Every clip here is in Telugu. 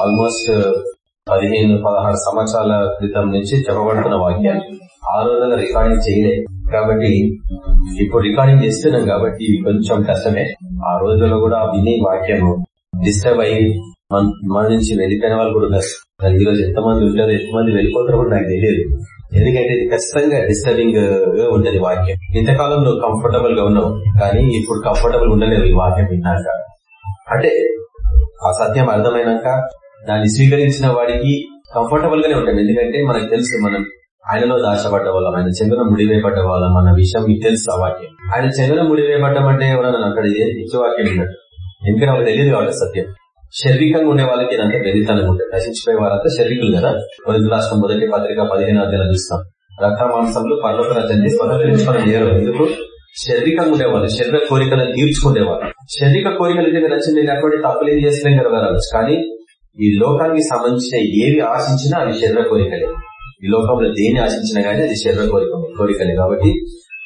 ఆల్మోస్ట్ పదిహేను పదహారు సంవత్సరాల క్రితం నుంచి చెప్పబడుతున్న వాక్యాలు ఆ రోజున రికార్డింగ్ చేయలే. కాబట్టి ఇప్పుడు రికార్డింగ్ చేస్తున్నాం కాబట్టి కొంచెం కష్టమే. ఆ రోజుల్లో కూడా విని వాక్యము డిస్టర్బ్ అయ్యి మన నుంచి వెళ్ళిపోయిన వాళ్ళు కూడా ఉన్నారు. ఈ రోజు ఎంతమంది ఉంటారు ఎంతమంది వెళ్ళిపోతారో కూడా నాకు తెలియదు. ఎందుకంటే ఇది ఖచ్చితంగా డిస్టర్బింగ్గా ఉంటది వాక్యం. ఇంతకాలం నువ్వు కంఫర్టబుల్గా ఉన్నావు కానీ ఇప్పుడు కంఫర్టబుల్ ఉండలేవు ఈ వాక్యం విన్నాక. అంటే ఆ సత్యం అర్థమైనాక దాన్ని స్వీకరించిన వాడికి కంఫర్టబుల్ గానే ఉంటుంది. ఎందుకంటే మనకు తెలుసు మనం ఆయనలో దాచబడ్డ వాళ్ళం ఆయన చెంగున ముడివేయబడ్డ వాళ్ళం అన్న విషయం మీకు తెలుసు ఆ వాక్యం. ఆయన చంద్రుడు ముడివేయబడ్డం అంటే ఎవరన్నా అక్కడ ఇచ్చే వాక్యం ఉన్నట్టు. ఎందుకంటే వాళ్ళకి తెలియదు కాబట్టి సత్యం. శారీరకంగా ఉండే వాళ్ళకి ఇదంతా వెలితనం ఉంటుంది నశించిపోయే వారంతా శరీరులు కదా? కొరింత రాష్ట్రం మొదటి పత్రిక పదిహేను అధ్యాయులు చూస్తాం. రక్త మాంసంలో పర్వత రాజ్యాన్ని స్వతంత్రించుకోవడం లేరు ఎందుకు? శారీరకంగా ఉండేవాళ్ళు శరీర కోరికలను తీర్చుకునేవాళ్ళు. శారీరక కోరికలు అయితే నచ్చింది అటువంటి తప్పులు ఏం చేస్తలేం కదా కానీ ఈ లోకానికి సంబంధించిన ఏవి ఆశించినా అవి శరీర కోరికలే. ఈ లోకంలో దేని ఆశించినా గానీ అది శరీర కోరిక కోరికలే. కాబట్టి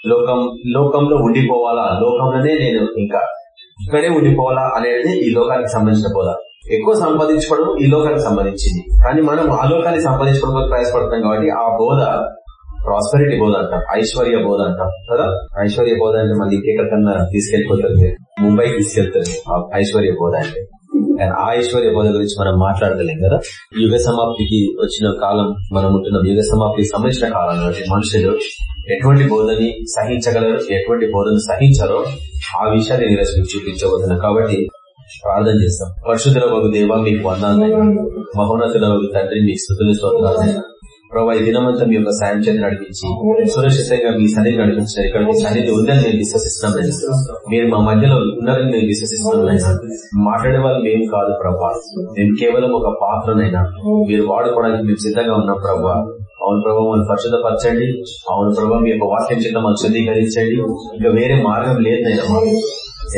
లోకం లోకంలో ఉండిపోవాలా? లోకంలోనే నేను ఇంకా ఇక్కడే ఉండిపోవాలా అనేది ఈ లోకానికి సంబంధించిన బోధ. ఎక్కువ సంపాదించుకోవడం ఈ లోకానికి సంబంధించింది. కానీ మనం ఆ లోకాన్ని సంపాదించుకోవడం ప్రయాసపడుతున్నాం కాబట్టి ఆ బోధ ప్రాస్పరిటీ బోధ అంటాం. ఐశ్వర్య బోధ అంటాం. కదా? ఐశ్వర్య బోధ అంటే మళ్ళీ ఇంకెక్కడికన్నా తీసుకెళ్ళిపోతుంది ముంబై తీసుకెళ్తారు. ఐశ్వర్య బోధ అంటే. ఆ ఐశ్వర్య బోధ గురించి మనం మాట్లాడలేం కదా? యుగ సమాప్తికి వచ్చిన కాలం మనం ఉంటున్నాం యుగ సమాప్తికి సంబంధించిన కాలం మనుషులు ఎటువంటి బోధని సహించగలరు ఎటువంటి బోధను సహించారో ఆ విషయాన్ని ఈరోజు చూపించబోతున్నాం కాబట్టి ప్రార్థన చేస్తాం. పరిశుద్ధుల వగు దేవ మీకు వందాన్ని మహోన్నతుల వగు తండ్రి మీకు స్థుతులు స్తోత్రాలు. ప్రభావ ఈ దినమంతా మీ యొక్క సాయం చేతి నడిపించి సురక్షితంగా మీ సన్నిధి నడిపించిన ఇక్కడ మీ సన్నిధి ఉందని నేను విశ్వసిస్తున్నాం మీరు మా మధ్యలో ఉన్నారని నేను విశ్వసిస్తున్నాం మాట్లాడే వాళ్ళు మేము కాదు ప్రభా. నేను కేవలం ఒక పాత్రనైనా. మీరు వాడుకోవడానికి మేము సిద్ధంగా ఉన్నాం ప్రభా. అవును ప్రభావ మనం పరిశుద్ధపరచండి. అవును ప్రభావ మీ యొక్క వాక్యం చేత మనం శుద్ధీకరించండి. ఇంకా వేరే మార్గం లేదైనా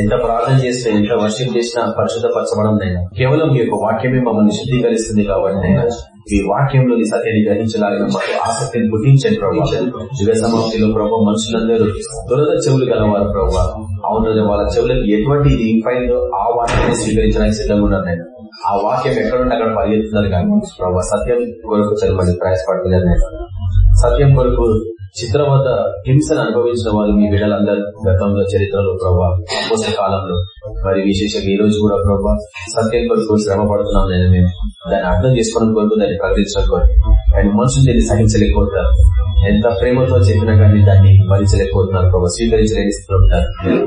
ఎంత ప్రార్థన చేస్తే ఎంత వర్షం చేసినా పరిశుద్ధపరచబడం నైనా. కేవలం మీ యొక్క వాక్యమే మమ్మల్ని శుద్ధీకరిస్తుంది కాబట్టి అయినా ఈ వాక్యంలోని సత్యాన్ని గ్రహించలాగిన మాకు ఆసక్తిని పుట్టించండి ప్రభావ యుగ సమాప్తిలో ప్రభావ మనుషులందరూ దురద చెవులు గలవారు ప్రభావ అవును వాళ్ళ చెవులకు ఎటువంటి ఇది ఇంపైందో ఆ వాక్యాన్ని స్వీకరించడానికి సిద్ధంగా ఉన్నారు నేను. ఆ వాక్యం ఎక్కడుంటే అక్కడ పరిగెత్తున్నారు కానీ ప్రభావ సత్యం కొరకు చదవని ప్రయాసపడలేదు నేను సత్యం కొరకు చిత్రవద్ద హింసను అనుభవించిన వాళ్ళు మీ బిడ్డలందరూ గతంలో చరిత్రలో ప్రభావ పోసే కాలంలో. మరి విశేషంగా ఈ రోజు కూడా ప్రభావ సత్యం కొరకు శ్రమ పడుతున్నాం నేను. మేము దాన్ని అర్థం చేసుకోవడం కొరకు దాన్ని ప్రకటించడం కొరకు. అండ్ మనుషులు దీన్ని సహించలేకపోతారు ఎంత ప్రేమతో చెప్పినా కానీ దాన్ని భరించలేకపోతున్నారు ప్రభావ స్వీకరించలేని స్థితిలో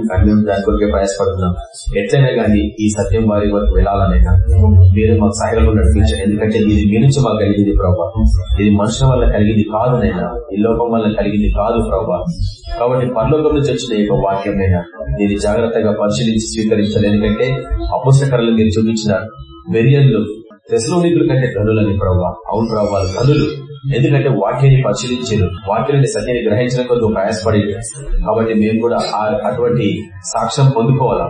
కానీ మేము దాని కొరకే ప్రయాసపడుతున్నాం. ఎట్లయినా కానీ ఈ సత్యం వారి వరకు వెళ్ళాలనైనా మీరు మాకు సహాయంలో నడిపించండి. ఎందుకంటే ఇది మీ నుంచి మాకు కలిగింది ప్రభావ ఇది మనుషుల వల్ల కలిగింది కాదునైనా ఈ లోకం వల్ల కలిగింది కాదు ప్రభావ కాబట్టి పరలోకం నుంచి వచ్చిన ఈ వాక్యమైనా దీన్ని జాగ్రత్తగా పరిశీలించి స్వీకరించాలి ఎందుకంటే అపుస్తకరలు మీరు చూపించిన వెరియన్లు తెసలోనికుల కంటే గనులని ప్రభావ అవును ప్రభావ గనులు ఎందుకంటే వాక్యాన్ని పరిశీలించారు. వాక్యాన్ని సత్యాన్ని గ్రహించడం కొద్దిగా ప్రయాసపడి కాబట్టి మేము కూడా అటువంటి సాక్ష్యం పొందుకోవాలా?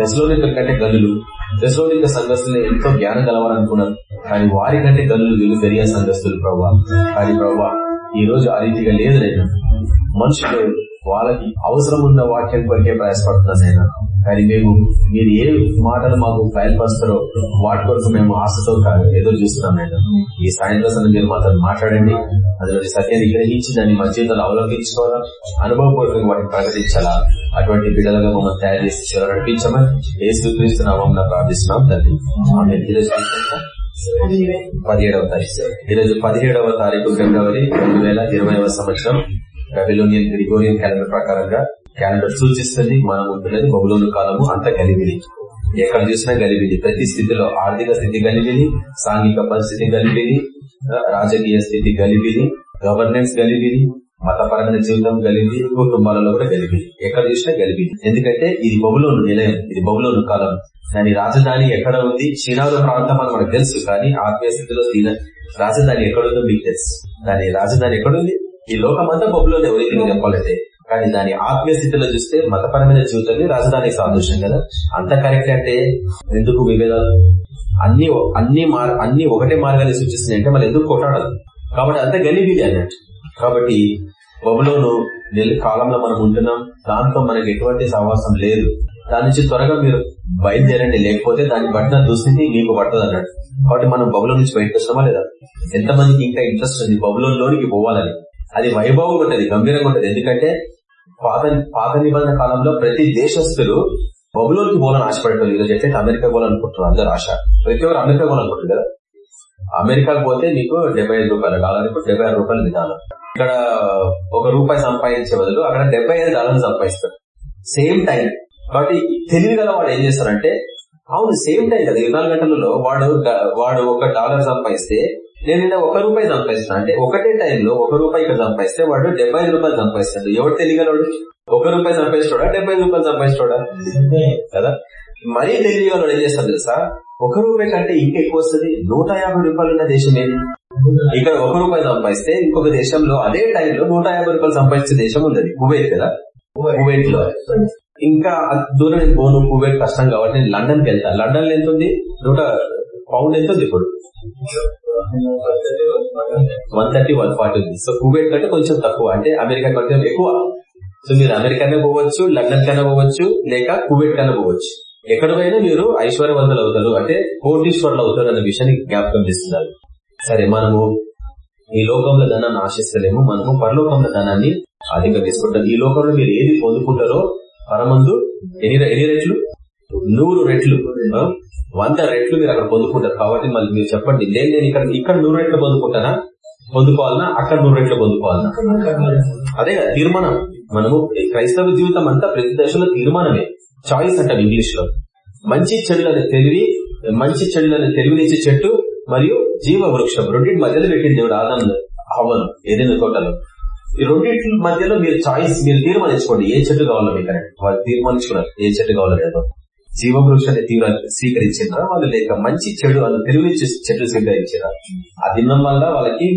దశలోనిక కంటే గనులు దశలోనిక సంఘస్థులు ఎంతో జ్ఞానం కలవాలనుకున్నారు కానీ వారి కంటే గనులు వీళ్ళు తెలియ సంఘస్థులు ప్రభావ కానీ ప్రభావ ఈ రోజు ఆ రీతిగా లేదు నేను మనుషులు వాళ్ళకి అవసరం ఉన్న వాక్యం కొరికే ప్రయాసపడుతున్నాను కానీ మేము మీరు ఏ మాటలు మాకు బయలుపరుస్తారో వాటి కొరకు మేము ఆశతో ఎదురు చూస్తున్నాం నేను ఈ సాయంత్రం సమయం మీరు మాతో మాట్లాడండి. అందులో సత్యాన్ని గ్రహించి దాన్ని మా జీవితంలో అవలంబించుకోవాలా? అనుభవపూర్వకంగా వాటిని ప్రకటించాలా? అటువంటి బిడ్డలుగా మమ్మల్ని తయారు చేసి చివరి నడిపించమని ఏ స్వీకరిస్తున్నామని ప్రార్థిస్తున్నాం తల్లి ఆమె పదిహేడవ తారీఖు. ఈరోజు పదిహేడవ తారీఖు ఫిబ్రవరి రెండు వేల ఇరవై సంవత్సరం. బబిలోనియన్ గ్రిగోరియన్ క్యాలెండర్ ప్రకారంగా క్యాలెండర్ సూచిస్తుంది మనం ఉంటున్నది బబులోని కాలము అంత గలిబిలి. ఎక్కడ చూసినా గలిబిలి? ప్రతి స్థితిలో ఆర్థిక స్థితి గలిబిలి సాంఘిక పరిస్థితి గలిబిలి రాజకీయ స్థితి గలిబిలి గవర్నెన్స్ గలిబిలి మతపరమైన జీవితం గలిబి కుటుంబాలలో కూడా గలిబి ఎక్కడ చూసినా గలిబిలి. ఎందుకంటే ఇది బబులోను నిలయం ఇది బబులోను కాలం. దాని రాజధాని ఎక్కడ ఉంది? చీనాలు ప్రాంతం అని మనకు తెలుసు కానీ ఆత్మీయ స్థితిలో రాజధాని ఎక్కడుందో మీకు తెలుసు. దాని రాజధాని ఎక్కడుంది ఈ లోకమంతా బొబ్బులోనే ఎవరికి చెప్పాలంటే కానీ దాని ఆత్మీయ స్థితిలో చూస్తే మతపరమైన జీవితం రాజధానికి సాదృశ్యం కదా. అంత కరెక్ట్ అంటే ఎందుకు విభేదాలు? అన్ని అన్ని అన్ని ఒకటే మార్గాన్ని సూచిస్తుంది అంటే మళ్ళీ ఎందుకు కొట్టాడదు కాబట్టి అంత గలీబీది అన్నట్టు. కాబట్టి బొబ్బులోను కాలంలో మనం ఉంటున్నాం. దాంతో మనకి ఎటువంటి సహవాసం లేదు. దాని నుంచి త్వరగా మీరు బయలుదేరండి. లేకపోతే దాన్ని పట్టిన దుస్థితి మీకు పట్టదు అన్నాడు కాబట్టి మనం బబులో నుంచి బయటకు వస్తామా లేదా? ఎంతమందికి ఇంకా ఇంట్రెస్ట్ ఉంది బబులోనికి పోవాలని? అది వైభవం ఉంటది గంభీరంగా ఉంటది. ఎందుకంటే పాత పాత నిబంధన కాలంలో ప్రతి దేశస్తులు బబులోకి పోవాలని ఆశపడేవాళ్ళు ఈరోజు ఎట్లయితే అమెరికా పోవాలనుకుంటున్నారు అందరు ఆశ. ప్రతి ఒక్కరు అమెరికా పోవాలనుకుంటారు కదా? అమెరికాకు పోతే మీకు డెబ్బై ఐదు రూపాయలు డాలర్ ఇప్పుడు డెబ్బై ఆరు రూపాయలు విధానం. ఇక్కడ ఒక రూపాయి సంపాదించే బదులు అక్కడ డెబ్బై ఐదు డాలర్లు సంపాదిస్తారు. Same time. కాబట్టి తెలివి గల వాడు ఏం చేస్తారంటే అవును సేమ్ టైం కదా ఇరవై గంటలలో వాడు వాడు ఒక డాలర్ సంపాదిస్తే నేను ఇలా ఒక రూపాయి సంపాదిస్తాను అంటే ఒకటే టైంలో ఒక రూపాయి ఇక్కడ సంపాదిస్తే వాడు డెబ్బై ఐదు రూపాయలు సంపాదిస్తాడు. ఎవరు తెలియగలవాడు ఒక రూపాయి సంపాదిస్తాడా డెబ్బై ఐదు రూపాయలు సంపాదిస్తాడా కదా? మరీ తెలియగలవాడు ఏం చేస్తాడు తెలుసా? ఒక రూపాయి కంటే ఇంకా ఎక్కువ వస్తుంది. నూట యాభై రూపాయలు ఉన్న దేశం ఏది? ఇక్కడ ఒక రూపాయి సంపాదిస్తే ఇంకొక దేశంలో అదే టైంలో నూట యాభై రూపాయలు సంపాదించే దేశం ఉంది కువైట్ కదా? కువైట్. లో ఇంకా దూరం నేను పోను. కువైట్ కష్టం కాబట్టి నేను లండన్కి వెళ్తా. లండన్లో ఎంత ఉంది? నూట పౌండ్ ఎంత ఉంది ఇప్పుడు? వన్ థర్టీ వన్ ఫార్టీ ఉంది సో కువైట్ కంటే కొంచెం తక్కువ. అంటే అమెరికా కంటే ఎక్కువ. సో మీరు అమెరికానే పోవచ్చు లండన్ కన్నా పోవచ్చు లేక కువైట్ కన్నా పోవచ్చు. ఎక్కడ పోయినా మీరు ఐశ్వర్యవంతులు అవుతారు. అంటే కోటీశ్వరులు అవుతారు అన్న విషయాన్ని జ్ఞాపకం చేస్తున్నారు. సరే మనము ఈ లోకంలో ధనాన్ని ఆశిస్తలేము. మనము పరలోకంలో ధనాన్ని అధికంగా తీసుకుంటాం. ఈ లోకంలో మీరు ఏది పొందుకుంటారో పరమందు ఎన్ని ఎన్ని రెట్లు? నూరు రెట్లు వంద రెట్లు మీరు అక్కడ పొందుకుంటారు. కాబట్టి మళ్ళీ మీరు చెప్పండి లేదు నేను ఇక్కడ ఇక్కడ నూరు రెట్లు పొందుకుంటానా? పొందుకోవాలన్నా అక్కడ నూరు రెట్లు పొందుకోవాలన్నా అదే కదా తీర్మానం. మనము క్రైస్తవ జీవితం అంతా ప్రతి దశలో తీర్మానమే. చాయిస్ అంటారు ఇంగ్లీష్లో మంచి చెడులని తెలివి మంచి చెడులని తెలివినిచ్చే చెట్టు మరియు జీవ వృక్షం. రెండింటి మధ్యలో పెట్టింది దేవుడు ఆదాం అవ్వను ఏదైనా తోటలో. ఈ రెండింటి మధ్యలో మీరు చాయిస్ మీరు తీర్మానించుకోండి. ఏ చెట్టు కావాలో మీకు వాళ్ళు తీర్మానించుకున్నారు. ఏ చెట్టు కావాలో లేదో జీవ వృక్షాన్ని తీవ్ర స్వీకరించారా వాళ్ళు లేక మంచి చెడు వాళ్ళు తెలివి చెట్టు స్వీకరించారా ఆ దినం వల్ల వాళ్ళకి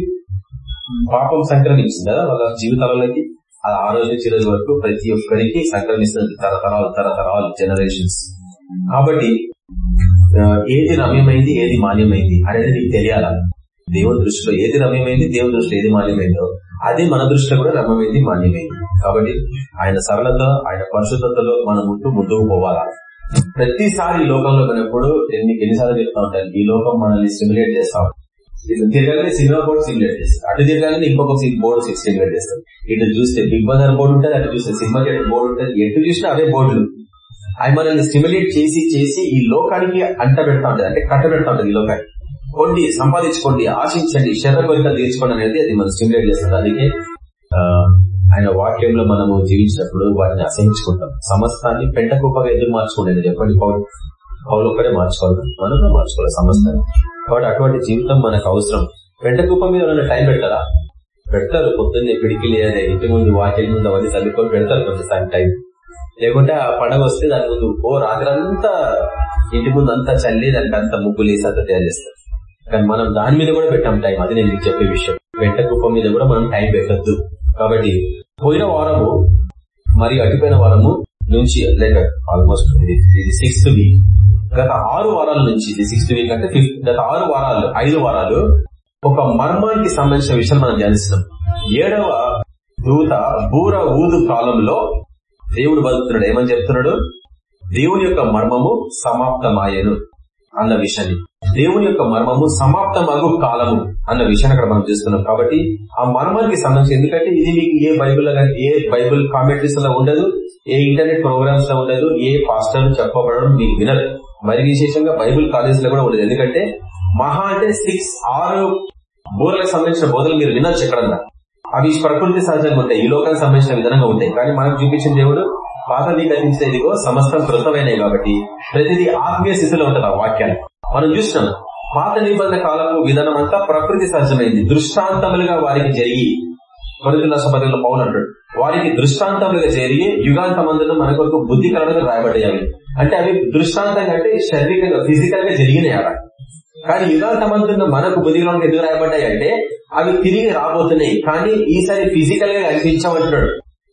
పాపం సంక్రమించింది? కదా వాళ్ళ జీవితాలలోకి ఆ రోజు నుంచి రోజు వరకు ప్రతి ఒక్కరికి సంక్రమిస్తుంది. తరతరాలు తరతరాలు జనరేషన్స్ కాబట్టి ఏది రమ్యమైంది ఏది మాన్యమైంది అనేది నీకు తెలియాల? దేవుని దృష్టిలో ఏది రమ్యమైంది దేవుని దృష్టిలో ఏది మాన్యమైందో అది మన దృష్టిలో కూడా రమ్యమైంది మాన్యమైంది. కాబట్టి ఆయన సరళత ఆయన పరిశుద్ధతలో మనం ఉంటూ ముందుకు పోవాలా? ప్రతిసారి ఈ లోకంలో పోయినప్పుడు మీకు ఎన్నిసార్లు చెప్తా ఉంటాను ఈ లోకం మనల్ని స్టిమ్యులేట్ చేస్తాం తిరగానే సినిమా బోర్డు సిమ్యులేట్ చేస్తారు అటు తిరగానే ఇంకొక బోర్డు సిమ్యులేట్ చేస్తారు ఇటు చూస్తే బిగ్ బజార్ బోర్డు ఉంటుంది అటు చూస్తే సినిమా బోర్డు ఉంటుంది ఎటు చూసినా అవే బోర్డులు అవి మనల్ని స్టిమ్యులేట్ చేసి చేసి ఈ లోకానికి అంట పెడతా ఉంటుంది అంటే కట్ట పెడతా ఉంటుంది ఈ లోకానికి. కొండి సంపాదించుకోండి ఆశించండి శరీర కోరికలు తీర్చుకోండి అనేది అది మనం స్టిమ్యులేట్ చేస్తుంది. అందుకే ఆయన వాక్యంలో మనము జీవించినప్పుడు వాటిని అసహించుకుంటాం. సమస్తాన్ని పెంట కుప్పగా ఎందుకు మార్చుకోలేదు? చెప్పండి పౌరు పౌలు ఒక్కడే మార్చుకోవాలి. మనం మార్చుకోవాలి సమస్తాన్ని. కాబట్టి అటువంటి జీవితం మనకు అవసరం. పెంట కుప్ప మీద ఉన్న టైం పెడతారా? పెడతారు. పొద్దున్నే పిడికిలి అనే ఇంటి ముందు వాకిలి ముందు అవన్నీ చదువుకొని పెడతారు కొంచెం టైం. లేకుంటే ఆ పండగ వస్తే దాని ముందు ఓ రాత్రంతా ఇంటి ముందు అంతా చల్లి దానికి అంత ముగ్గులు వేసి అంతా తయారు చేస్తారు. కానీ మనం దాని మీద కూడా పెట్టాం టైం. అది నేను మీకు చెప్పే విషయం. వెంట కుప్ప మీద కూడా మనం టైం పెట్టద్దు. కాబట్టి పోయిన వారము మరియు అటుపోయిన వారము నుంచి లేక ఆల్మోస్ట్ ఇది సిక్స్త్ వీక్ గత ఆరు వారాల నుంచి ఇది సిక్స్త్ వీక్ అంటే ఫిఫ్త్ గత ఆరు వారాలు ఐదు వారాలు ఒక మర్మానికి సంబంధించిన విషయం మనం ధ్యానిస్తాం. ఏడవ దూత బూర ఊదు కాలంలో దేవుడు బతుకుతున్నాడు. ఏమని చెప్తున్నాడు? దేవుని యొక్క మర్మము సమాప్తమాయను. అన్న విషయాన్ని. దేవుని యొక్క మర్మము సమాప్తమగు కాలము అన్న విషయాన్ని అక్కడ మనం చూస్తున్నాం. కాబట్టి ఆ మర్మానికి సంబంధించి ఎందుకంటే ఇది మీకు ఏ బైబుల్ ఏ బైబుల్ కామెంట్రీస్లో ఉండదు ఏ ఇంటర్నెట్ ప్రోగ్రామ్స్లో ఉండదు ఏ పాస్టర్ చెప్పబడడం మీకు వినరు. మరి విశేషంగా బైబుల్ కాలేజ్లో కూడా ఉండదు. ఎందుకంటే మహా అంటే సిక్స్ ఆరు బోర్లకు సంబంధించిన బోధలు మీరు వినొచ్చు ఎక్కడన్నా. అవి ప్రకృతి సహజంగా ఉంటాయి ఈ లోకానికి సంబంధించిన విధానంగా ఉంటాయి. కానీ మనకు చూపించిన దేవుడు పాత నీకరించేదిగో సమస్తం కృతమైనవి కాబట్టి ప్రతిదీ ఆత్మీయ స్థితిలో ఉంటుంది ఆ వాక్యాలు మనం చూసినాం పాత నిబంధన కాలపు విధానం అంతా ప్రకృతి సహజమైంది దృష్టాంతములుగా వారికి జరిగి కొడుకు నష్టపతిలో పౌలు అంటాడు వారికి దృష్టాంతములుగా జరిగి యుగాంతమందులు మన కొరకు బుద్ధికరణగా రాయబడ్డాయి. అవి అంటే అవి దృష్టాంతంగా అంటే శారీరకంగా ఫిజికల్గా జరిగినాయి అక్కడ కానీ యుగాంతమందులో మనకు బుద్ధికరణకు ఎందుకు రాయబడ్డాయి అంటే అవి తిరిగి రాబోతున్నాయి. కానీ ఈసారి ఫిజికల్గా కనిపించమంటున్నాడు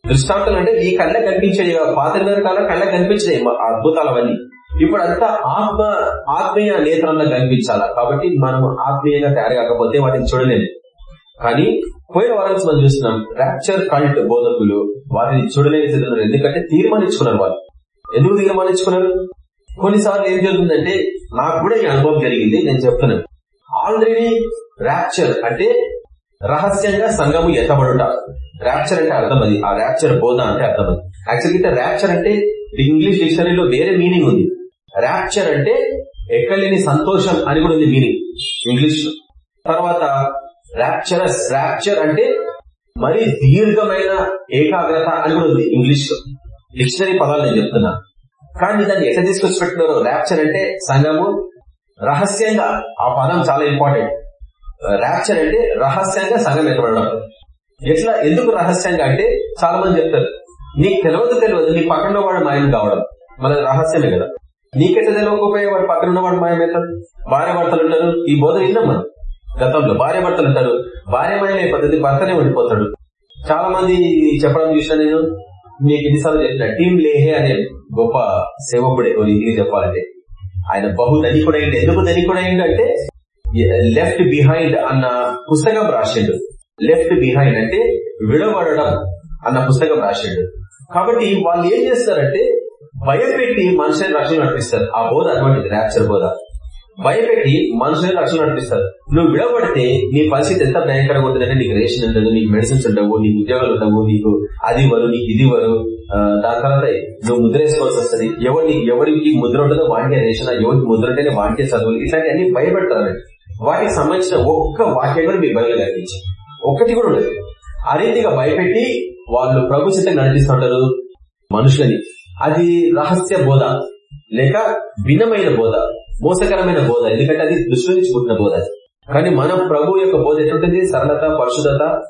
దృష్టాంతాలు అంటే ఈ కళ్ళ కనిపించేది పాత కాలం కళ్ళ కనిపించే అద్భుతాలు అవన్నీ ఇప్పుడు అంతా ఆత్మ ఆత్మీయ నేత్రంలో కనిపించాలా? కాబట్టి మనం ఆత్మీయంగా తయారు కాకపోతే వాటిని చూడలేము. కానీ పోయిన వారం మనం చూస్తున్నాం ర్యాప్చర్ కల్ట్ బోధకులు వారిని చూడలేని స్థితిలో ఎందుకంటే తీర్మానించుకున్నారు వాళ్ళు. ఎందుకు తీర్మానించుకున్నారు? కొన్నిసార్లు ఏం జరుగుతుందంటే నాకు కూడా ఈ అనుభవం జరిగింది నేను చెప్తున్నాను. ఆల్రెడీ ర్యాప్చర్ అంటే రహస్యంగా సంఘము ఎత్తబడుట. ర్యాప్చర్ అంటే అర్థం అది ఆ ర్యాప్చర్ బోధ అంటే అర్థం అది యాక్చువల్గా ర్యాప్చర్ అంటే ఇంగ్లీష్ డిక్షనరీలో వేరే మీనింగ్ ఉంది. ర్యాప్చర్ అంటే ఎక్కలేని సంతోషం అని కూడా ఉంది మీనింగ్ ఇంగ్లీష్లో. తర్వాత ర్యాప్చరస్ ర్యాప్చర్ అంటే మరి దీర్ఘమైన ఏకాగ్రత అని కూడా ఉంది ఇంగ్లీష్లో. డిక్షనరీ పదాలు నేను చెప్తున్నా. కానీ దాన్ని ఎట్లా తీసుకొచ్చి పెట్టినారు? ర్యాప్చర్ అంటే సంఘము రహస్యంగా ఆ పదం చాలా ఇంపార్టెంట్ ర్యాప్చర్ అంటే రహస్యంగా సంఘం ఎత్తబడడం ఎట్లా? ఎందుకు రహస్యంగా అంటే చాలా మంది చెప్తారు నీకు తెలియదు తెలియదు నీ పక్కన వాడు మాయం కావడం. మన రహస్యమే కదా. నీకెట్లా తెలియకపోయే వాడు పక్కన ఉన్నవాడు మాయమవుతాడు భార్య భర్తలు ఉంటారు ఈ బోధ విన్నాం మనం గతంలో. భార్య భర్తలు ఉంటారు భార్య పద్ధతి భర్తనే ఉండిపోతాడు చాలా మంది చెప్పడం చూసిన నేను నీకు ఎన్నిసార్లు చెప్పిన టీం లేహే అనే గొప్ప సేవకుడే ఇది చెప్పాలంటే. ఆయన బహు ధనికుడైంది ఎందుకు ధనికుడైంది అంటే లెఫ్ట్ బిహైండ్ అన్న పుస్తకం రాసిండు. లెఫ్ట్ బిహైండ్ అంటే విడబడడం అన్న పుస్తకం రాసిండు. కాబట్టి వాళ్ళు ఏం చేస్తారంటే భయపెట్టి మనుషుని రక్షణ నడిపిస్తారు. ఆ బోధ అటువంటిది ర్యాప్చర్ బోధ. భయపెట్టి మనుషుని రక్షణ నడిపిస్తారు. నువ్వు విడబడితే నీ పరిస్థితి ఎంత భయంకరంగా ఉంటుందంటే నీకు రేషన్ ఉండదు నీకు మెడిసిన్స్ ఉండవు నీకు ఉద్యోగాలు ఉండవు నీకు అది వరు నీకు ఇది వరు దాని తర్వాత నువ్వు ముద్ర వేసుకోవాల్సి వస్తుంది. ఎవరి ఎవరికి ముద్ర ఉంటుందో వాటికే రేషన్ ఎవరికి ముద్ర ఉంటేనే వాటికే చదువులు. ఇట్లాంటివన్నీ భయపెడతారు. వాటికి సంబంధించిన ఒక్క వాక్యం కూడా మీ బయలు కనిపించి ఒక్కటి కూడా ఉండదు. ఆ రీతిగా భయపెట్టి వాళ్ళు ప్రభుత్వం నడిపిస్తుంటారు మనుషులని. అది రహస్య బోధ. లేక భిన్నమైన బోధ. మోసకరమైన బోధ. ఎందుకంటే అది దృష్టి పుట్టిన బోధ కానీ మన ప్రభు యొక్క బోధ ఎటువంటిది సరళత పరిశుధత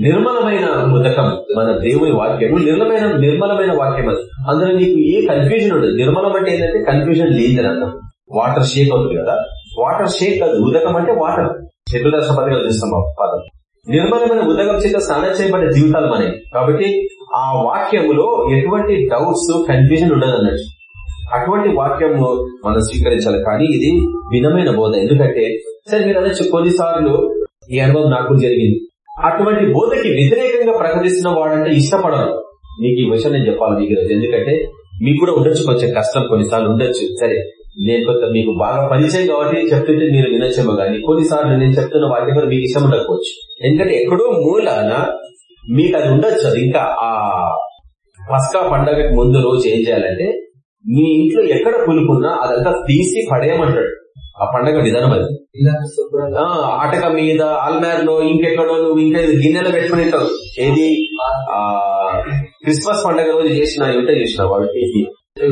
నిర్మలమైన ఉదకం మన దేవుని వాక్యం. నిర్మలమైన నిర్మలమైన వాక్యం అది. అందులో నీకు ఏ కన్ఫ్యూజన్ ఉండదు. నిర్మలం అంటే ఏంటంటే కన్ఫ్యూజన్ లేదని అర్థం. వాటర్ షేక్ అవుతుంది కదా. వాటర్ షేక్ కాదు ఉదకం అంటే వాటర్ చతుర్దశ పదవిగా చూస్తాం పదం నిర్మలమైన ఉదకం చేత స్నానం చేయబడ్డ జీవితాలు మనవి. కాబట్టి ఆ వాక్యములో ఎటువంటి డౌట్స్ కన్ఫ్యూజన్ ఉండదు అన్నట్టు. అటువంటి వాక్యం మనం స్వీకరించాలి. కానీ ఇది భిన్నమైన బోధ. ఎందుకంటే సరే మీరు అనొచ్చు కొన్నిసార్లు ఈ అనుభవం నాకు జరిగింది. అటువంటి బోధకి వ్యతిరేకంగా ప్రకటిస్తున్న వాడంటే ఇష్టపడరు. మీకు ఈ విషయం నేను చెప్పాలి మీకు ఎందుకంటే మీకు కూడా ఉండొచ్చు కొంచెం కష్టం కొన్నిసార్లు ఉండొచ్చు. సరే నేను కొంత మీకు బాగా పరిచయం కాబట్టి చెప్తుంటే మీరు వినొచ్చేమో కానీ కొన్నిసార్లు నేను చెప్తున్న వాక్యం కూడా మీకు ఇష్టం ఉండకపోవచ్చు. ఎందుకంటే ఎక్కడో మూలాన మీకు అది ఉండొచ్చు. అది ఇంకా ఆ పస్కా పండగకి ముందు రోజు ఏం చేయాలంటే మీ ఇంట్లో ఎక్కడ పులుపున్నా అదంతా తీసి పడేయమంటాడు. ఆ పండగ విధానం అది. ఆటక మీద ఆల్మార్లో ఇంకెక్కడో నువ్వు ఇంకా గిన్నెలో పెట్టుకుని ఏది? ఆ క్రిస్మస్ పండగ రోజు చేసిన ఇంట చేసిన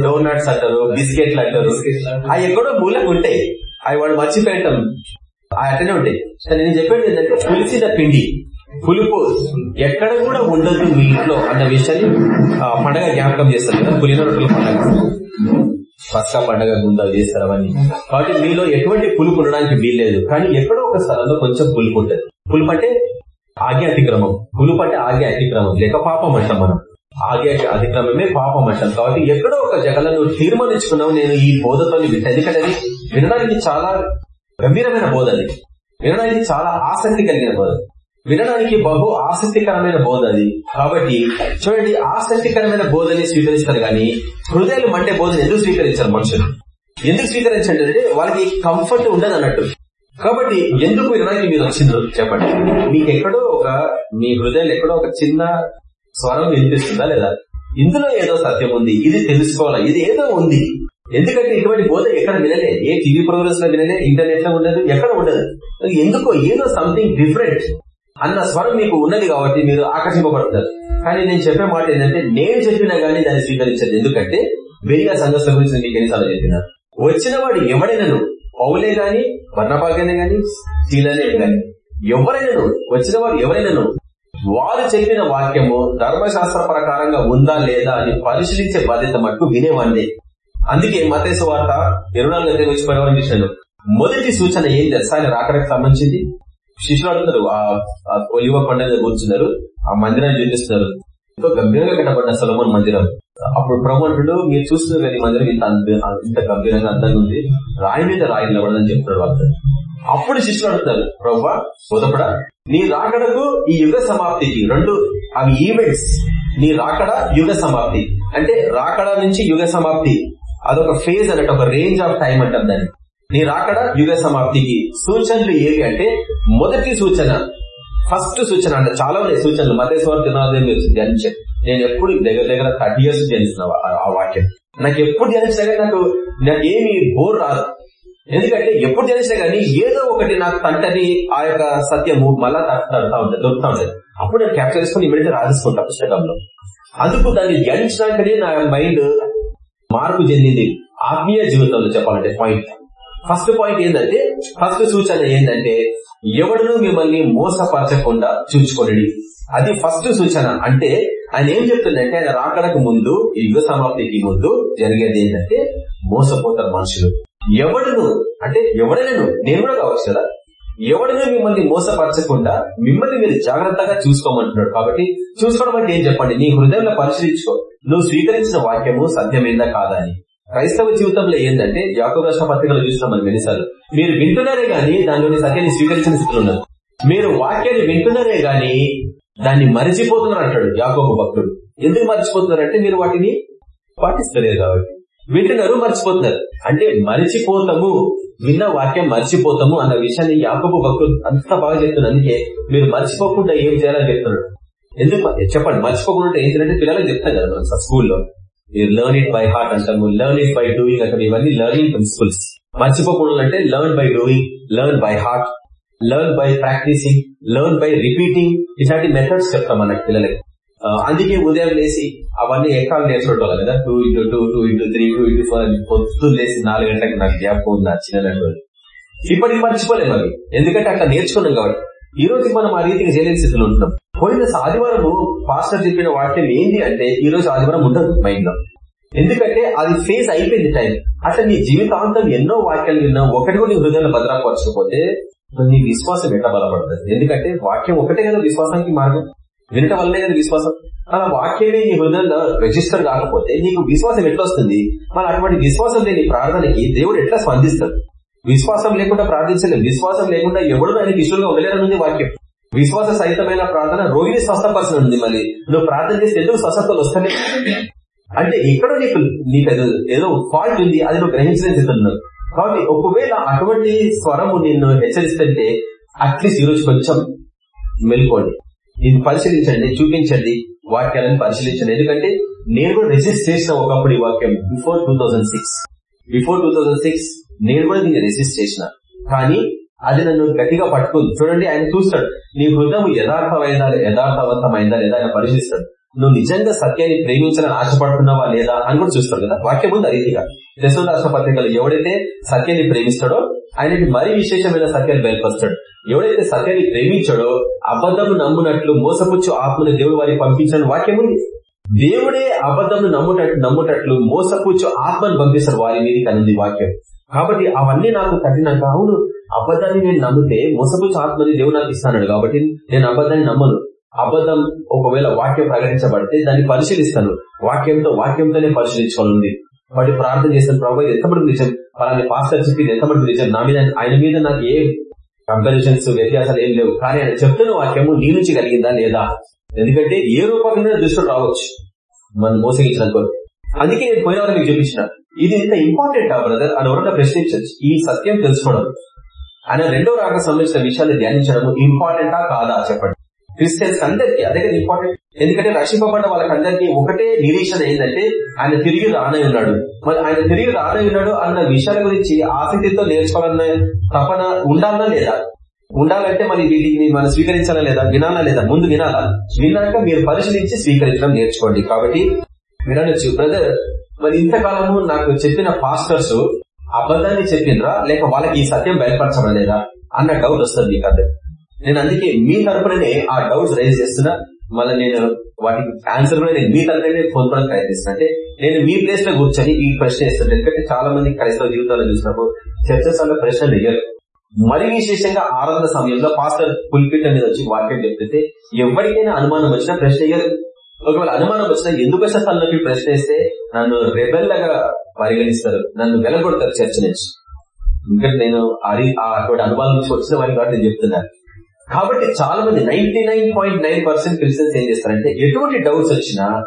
డోనట్స్ అంటారు బిస్కెట్లు అంటారు. అవి ఎక్కడో మూలకు ఉంటాయి. అవి వాడు మర్చిపోయటం. అట్లనే ఉంటాయి. నేను చెప్పేది ఏంటంటే పులిసిన పిండి పులుపు ఎక్కడ కూడా ఉండదు మీ ఇంట్లో అన్న విషయాన్ని పండగ జ్ఞాపకం చేస్తారు కదా పులిన రొట్టెల పండగ. పస్కా పండగ ముందు అవి చేస్తారు అవన్నీ. కాబట్టి మీలో ఎటువంటి పులుపు ఉండడానికి వీల్లేదు. కానీ ఎక్కడో ఒక స్థలంలో కొంచెం పులుపు ఉంటుంది. పులుపు అంటే ఆజ్ఞ అతిక్రమం పులుపు అంటే ఆజ్ఞ అతిక్రమం లేక పాపం అంటాం మనం. ఆజ్ఞ అధిక్రమమే పాపం అంటాం కాబట్టి ఎక్కడో ఒక జగల నువ్వు తీర్మానించుకున్నావు నేను ఈ బోధతో ఎందుకంటే వినడానికి చాలా గంభీరమైన బోధ అది. వినడానికి చాలా ఆసక్తి కలిగిన బోధ. వినడానికి బహు ఆసక్తికరమైన బోధ అది. కాబట్టి చూడండి ఆసక్తికరమైన బోధని స్వీకరిస్తారు కానీ హృదయాలు మంటే బోధన ఎందుకు స్వీకరించారు మనుషులు? ఎందుకు స్వీకరించండి అంటే వాళ్ళకి కంఫర్ట్ ఉండదు అన్నట్టు. కాబట్టి ఎందుకు వినడానికి మీరు వచ్చిందో చెప్పండి. మీకు ఎక్కడో ఒక మీ హృదయాలు ఎక్కడో ఒక చిన్న స్వరం వినిపిస్తుందా లేదా? ఇందులో ఏదో సత్యం ఉంది ఇది తెలుసుకోవాలా? ఇది ఏదో ఉంది. ఎందుకంటే ఇటువంటి బోధ ఎక్కడ వినలే? ఏ టీవీ ప్రోగ్రామ్స్లో వినలే? ఇంటర్నెట్లో ఉండదు ఎక్కడ ఉండదు. ఎందుకో ఏదో సంథింగ్ డిఫరెంట్ అన్న స్వరం మీకు ఉన్నది కాబట్టి మీరు ఆకర్షింపబడుతున్నారు కానీ నేను చెప్పే మాట ఏంటంటే నేను చెప్పినా గానీ దాన్ని స్వీకరించదు. ఎందుకంటే వేరే సందర్శన గురించి మీకు ఎన్నిసార్లు చెప్పినా. వచ్చిన వాడు ఎవడైనాను? పౌలే గాని వర్ణభాగ్యనే గాని శీలనే గాని. ఎవరైనాను? వచ్చిన వాడు ఎవరైనాను? వారు చెప్పిన వాక్యము ధర్మశాస్త్ర ప్రకారంగా ఉందా లేదా అని పరిశీలించే బాధ్యత మటుకు వినేవాడిని అందుకే మతేశ వార్త ఇరవై నాలుగు వచ్చి మొదటి సూచన ఏం తెలుసా ఆయన రాకడానికి సంబంధించింది. శిష్యులు అడుగుతారు ఆ ఒలివ పండుగ కూర్చున్నారు ఆ మందిరాన్ని చూపిస్తున్నారు. ఎంతో గంభీరంగా కట్టబడిన సొలమన్ మందిరం. అప్పుడు ప్రమోటుడు మీరు చూస్తున్నారు కానీ మందిరం ఇంత ఇంత గంభీరంగా అందంగా ఉంది. రాయి మీద రాయి నిలబడదని చెప్తున్నాడు వాళ్ళతో అప్పుడు శిష్యులు అడుగుతారు ప్రభా బోధపడ నీ రాకడకు ఈ యుగ సమాప్తికి రెండు అవి ఈవెంట్స్ నీ రాకడ యుగ సమాప్తి. అంటే రాకడ నుంచి యుగ సమాప్తి. అదొక ఫేజ్ అన్నట్టు ఒక రేంజ్ ఆఫ్ టైం అంటాం దాన్ని. నీ రాకడ యుగ సమాప్తికి సూచనలు ఏవి అంటే మొదటి సూచన ఫస్ట్ సూచన అంటే చాలా ఉన్నాయి సూచనలు. మతేశ్వర తినాదేం ధ్యానించే. నేను ఎప్పుడు దగ్గర దగ్గర థర్టీ ఇయర్స్ ధ్యానిస్తున్నా ఆ వాక్యం. నాకు ఎప్పుడు ధ్యానించినా నాకు నాకు నాకేమి బోర్ రాదు. ఎందుకంటే ఎప్పుడు ధ్యానించినా కానీ ఏదో ఒకటి నాకు తంటని ఆ యొక్క సత్యము మళ్ళా తడుతా ఉంటుంది దొరుకుతా ఉంటుంది అప్పుడు నేను క్యాప్చర్ చేసుకుని ఇమీడియట్ రాసేసుకుంటా పుస్తకంలో. అందుకు దాన్ని ధ్యానించడానికనే నా మైండ్ మార్పు చెందింది. ఆత్మీయ జీవితంలో చెప్పాలంటే పాయింట్ ఫస్ట్ పాయింట్ ఏంటంటే ఫస్ట్ సూచన ఏంటంటే ఎవడను మిమ్మల్ని మోసపరచకుండా చూచుకోండి అది ఫస్ట్ సూచన. అంటే ఆయన ఏం చెప్తుందంటే ఆయన రాకడకు ముందు యుగ సమాప్తికి ముందు జరిగేది ఏంటంటే మోసపోతారు మనుషులు. ఎవడును? అంటే ఎవడైనా నేను కూడా కావచ్చు కదా? ఎవడైనా మిమ్మల్ని మోసపరచకుండా మిమ్మల్ని మీరు జాగ్రత్తగా చూసుకోమంటున్నాడు. కాబట్టి చూసుకోవడం అంటే ఏం చెప్పండి? నీ హృదయంలో పరిశీలించుకో. నువ్వు స్వీకరించిన వాక్యము సత్యమైందా కాదా అని. క్రైస్తవ జీవితంలో ఏంటంటే యాకో పత్రికలు చూసినాం మనం ఎన్నిసార్లు. మీరు వింటున్నారే గాని దానిలోని సత్యాన్ని స్వీకరించిన స్థితిలో ఉన్నారు. మీరు వాక్యాన్ని వింటున్నారే గాని దాన్ని మరిచిపోతున్నారు అంటాడు యాకోబ భక్తుడు. ఎందుకు మర్చిపోతున్నారంటే మీరు వాటిని పాటిస్తలేరు కాబట్టి. వింటున్నారు మర్చిపోతున్నారు. అంటే మరిచిపోతాము విన్న వాక్యం మర్చిపోతాము అన్న విషయాన్ని యాకపు భక్తులు అంత బాగా చెప్తున్నారు అందుకే మీరు మర్చిపోకుండా ఏం చేయాలని చెప్తున్నాడు. ఎందుకు? చెప్పండి మర్చిపోకుండా ఏం చేయాలంటే పిల్లలకు చెప్తాం కదా మనం స్కూల్లో. మీరు లెర్న్ ఇట్ బై హార్ట్ అంటాము లెర్న్ ఇట్ బై డూయింగ్ అంటాము. ఇవన్నీ లెర్నింగ్ ప్రిన్సిపల్స్ మర్చిపోకుండా అంటే learn by doing learn by heart learn by practicing learn by repeating ఇట్లాంటి మెథడ్స్ చెప్తాం మన పిల్లలకి. అందుకే ఉదయం లేసి అవన్నీ ఎక్కాలు నేర్చుకోవడం కదా two into two two into three two into four పొద్దున్న లేసి నాలుగు గంటలకు నాకు జ్ఞాపకం ఉంది నా చిన్న ఇప్పటికి మర్చిపోలేము అవి. ఎందుకంటే అట్లా నేర్చుకున్నాం కాబట్టి. ఈ రోజు మనం ఆ రీతికి చేయలేని స్థితిలో ఉంటున్నాం. పోయిన ఆదివారం పాస్టర్ చెప్పిన వాక్యం ఏంటి అంటే ఈ రోజు ఆదివారం ఉండదు మైండ్లో ఎందుకంటే అది ఫేస్ అయిపోయింది టైం. అట్లా నీ జీవితాంతం ఎన్నో వాక్యాలు విన్నావు ఒకటి కూడా నీ హృదయంలో భద్రపరచకపోతే నీ విశ్వాసం ఎట్లా బలపడుతుంది? ఎందుకంటే వాక్యం ఒకటే కదా విశ్వాసానికి మార్గం. వినటం వల్లనే కదా విశ్వాసం? అలా వాక్యమే నీ హృదయంలో రిజిస్టర్ కాకపోతే నీకు విశ్వాసం ఎట్లా వస్తుంది మన అటువంటి విశ్వాసం లేని ప్రార్థనకి దేవుడు ఎట్లా స్పందిస్తాడు? విశ్వాసం లేకుండా ప్రార్థించలేదు విశ్వాసం లేకుండా ఎవడు ఆయన విశ్వంగా ఉండలేరనుంది వాక్యం. విశ్వాస సహితమైన ప్రార్థన రోగిని స్వస్థపరచడం ఉంది మళ్ళీ. నువ్వు ప్రార్థన చేస్తే ఎందుకు స్వస్థతలు వస్తాయి అంటే ఇక్కడ నీకు నీకు ఏదో ఫాల్ట్ ఉంది అది నువ్వు గ్రహించలే కాబట్టి ఒకవేళ అటువంటి స్వరము నిన్ను హెచ్చరిస్తుంటే అట్లీస్ట్ ఈరోజు కొంచెం మెల్కోండి. ఇది పరిశీలించండి చూపించండి వాక్యాలను పరిశీలించండి. ఎందుకంటే నేను కూడా రెసిస్ట్ చేసిన ఒకప్పుడు ఈ వాక్యం బిఫోర్ టూ బిఫోర్ టూ నేను కూడా దీన్ని రెసిస్ట్ చేసిన. కానీ అది నన్ను గట్టిగా పట్టుకుంది. చూడండి ఆయన చూస్తాడు నీ హృదయం యథార్థమైందా యథార్థవంతమైందా లేదా? ఆయన పరిశీలిస్తాడు. నువ్వు నిజంగా సత్యాన్ని ప్రేమించాలని ఆశపడుతున్నావా లేదా? అని కూడా చూస్తాడు కదా. వాక్యం ఉంది అరీతిగా దశమ రాష్ట్ర పత్రికలు ఎవడైతే సత్యాన్ని ప్రేమిస్తాడో ఆయనకి మరీ విశేషమైన సత్యాన్ని బయలుపరుస్తాడు. ఎవడైతే సత్యాన్ని ప్రేమించాడో అబద్ధం నమ్మునట్లు మోసపుచ్చు ఆత్మని దేవుడు వారికి పంపించిన వాక్యం ఉంది. దేవుడే అబద్ధం నమ్ముటట్లు నమ్ముటట్లు మోసపుచ్చు ఆత్మను పంపిస్తారు వారి మీద కనుంది వాక్యం. కాబట్టి అవన్నీ నాకు కఠినాక అవును అబద్ధాన్ని నేను నమ్మితే మోసపుచ్చు ఆత్మని దేవుడు నాకు ఇస్తాడు కాబట్టి నేను అబద్ధాన్ని నమ్మను. అబద్ధం ఒకవేళ వాక్యం ప్రకటించబడితే దాన్ని పరిశీలిస్తాను. వాక్యంతో వాక్యంతోనే పరిశీలించుకోనుంది వాటి ప్రార్థన చేసిన ప్రభావ ఎంతమంది నిజం? అలానే పాస్టర్ చెప్పింది ఎంతమంది నిజం? నా మీద ఆయన మీద నాకు ఏ కంపారిజన్స్ వ్యత్యాసాలు ఏం లేవు. కానీ ఆయన చెప్తున్న వాక్యము నీ నుంచి కలిగిందా లేదా? ఎందుకంటే ఏ రూపంగా దృష్టిలో రావచ్చు? మనం మోసగించిన అందుకే నేను పోయిన వారు మీకు చూపించిన. ఇది ఇంత ఇంపార్టెంట్ ఆ బ్రదర్ అని ఎవరన్నా ప్రశ్నించచ్చు ఈ సత్యం తెలుసుకోవడం. ఆయన రెండో రాక సంబంధించిన విషయాన్ని ధ్యానించడం ఇంపార్టెంటా కాదా? చెప్పండి. క్రిస్టియన్స్ అందరికీ అదే ఇంపార్టెంట్ ఎందుకంటే రక్షింపబడ్డ వాళ్ళకందరికీ ఒకటే నిరీక్షణ ఏంటంటే ఆయన తిరిగి రానై ఉన్నాడు. మరి ఆయన తిరిగి రానై ఉన్నాడు అన్న విషయాల గురించి ఆసక్తితో నేర్చుకోవాలన్న తపన ఉండాలన్నా లేదా? ఉండాలంటే మరి వీటిని మనం స్వీకరించాలా లేదా? వినాలా లేదా? ముందు వినాలా? విన్నాక మీరు పరిశీలించి స్వీకరించడం నేర్చుకోండి. కాబట్టి వినొచ్చు. బ్రదర్ మరి ఇంతకాలము నాకు చెప్పిన పాస్టర్స్ అబద్ధాన్ని చెప్పిండ్రా లేక వాళ్ళకి ఈ సత్యం లేదా? అన్న డౌట్ వస్తుంది మీకు నేను అందుకే మీ తరపుననే ఆ డౌట్స్ రైజ్ చేస్తున్నా. మళ్ళీ నేను వాటికి ఆన్సర్ కూడా నేను మీ తరపునే పొందడానికి ప్రయత్నిస్తున్నా. అంటే నేను మీ ప్లేస్లో కూర్చొని ఈ ప్రశ్న ఇస్తాను ఎందుకంటే చాలా మంది క్రైస్తవ జీవితాల్లో చూసినప్పుడు చర్చసాల ప్రశ్నలు అయ్యారు మరి విశేషంగా ఆరాధన సమయంలో పాస్టర్ పుల్పిట్ మీద వచ్చి వాక్యం చెప్తే ఎవరికైనా అనుమానం వచ్చినా ప్రశ్న అయ్యారు ఒకవేళ అనుమానం వచ్చినా ఎందుకు స్థలంలోకి ప్రశ్న వేస్తే నన్ను రెబెల్లగా పరిగణిస్తారు. నన్ను వెలగొడతారు చర్చ నుంచి. ఇంకా నేను అది అటువంటి అనుభవం నుంచి వచ్చిన వారికి కాబట్టి నేను చెప్తున్నాను కాబట్టి చాలా మంది ninety nine point nine percent Christians ఏం చేస్తారంటే ఎటువంటి డౌట్స్ వచ్చినా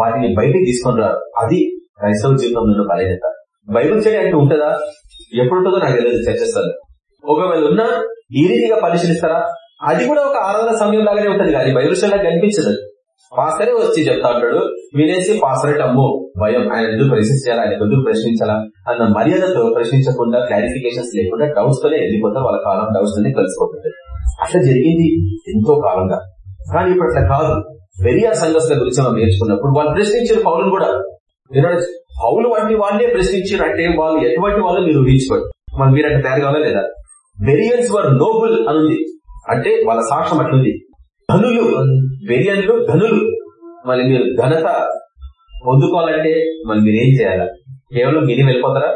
వాటిని బయటికి తీసుకొని రారు. అది క్రైస్తవ జీవితంలో బలహీనత. బైబుల్ స్టడీ అంటే ఉంటుందా? ఎప్పుడు ఉంటుందో నాకు తెలియదు చర్చిస్తాను. ఒకవేళ ఉన్నా ఈ రీతిగా పరిశీలిస్తారా అది కూడా ఒక ఆరాధన సమయం లాగానే ఉంటది కానీ బైబుల్ స్టడీ కనిపించదు పాసరే వచ్చి చెప్తా ఉంటాడు వినేసి పాసరేట్ అమ్మో భయం. ఆయన ఎందుకు ప్రశ్నించాలా? ఆయన ఎందుకు ప్రశ్నించాలా? అన్న మర్యాదతో ప్రశ్నించకుండా క్లారిఫికేషన్స్ లేకుండా డౌట్స్ తోనే వెళ్ళిపోతారు వాళ్ళ కాలం డౌట్స్ తోనే కలిసిపోతుంటారు. అట్లా జరిగింది ఎంతో కాలంగా. కానీ ఇప్పుడు అట్లా కాదు. వెరియా సంఘస్థల గురించి మనం నేర్చుకున్నప్పుడు వాళ్ళు ప్రశ్నించారు పౌరులు కూడా పౌలు వంటి వాళ్ళే ప్రశ్నించారు అంటే వాళ్ళు ఎటువంటి వాళ్ళు మీరు ఊహించుకోండి మనం మీరు అంటే తయారు కావాలా లేదా? వెరియన్స్ వర్ నోబుల్ అనుంది. అంటే వాళ్ళ సాక్ష్యం అట్లుంది. ధనులు వెరియన్లు ధనులు. మరి మీరు ఘనత పొందుకోవాలంటే మరి మీరేం చేయాలా? కేవలం మీరే వెళ్ళిపోతారా?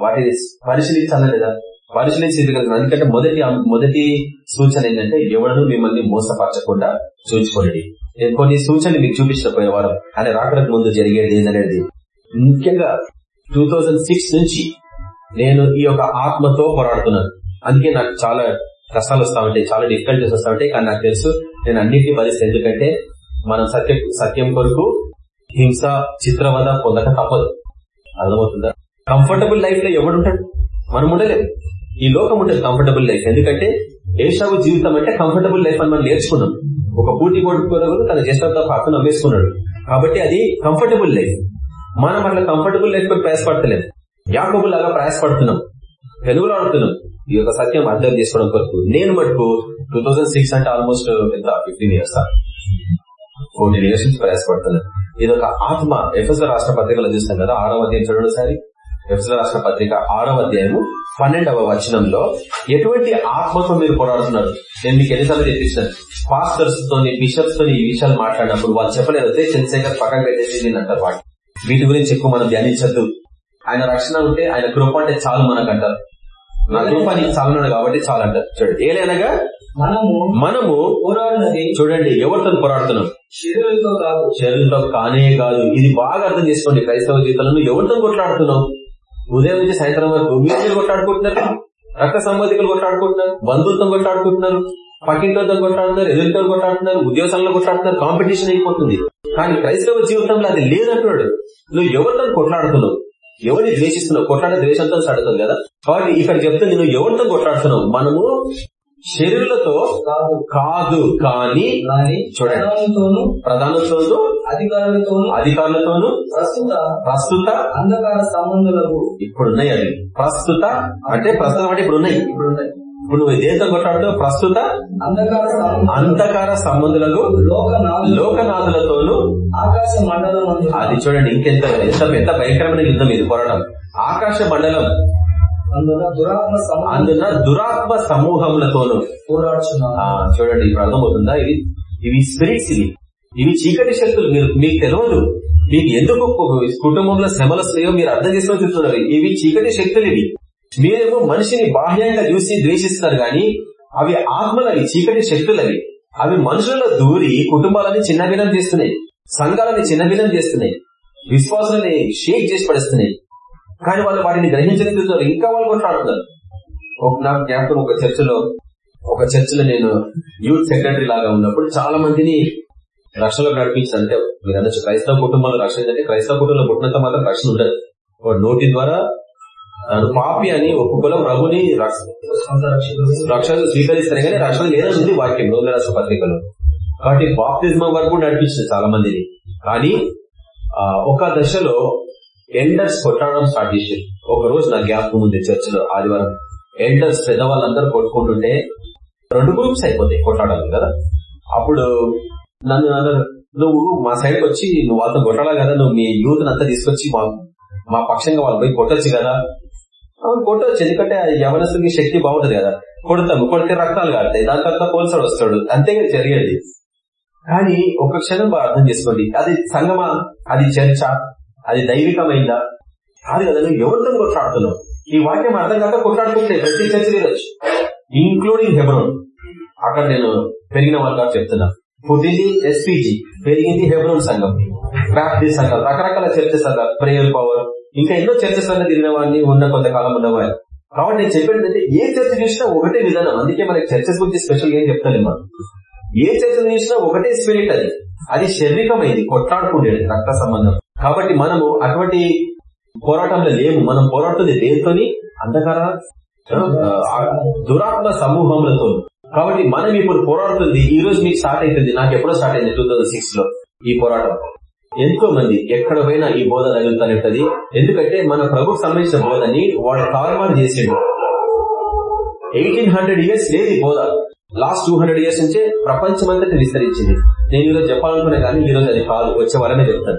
వాటిని పరిశీలించాలా లేదా? పరిశీలించగలుగుతారు ఎందుకంటే మొదటి మొదటి సూచన ఏంటంటే ఎవడను మిమ్మల్ని మోసపరచకుండా చూసుకోండి నేను కొన్ని సూచనలు మీకు చూపించిన పోయిన వారం ఆయన రాకడానికి ముందు జరిగేది ఏంటనేది ముఖ్యంగా టూ నుంచి నేను ఈ యొక్క ఆత్మతో పోరాడుతున్నాను. అందుకే నాకు చాలా కష్టాలు వస్తా ఉంటాయి చాలా డిఫికల్టీస్ వస్తా ఉంటాయి కానీ నాకు తెలుసు నేను అన్నింటినీ భరిస్తాను. ఎందుకంటే మనం సత్యం సత్యం కొరకు హింస చిత్రవద పొందక తప్పదు. అర్థమవుతుందా? కంఫర్టబుల్ లైఫ్లో ఎవడుంటాడు? మనం ఉండలేదు ఈ లోకం ఉంటుంది కంఫర్టబుల్ లైఫ్ ఎందుకంటే ఏషావు జీవితం అంటే కంఫర్టబుల్ లైఫ్ అని మనం నేర్చుకున్నాం. ఒక పూటి కొడుకు తన జ్యేష్ఠతో పక్కన అమ్మేసుకున్నాడు. కాబట్టి అది కంఫర్టబుల్ లైఫ్ మనం అట్లా కంఫర్టబుల్ లైఫ్ కూడా ప్రయాసపడతలేదు యాకోబు లాగా ప్రయాసపడుతున్నాం. తెలుగులో ఆడుతున్నాం. ఈ యొక్క సత్యం అర్థం చేసుకోవడం కొరకు నేను మటుకు టూ అంటే ఆల్మోస్ట్ ఎంత? ఫిఫ్టీన్ ఇయర్స్ ఫోర్టీన్ ఇయర్స్ నుంచి ప్రయాసపడుతున్నాను ఇది ఒక ఆత్మ. ఎఫ్ఎస్ రాష్ట్ర పత్రికలో చూస్తాం కదా ఆరవ అధ్యాయం చూడండి సారి ఎఫ్ఎస్ రాష్ట్ర పత్రిక ఆరవ అధ్యాయము పన్నెండవ వచనంలో ఎటువంటి ఆత్మతో మీరు పోరాడుతున్నారు? నేను మీకు ఎన్నిసార్లు చెప్పించాను పాస్టర్స్ తోని బిషప్స్ తోని ఈ విషయాలు మాట్లాడినప్పుడు వాళ్ళు చెప్పలేదు. అయితే చంద్రశేఖర్ పక్కన పెట్టేసి అంటారు వాటి వీటి గురించి ఎక్కువ మనం ధ్యానించద్దు. ఆయన రక్షణ ఉంటే ఆయన కృప అంటే చాలు మనకు అంటారు నా కృప నీకు చాలున్నాడు కాబట్టి చాలు అంటారు చూడండి. ఏలైనగా మనము మనము పోరాడినది చూడండి ఎవరితో పోరాడుతున్నాం? శరీరులతో కాదు. శరీరంతో కానే కాదు. ఇది బాగా అర్థం చేసుకోండి. క్రైస్తవ జీవితంలో ఎవరితో కొట్లాడుతున్నావు? ఉదయం నుంచి సాయంత్రం వరకు మీరు కొట్లాడుకుంటున్నారు రక్త సంబంధికులు కొట్లాడుకుంటున్నారు బంధువులతో కొట్లాడుకుంటున్నారు పక్కింటితో కొట్లాడుతున్నారు ఎదురుతో కొట్లాడుతున్నారు ఉద్యోగాల్లో కొట్లాడుతున్నారు కాంపిటీషన్ అయిపోతుంది. కానీ క్రైస్తవ జీవితంలో అది లేదంటున్నాడు. నువ్వు ఎవరితో కొట్లాడుతున్నావు? ఎవరిని ద్వేషిస్తున్నావు? కొట్లాడే ద్వేషంతో సాడుతుంది కదా? కాబట్టి ఇక్కడ చెప్తే నువ్వు ఎవరితో కొట్లాడుతున్నావు? మనము శరీరులతో కాదు. కాదు కానీ కానీ చూడండి. ప్రధానులతోనూ అధికారులతోనూ అధికారులతోనూ ప్రస్తుత ప్రస్తుత అంధకార సంబంధులకు ఇప్పుడున్నాయి అవి ప్రస్తుత అంటే ప్రస్తుతం అంటే ఇప్పుడు ఉన్నాయి ఇప్పుడున్నాయి. ఇప్పుడు నువ్వు దేంతో కొట్లాడుతావు ప్రస్తుత అంధకార సంబంధులు అంధకార సంబంధులకు లోకనాథులు లోకనాథులతోనూ ఆకాశ మండలం అది చూడండి ఇంకెంత ఎంత ఎంత భయంకరమైన యుద్ధం ఇది పోరాటం. ఆకాశ మండలం అందున దురాత్మ సమూహములతోనూ. పోరాడుచున్నాను ఆ, చూడండి ఇప్పుడు అర్థమవుతుందా? ఇవి ఇవి స్పిరిట్స్ ఇవి. ఇవి చీకటి శక్తులు. మీరు మీకు తెలియదు మీకు ఎందుకు కుటుంబంలో శ్రమలు వస్తాయో మీరు అర్థం చేసుకొని చెప్తున్నారు ఇవి చీకటి శక్తులు ఇవి. మీరేమో మనిషిని బాహ్యంగా చూసి ద్వేషిస్తున్నారు గాని అవి ఆత్మలవి చీకటి శక్తులవి. అవి మనుషులలో దూరి కుటుంబాలని చిన్నభిన్నం చేస్తున్నాయి. సంఘాలని చిన్నభిన్నం చేస్తున్నాయి. విశ్వాసాలని షేక్ చేసి పడేస్తున్నాయి. కానీ వాళ్ళు వాటిని గ్రహించలేదు ఇంకా వాళ్ళు కొట్లాడుతున్నారు. ఒక నాకు జ్ఞాపకం ఒక చర్చలో ఒక చర్చిలో నేను యూత్ సెక్రటరీ లాగా ఉన్నప్పుడు చాలా మందిని రక్షణలో నడిపించాను అంటే మీరు అనొచ్చు క్రైస్తవ కుటుంబంలో రక్షణ అంటే క్రైస్తవ కుటుంబంలో పుట్టినంత మాత్రం రక్షణ ఉండదు. ఒక నోటి ద్వారా తాను పాపి అని ఒక ప్రభుని రఘుని రక్షణ స్వీకరిస్తారు కానీ రక్షణ లేదని ఉంది వాక్యం రోజు రాష్ట్ర పత్రికలో. కాబట్టి బాప్తిజం వరకు నడిపించింది చాలా మందిని. కానీ ఒక దశలో ఎల్డర్స్ కొట్టడం స్టార్ట్ చేశారు ఒక రోజు నా జ్ఞాపకం ఉంది చర్చిలో ఆదివారం. ఎల్డర్స్ పెద్దవాళ్ళందరూ కొట్టుకుంటుంటే రెండు గ్రూప్స్ అయిపోతాయి కొట్లాడాలి కదా. అప్పుడు నన్ను అన్నారు నువ్వు మా సైడ్కి వచ్చి నువ్వు వాళ్ళతో కొట్టాలా కదా నువ్వు మీ యూత్ అంతా తీసుకొచ్చి మా మా పక్షంగా వాళ్ళు పోయి కొట్టొచ్చు కదా. అవును కొట్టవచ్చు ఎందుకంటే యవనస్తుకి శక్తి బాగుంటది కదా. కొడతాము. కొడితే రక్తాలు కాడతాయి దాని తర్వాత పోల్సాడు వస్తాడు. అంతేగా జరిగేది. కానీ ఒక క్షణం బాగా అర్థం చేసుకోండి. అది సంగమా? అది చర్చ? అది దైవికమైందా? కాదు కదా నువ్వు ఎవరితో కొట్లాడుతున్నావు? ఈ వాక్యం అర్థం కాక కొట్లాడుకుంటే ప్రతి చర్చ ఇంక్లూడింగ్ హెబ్రోన్ అక్కడ నేను పెరిగిన వాళ్ళ చెప్తున్నా. పుట్టింది ఎస్పీజీ పెరిగింది హెబ్రోన్ సంఘం. బ్యాప్టిస్ట్ సంఘం రకరకాల చర్చ సంఘం. ప్రేయర్ పవర్ ఇంకా ఎన్నో చర్చ సంఘం తిరిగిన వాడిని ఉన్న కొంతకాలం ఉన్నవారు. కాబట్టి నేను చెప్పేది అంటే ఏ చర్చ చూసినా ఒకటే విధానం. అందుకే మనకి చర్చస్ గురించి స్పెషల్ ఏం చెప్తాను మనం. ఏ చేతులు చూసినా ఒకటే స్పిరిట్ అది. అది శారీరకమైంది కొట్లాడుకుండేది రక్త సంబంధం. కాబట్టి మనము అటువంటి పోరాటంలో లేము. మనం పోరాడుతుంది దేనితోని? అంధకార దురాత్మ సమూహములతో. కాబట్టి మనం ఇప్పుడు పోరాడుతుంది ఈ రోజు మీకు స్టార్ట్ అవుతుంది నాకు ఎప్పుడో స్టార్ట్ అయింది టూ లో ఈ పోరాటం. ఎంతో మంది ఎక్కడ పోయినా ఈ బోధ తగులుతానంటది ఎందుకంటే మన ప్రభుకు సంబంధించిన బోధని వాడు తారుమారు చేసిండు. ఎయిటీన్ హండ్రెడ్ ఇయర్స్ లేదు ఈ బోధ. లాస్ట్ టూ హండ్రెడ్ ఇయర్స్ నుంచే ప్రపంచమంతటి విస్తరించింది. నేను ఈరోజు చెప్పాలనుకున్నా కానీ ఈ రోజు అది కాదు. వచ్చే వరమే చెప్తాను.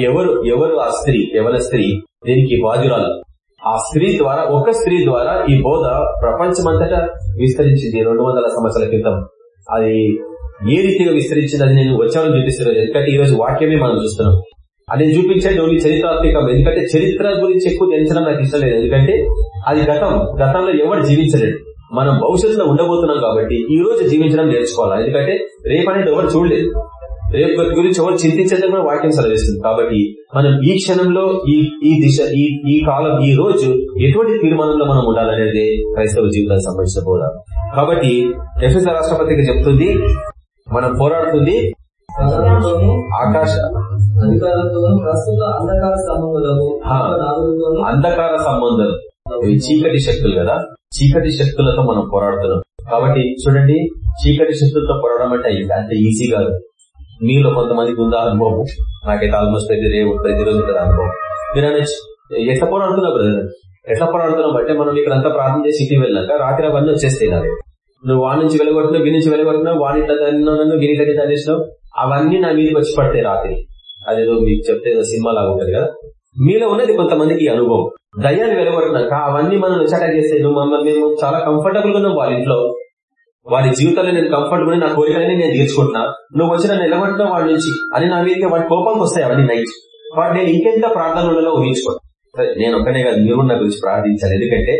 ఎవరు ఎవరు ఆ స్త్రీ ఎవరి స్త్రీ? దీనికి బాధ్యురాలు ఆ స్త్రీ ద్వారా ఒక స్త్రీ ద్వారా ఈ బోధ ప్రపంచమంతటా విస్తరించింది రెండు వందల సంవత్సరాల క్రితం. అది ఏ రీతిగా విస్తరించిందని నేను వచ్చాను చూపిస్తున్నాను ఎందుకంటే ఈ రోజు వాక్యమే మనం చూస్తున్నాం. అది చూపించేది ఓన్లీ చరిత్రాత్మకం. ఎందుకంటే చరిత్ర గురించి ఎక్కువ తెలిసిన నాకు ఇష్టం లేదు. ఎందుకంటే అది గతం. గతంలో ఎవరు జీవించలేడు మనం భవిష్యత్తులో ఉండబోతున్నాం కాబట్టి ఈ రోజు జీవించడం నేర్చుకోవాలి? ఎందుకంటే రేపు అనేది ఎవరు చూడలేదు. రేపు గురించి ఎవరు చింతించేది కూడా వాక్యం సెలవిస్తుంది కాబట్టి మనం ఈ క్షణంలో ఈ ఈ దిశ ఈ ఈ కాలం ఈ రోజు ఎటువంటి తీర్మానంలో మనం ఉండాలనేది క్రైస్తవ జీవితానికి సంబంధించిన బోధ. కాబట్టి ఎఫ్ఎస్ రాష్ట్రపతికి చెప్తుంది మనం పోరాడుతుంది. ఆకాశ అంధకార సంబంధం ఇవి చీకటి శక్తులు కదా? చీకటి శక్తులతో మనం పోరాడుతున్నాం. కాబట్టి చూడండి చీకటి శక్తులతో పోరాడడం అంటే అంత ఈజీ కాదు. మీలో కొంతమందికి ఉందా అనుభవం నాకైతే ఆల్మోస్ట్ ప్రతి రేపు ప్రతిరోజు ఉంటుంది అనుభవం. మీరు అనొచ్చు ఎట్లా పోరాడుతున్నావు బ్రదర్ ఎట్లా పోరాడుతున్నావు? అంటే మనం ఇక్కడ అంతా ప్రార్థన చేసి ఇంటికి వెళ్ళాక రాత్రి అవన్నీ వచ్చేస్తాయి నాకు. నువ్వు వాడి నుంచి వెలగొట్టినావు గిరి నుంచి వెలగొట్టినావు వాడి ఇట్లా తన్నాను గిరి దాన్ని తనేసినావు అవన్నీ నా మీదకి వచ్చి పడతాయి రాత్రి. అదేదో మీకు చెప్తే ఏదో సినిమా లాగా ఉంటుంది కదా? మీలో ఉన్నది కొంతమందికి ఈ అనుభవం. దయ్యాన్ని వెలువడుతున్నాక అవన్నీ మనం వచ్చాక చేస్తే మమ్మల్ని మేము చాలా కంఫర్టబుల్గా ఉన్నాం వాళ్ళ ఇంట్లో. వారి జీవితంలో నేను కంఫర్టబుల్ నా కోరికలని నేను తీర్చుకుంటున్నా. నువ్వు వచ్చి నన్ను వాడి నుంచి. అని నా మీదకి వాడి కోపానికి వస్తాయి అవన్నీ నైట్ వాడు నేను ఇంకెంత ప్రార్థనలలో ఊహించుకోను. నేను ఒక్కనే కాదు మీరు నా గురించి ప్రార్థించాలి. ఎందుకంటే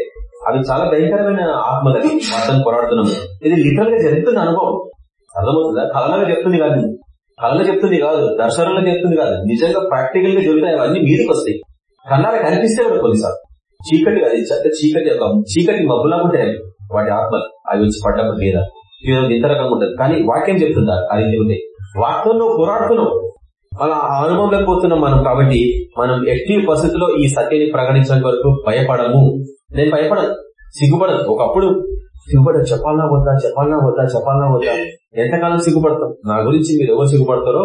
అవి చాలా భయంకరమైన ఆత్మలకి వాటిని పోరాడుతున్నాం. ఇది లిటరల్గా జరుగుతున్న అనుభవం. అర్థమవుతుందా? కళలో చెప్తుంది కాదు కళలో చెప్తుంది కాదు దర్శనంలో చెప్తుంది కాదు. నిజంగా ప్రాక్టికల్గా జరుగుతాయి అవన్నీ మీదకి వస్తాయి. కళ్ళారా కనిపిస్తే కూడా కొన్నిసార్లు చీకటి కాదు చక్క చీకటి ఒక చీకటి మబ్బులా ఉంటాయి వాటి ఆత్మలు. అవి వచ్చి పడ్డప్పుడు మీద ఈరోజు ఇంత రకంగా ఉంటుంది. కానీ వాక్యం చెప్తుందా? అది ఉంటాయి వాటితో నువ్వు పోరాడుతున్నావు అలా అనుభవంలోకి పోతున్నాం మనం కాబట్టి మనం ఎట్టి పరిస్థితుల్లో ఈ సత్యాన్ని ప్రకటించడం వరకు భయపడము. నేను భయపడను. సిగ్గుపడదు ఒకప్పుడు సిగ్గుపడదు చెప్పాలా వద్దా చెప్పాలా వద్దా చెప్పాలా వద్దా? ఎంతకాలం సిగ్గుపడతాం? నా గురించి మీరు ఎవరు సిగ్గుపడతారో?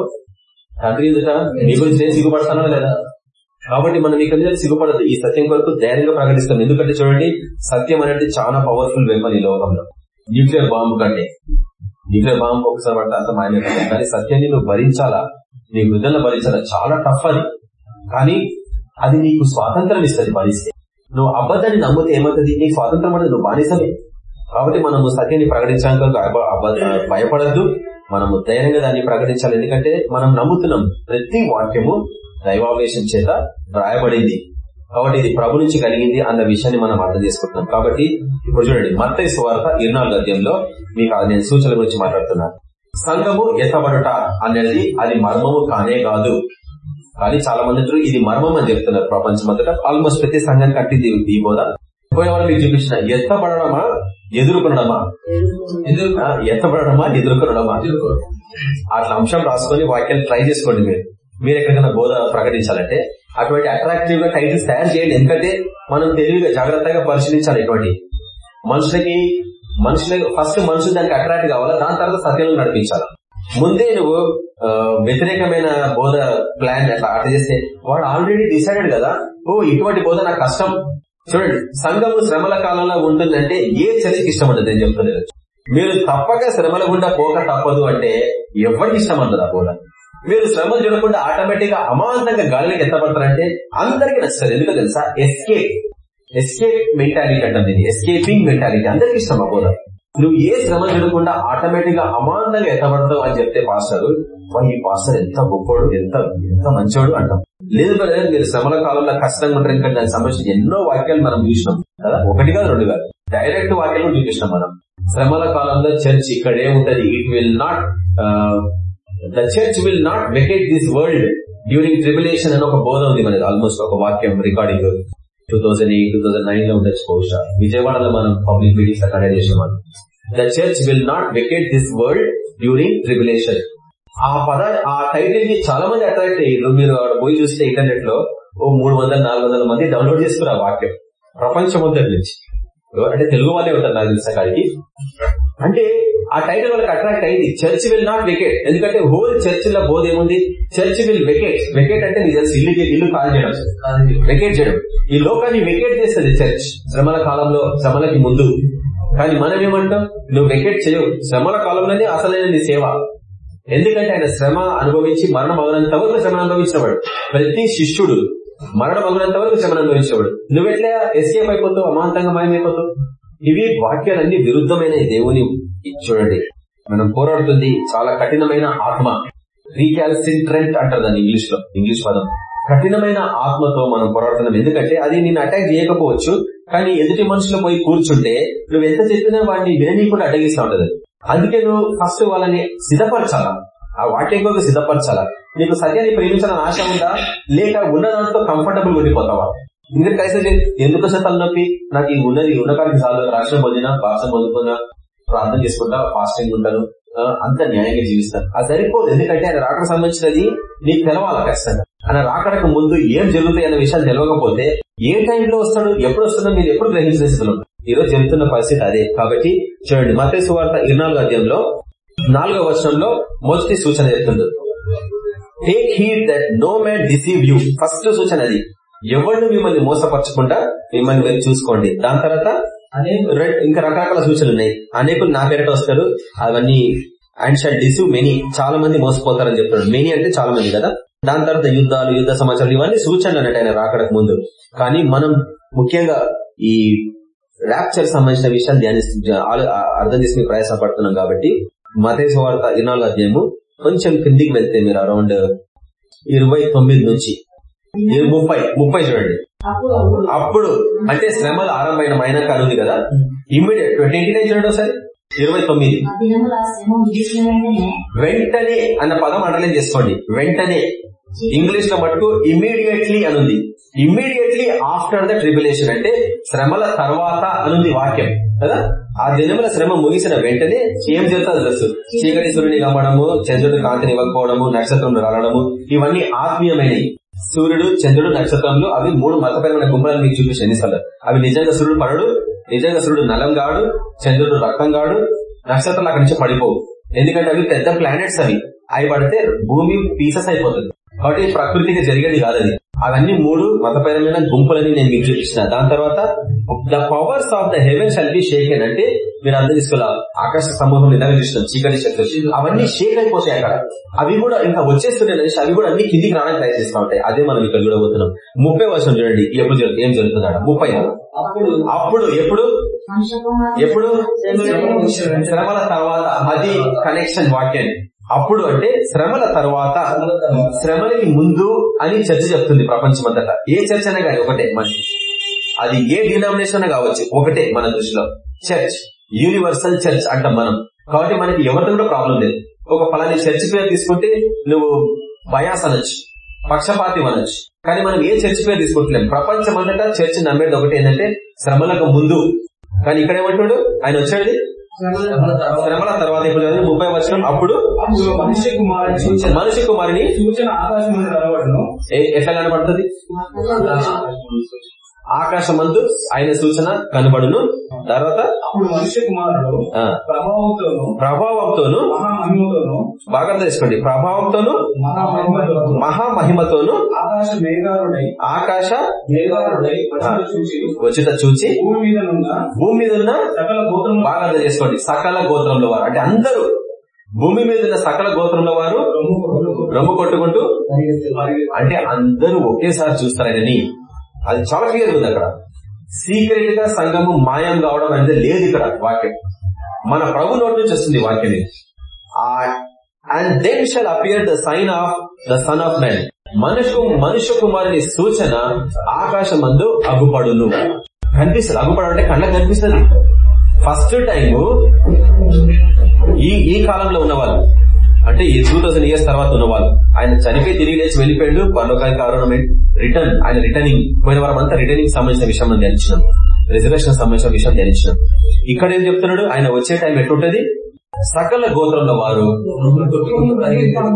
తండ్రి ఎదుట మీ గురించి నేను సిగ్గుపడతానో లేదా? కాబట్టి మనం ఇక్కడ మీద సిగ్గుపడదు ఈ సత్యం కొరకు ధైర్యంగా ప్రకటిస్తాం ఎందుకంటే చూడండి సత్యం అనేది చాలా పవర్ఫుల్ వెపన్ ఈ లోకంలో. న్యూక్లియర్ బాంబు కంటే. న్యూక్లియర్ బాంబు ఒకసారి పడితే అంత మాయమే కానీ సత్యాన్ని నువ్వు భరించాలా? నీ హృదయంలో భరించాలా? చాలా టఫ్ అది. కానీ అది నీకు స్వాతంత్రం ఇస్తుంది భరిస్తే నువ్వు అబద్ధాన్ని నమ్మితే ఏమవుతుంది? నీకు స్వాతంత్రం అనేది నువ్వు బానిసమే కాబట్టి మనము సత్యాన్ని ప్రకటించడానికి భయపడద్దు. మనము ధైర్యంగా దాన్ని ప్రకటించాలి. ఎందుకంటే మనం నమ్ముతున్నాం ప్రతి వాక్యము దైవావేశం చేత రాయబడింది. కాబట్టి ఇది ప్రభు నుంచి కలిగింది అన్న విషయాన్ని మనం అర్థం చేసుకుంటున్నాం. కాబట్టి ఇప్పుడు చూడండి మత్త వార్త ఇరునాలుగు అధ్యాయంలో మీకు నేను సూచనల గురించి మాట్లాడుతున్నాను సంఘము ఎత్తబడుట అనేది అది మర్మము కానే కాదు. కానీ చాలా మంది ఇది మర్మం అని చెప్తున్నారు. ప్రపంచం అంతటా ఆల్మోస్ట్ ప్రతి సంఘానికి కట్టింది ఈ బోధ. పోయిన వాళ్ళు మీకు చూపించిన ఎత్తబడమా ఎదుర్కొనడమా? ఎత్తబడమా ఎదుర్కొనడమా? అట్లా అంశం రాసుకొని వాక్యాన్ని ట్రై చేసుకోండి మీరు. మీరు ఎక్కడికైనా బోధ ప్రకటించాలంటే అటువంటి అట్రాక్టివ్గా టైటిల్స్ తయారు చేయండి. ఎందుకంటే మనం తెలివిగా జాగ్రత్తగా పరిశీలించాలి ఇటువంటి మనుషులకి మనుషుల ఫస్ట్ మనుషులు దానికి అట్రాక్ట్ కావాలా? దాని తర్వాత సత్యంలో నడిపించాలి? ముందే నువ్వు వ్యతిరేకమైన బోధ ప్లాన్ అట్లా అట్లా చేస్తే వాడు ఆల్రెడీ డిసైడెడ్ కదా? ఓ ఇటువంటి బోధ నాకు కష్టం. చూడండి సంఘము శ్రమల కాలంలో ఉంటుందంటే ఏ చర్చకి ఇష్టం ఉండదు నేను చెప్తున్నాను మీరు తప్పక శ్రమల గుండా పోక తప్పదు అంటే ఎవరికి ఇష్టం ఉండదు ఆ బోధ మీరు శ్రమలు చూడకుండా ఆటోమేటిక్గా అమాంతంగా గాలికి ఎత్తపడతారంటే అందరికీ నచ్చుతుంది. ఎందుకో తెలుసా? ఎస్కేప్. ఎస్కేప్ మెంటాలిటీ అంటాం దీన్ని. Escaping mentality. అందరికి ఇష్టం ఆ బోధ నువ్వు ఏ శ్రమ చూడకుండా ఆటోమేటిక్గా అమాంతంగా ఎత్తబడతావు అని చెప్తే పాస్టర్ ఈ పాస్టర్ ఎంత గొప్పోడు ఎంత ఎంత మంచోడు అంటాం. లేదు బ్రదర్ మీరు శ్రమల కాలంలో కష్టంగా ఉంటారు ఇంకా దానికి సంబంధించిన ఎన్నో వాక్యాలు మనం చూసినాం కదా? ఒకటి కాదు రెండు కాదు. డైరెక్ట్ వాక్యాలు చూపించినాం మనం. శ్రమల కాలంలో చర్చ్ ఇక్కడే ఉంటది. It will not the church will not vacate this world during tribulation అని ఒక బోధ ఉంది మనది. ఆల్మోస్ట్ ఒక వాక్యం recording two thousand eight two thousand నైన్లో ఉండొచ్చు బహుశా. విజయవాడలో మనం పబ్లిక్ మీటింగ్స్ కండక్ట్ చేసిన the church will not vacate this world during tribulation ఆ పద ఆ టైటిల్కి చాలా మంది అట్రాక్ట్ అయ్యారు. మీరు అక్కడ పోయి చూస్తే ఇంటర్నెట్లో ఓ మూడు వందల నాలుగు వందల మంది డౌన్లోడ్ చేసుకున్నారు ఆ వాక్యం. ప్రపంచం నుంచి అంటే తెలుగు వాళ్ళే ఉంటారు నాకు తెలిసిన కాడికి. అంటే ఆ టైటిల్ వాళ్ళకి అట్రాక్ట్ అయింది. చర్చ్ విల్ నాట్ వెకేట్ ఎందుకంటే హోల్ చర్చ్లో బోధ ఏముంది? చర్చ్ విల్ వెకేట్ వెకేట్ అంటే నీ తెలిసి ఇల్లు ఇల్లు కాల్ చేయడం. వెకేట్ చేయడం. ఈ లోకాన్ని వెకేట్ చేస్తుంది చర్చ్ శ్రమల కాలంలో శ్రమలకి ముందు. కానీ మనం ఏమంటాం నువ్వు వెకేట్ చేయవు. శ్రమల కాలంలోనే అసలైన సేవ. ఎందుకంటే ఆయన శ్రమ అనుభవించి మరణం మగనంత వరకు శ్రమ అనుభవించినవాడు ప్రతి శిష్యుడు మరణం అగినంత వరకు శ్రమ అనుభవించేవాడు. నువ్వెట్లా ఎస్కేప్ అయిపోతావు అమాంతంగా మాయమైపోతావు? ఇవి వాక్యాలన్నీ విరుద్ధమైన దేవుని చూడండి. మనం పోరాడుతుంది చాలా కఠినమైన ఆత్మ. రీకాల్సింట్రెంట్ అంటారు దాన్ని ఇంగ్లీష్లో ఇంగ్లీష్ పదం. కఠినమైన ఆత్మతో మనం పోరాడుతున్నాం. ఎందుకంటే అది నేను అటాక్ చేయకపోవచ్చు కానీ ఎదుటి మనుషులు పోయి కూర్చుంటే నువ్వు ఎంత చెప్పినా వాడిని వినని కూడా అడ్డగిస్తా ఉంటది. అందుకే నువ్వు ఫస్ట్ వాళ్ళని సిద్ధపరచాలా? ఆ వాక్యం కొరకు సిద్ధపరచాలా? నీకు సత్యాన్ని ప్రేమించాలని ఆశ ఉందా? లేక ఉన్న దాంట్లో కంఫర్టబుల్ ఉండిపోతావా? ఇంకా కైసే ఎందుకు వస్తే తలనొప్పి నాకు ఈ ఉన్నది ఉన్నకాడికి చాలు. రాష్ట్రం పొందినా భాష పొందుకున్నా ప్రార్థన చేసుకుంటా ఫాస్టింగ్ ఉంటాను. అంత న్యాయంగా జీవిస్తాను అది సరిపోదు. ఎందుకంటే ఆయన రాకడ సంబంధించినది నీకు తెలవాలా ఖచ్చితంగా. ఆయన రాకడకు ముందు ఏం జరుగుతాయి అనే విషయాలు తెలియకపోతే ఏ టైంలో వస్తాడు ఎప్పుడు వస్తాడో మీరు ఎప్పుడు గ్రహించిన స్థితిలో ఉంటారు. ఈ రోజు జరుగుతున్న పరిస్థితి అదే. కాబట్టి చూడండి మతేసు వార్త ఇరవై నాలుగో అధ్యాయంలో నాలుగో వర్షంలో మొదటి సూచన చెప్తుంది. Take heed that no man deceive you first సూచన అది. ఎవరిని మిమ్మల్ని మోసపరచకుండా మిమ్మల్ని మీరు చూసుకోండి. దాని తర్వాత ఇంకా రకరకాల సూచనలు ఉన్నాయి. అనేకులు నా పేరట వస్తారు. అవన్నీ అండ్ షాల్ డిసీవ్ మెనీ చాలా మంది మోసపోతారని చెప్తున్నాడు మెనీ అంటే చాలా మంది కదా. దాని తర్వాత యుద్ధాలు యుద్ధ సమాచారాలు ఇవన్నీ సూచనలు అన్నట్టు ఆయన రాకడకు ముందు. కానీ మనం ముఖ్యంగా ఈ ర్యాప్చర్ సంబంధించిన విషయాలు ధ్యానిస్తు అర్థం చేసుకుని ప్రయాసపడుతున్నాం కాబట్టి మతేశ వార్త ఇరవై అధ్యాయము కొంచెం కిందికి వెళ్తే మీరు అరౌండ్ ఇరవై తొమ్మిది నుంచి. ముప్పై ముప్పై చూడండి. అప్పుడు అంటే శ్రమలు ఆరంభమైన మైనాక ఉంది కదా? ఇమ్మీడియట్ ట్వంటీ నైన్ చూడండి ఒకసారి. ఇరవై తొమ్మిది. వెంటనే అన్న పదం అండర్లైన్ చేసుకోండి. వెంటనే. ఇంగ్లీష్లో మటుకు ఇమ్మీడియట్లీ అనుంది. ఇమ్మీడియట్లీ ఆఫ్టర్ ద ట్రిబులేషన్ అంటే శ్రమల తర్వాత అనుంది వాక్యం. కదా? ఆ దినముల శ్రమ ముగిసిన వెంటనే ఏం జరుగుతుంది తెలుసు? చీకటి సూర్యుని కమ్మడము చంద్రుడు కాంతిని ఇవ్వకపోవడము నక్షత్రం రాలడము ఇవన్నీ ఆత్మీయమైనవి. సూర్యుడు చంద్రుడు నక్షత్రంలో అవి మూడు మతపరమైన గుంపులను మీకు చూపించి ఎన్నిసార్లు? అవి నిజంగా సూర్యుడు పడడు నిజంగా సూర్యుడు నలం గాడు చంద్రుడు రక్తం గాడు నక్షత్రాలు అక్కడి నుంచి పడిపోవు. ఎందుకంటే అవి పెద్ద ప్లానెట్స్ అవి. అవి పడితే భూమి పీసెస్ అయిపోతుంది. కాబట్టి ప్రకృతికి జరిగేది కాదు అవన్నీ మూడు మతపరమైన గుంపులని నేను మీకు చూపించిన దాని తర్వాత the powers of the heaven shall be shaken అంటే మీరు అర్థం తీసుకోవాలి? ఆకాశ సమూహం నిదానం చూసినాం. చీకటి శక్తులు. అవన్నీ షేక్ అయిపోతాయి అక్కడ. అవి కూడా ఇంకా వచ్చేస్తున్నాయి అవి కూడా అన్ని కిందికి రావడానికి ప్రయత్నిస్తూ ఉంటాయి. అదే మనం ఇక్కడ చూడబోతున్నాం. ముప్పై వర్షం చూడండి. ఎప్పుడు ఏం జరుగుతుంది ముప్పై. అప్పుడు అప్పుడు ఎప్పుడు? ఎప్పుడు? శ్రమల తర్వాత. అది కనెక్షన్ వాక్యం అప్పుడు అంటే శ్రమల తర్వాత. శ్రమల తర్వాత శ్రమలకి ముందు అని చర్చ చెప్తుంది ప్రపంచమంతటా. ఏ చర్చ అయినా కానీ ఒకటే మనకి అది ఏ డినామినేషన్ కావచ్చు ఒకటే మన దృష్టిలో. చర్చ్ యూనివర్సల్ చర్చ్ అంటాం మనం. కాబట్టి మనకి ఎవరితో కూడా ప్రాబ్లం లేదు. ఒక పలాని చర్చ్ పేరు తీసుకుంటే నువ్వు బయాస్ అనొచ్చు. పక్షపాతి అనొచ్చు. కానీ మనం ఏ చర్చ్ పేరు తీసుకుంటలేం ప్రపంచం అంతటా చర్చ్ నమ్మేది ఒకటి ఏంటంటే శ్రమలకు ముందు. కానీ ఇక్కడ ఏమంటాడు ఆయన వచ్చాడు? శ్రమల తర్వాత. ఇప్పుడు ముప్పై వచ్చిన అప్పుడు మనిషి కుమారుని సూచన. మనిషి కుమారుని మీద ఎట్లా కనబడుతుంది? ఆకాశమందు ఆయన సూచన కనబడును. తర్వాత అప్పుడు మనిషి కుమారుడు ప్రభావంతోను ప్రభావంతోను బాగా తెలుసుకోండి ప్రభావంతోను మహామహిమతోను ఆకాశ మేఘారుడై ఆకాశ మేఘారుడై వచ్చిట చూచి భూమి మీద భూమి మీద ఉన్న సకల గోత్రము బాగా చేసుకోండి. సకల గోత్రంలో వారు. అంటే అందరూ భూమి మీద ఉన్న సకల గోత్రంలో వారు రొమ్ము కొట్టుకు రొమ్ము కొట్టుకుంటూ అంటే అందరూ ఒకేసారి చూస్తారు ఆయనని. అది చాలా క్లియర్ ఉంది అక్కడ. సీక్రెట్గా సంఘము మాయం కావడం అనేది లేదు ఇక్కడ వాక్యం. మన ప్రభు నోటి నుంచి వస్తుంది వాక్యం and then shall appear the sign of the son of man మనుషు మనుష్య కుమారుని సూచన ఆకాశం అందు అగుపడును. కనిపిస్తుంది. అగుపడడం అంటే కళ్ళకు కనిపిస్తుంది. ఫస్ట్ టైం ఈ ఈ కాలంలో ఉన్న వాళ్ళు అంటే ఈ టూ థౌసండ్ ఇయర్స్ తర్వాత ఉన్నవాళ్ళు. ఆయన చనిపోయి తిరిగి లేచి వెళ్ళిపోయాడు. పర్లోకానికి కారణం రిటర్న్. ఆయన రిటర్నింగ్. పోయిన వారం అంతా రిటర్నింగ్ సంబంధించిన విషయం ధ్యానించినాం. రిజర్వేషన్ సంబంధించిన విషయం ధ్యానించినాం. ఇక్కడ ఏం చెప్తున్నాడు? ఆయన వచ్చే టైం ఎట్లుంటది? సకల గోత్రంలో వారు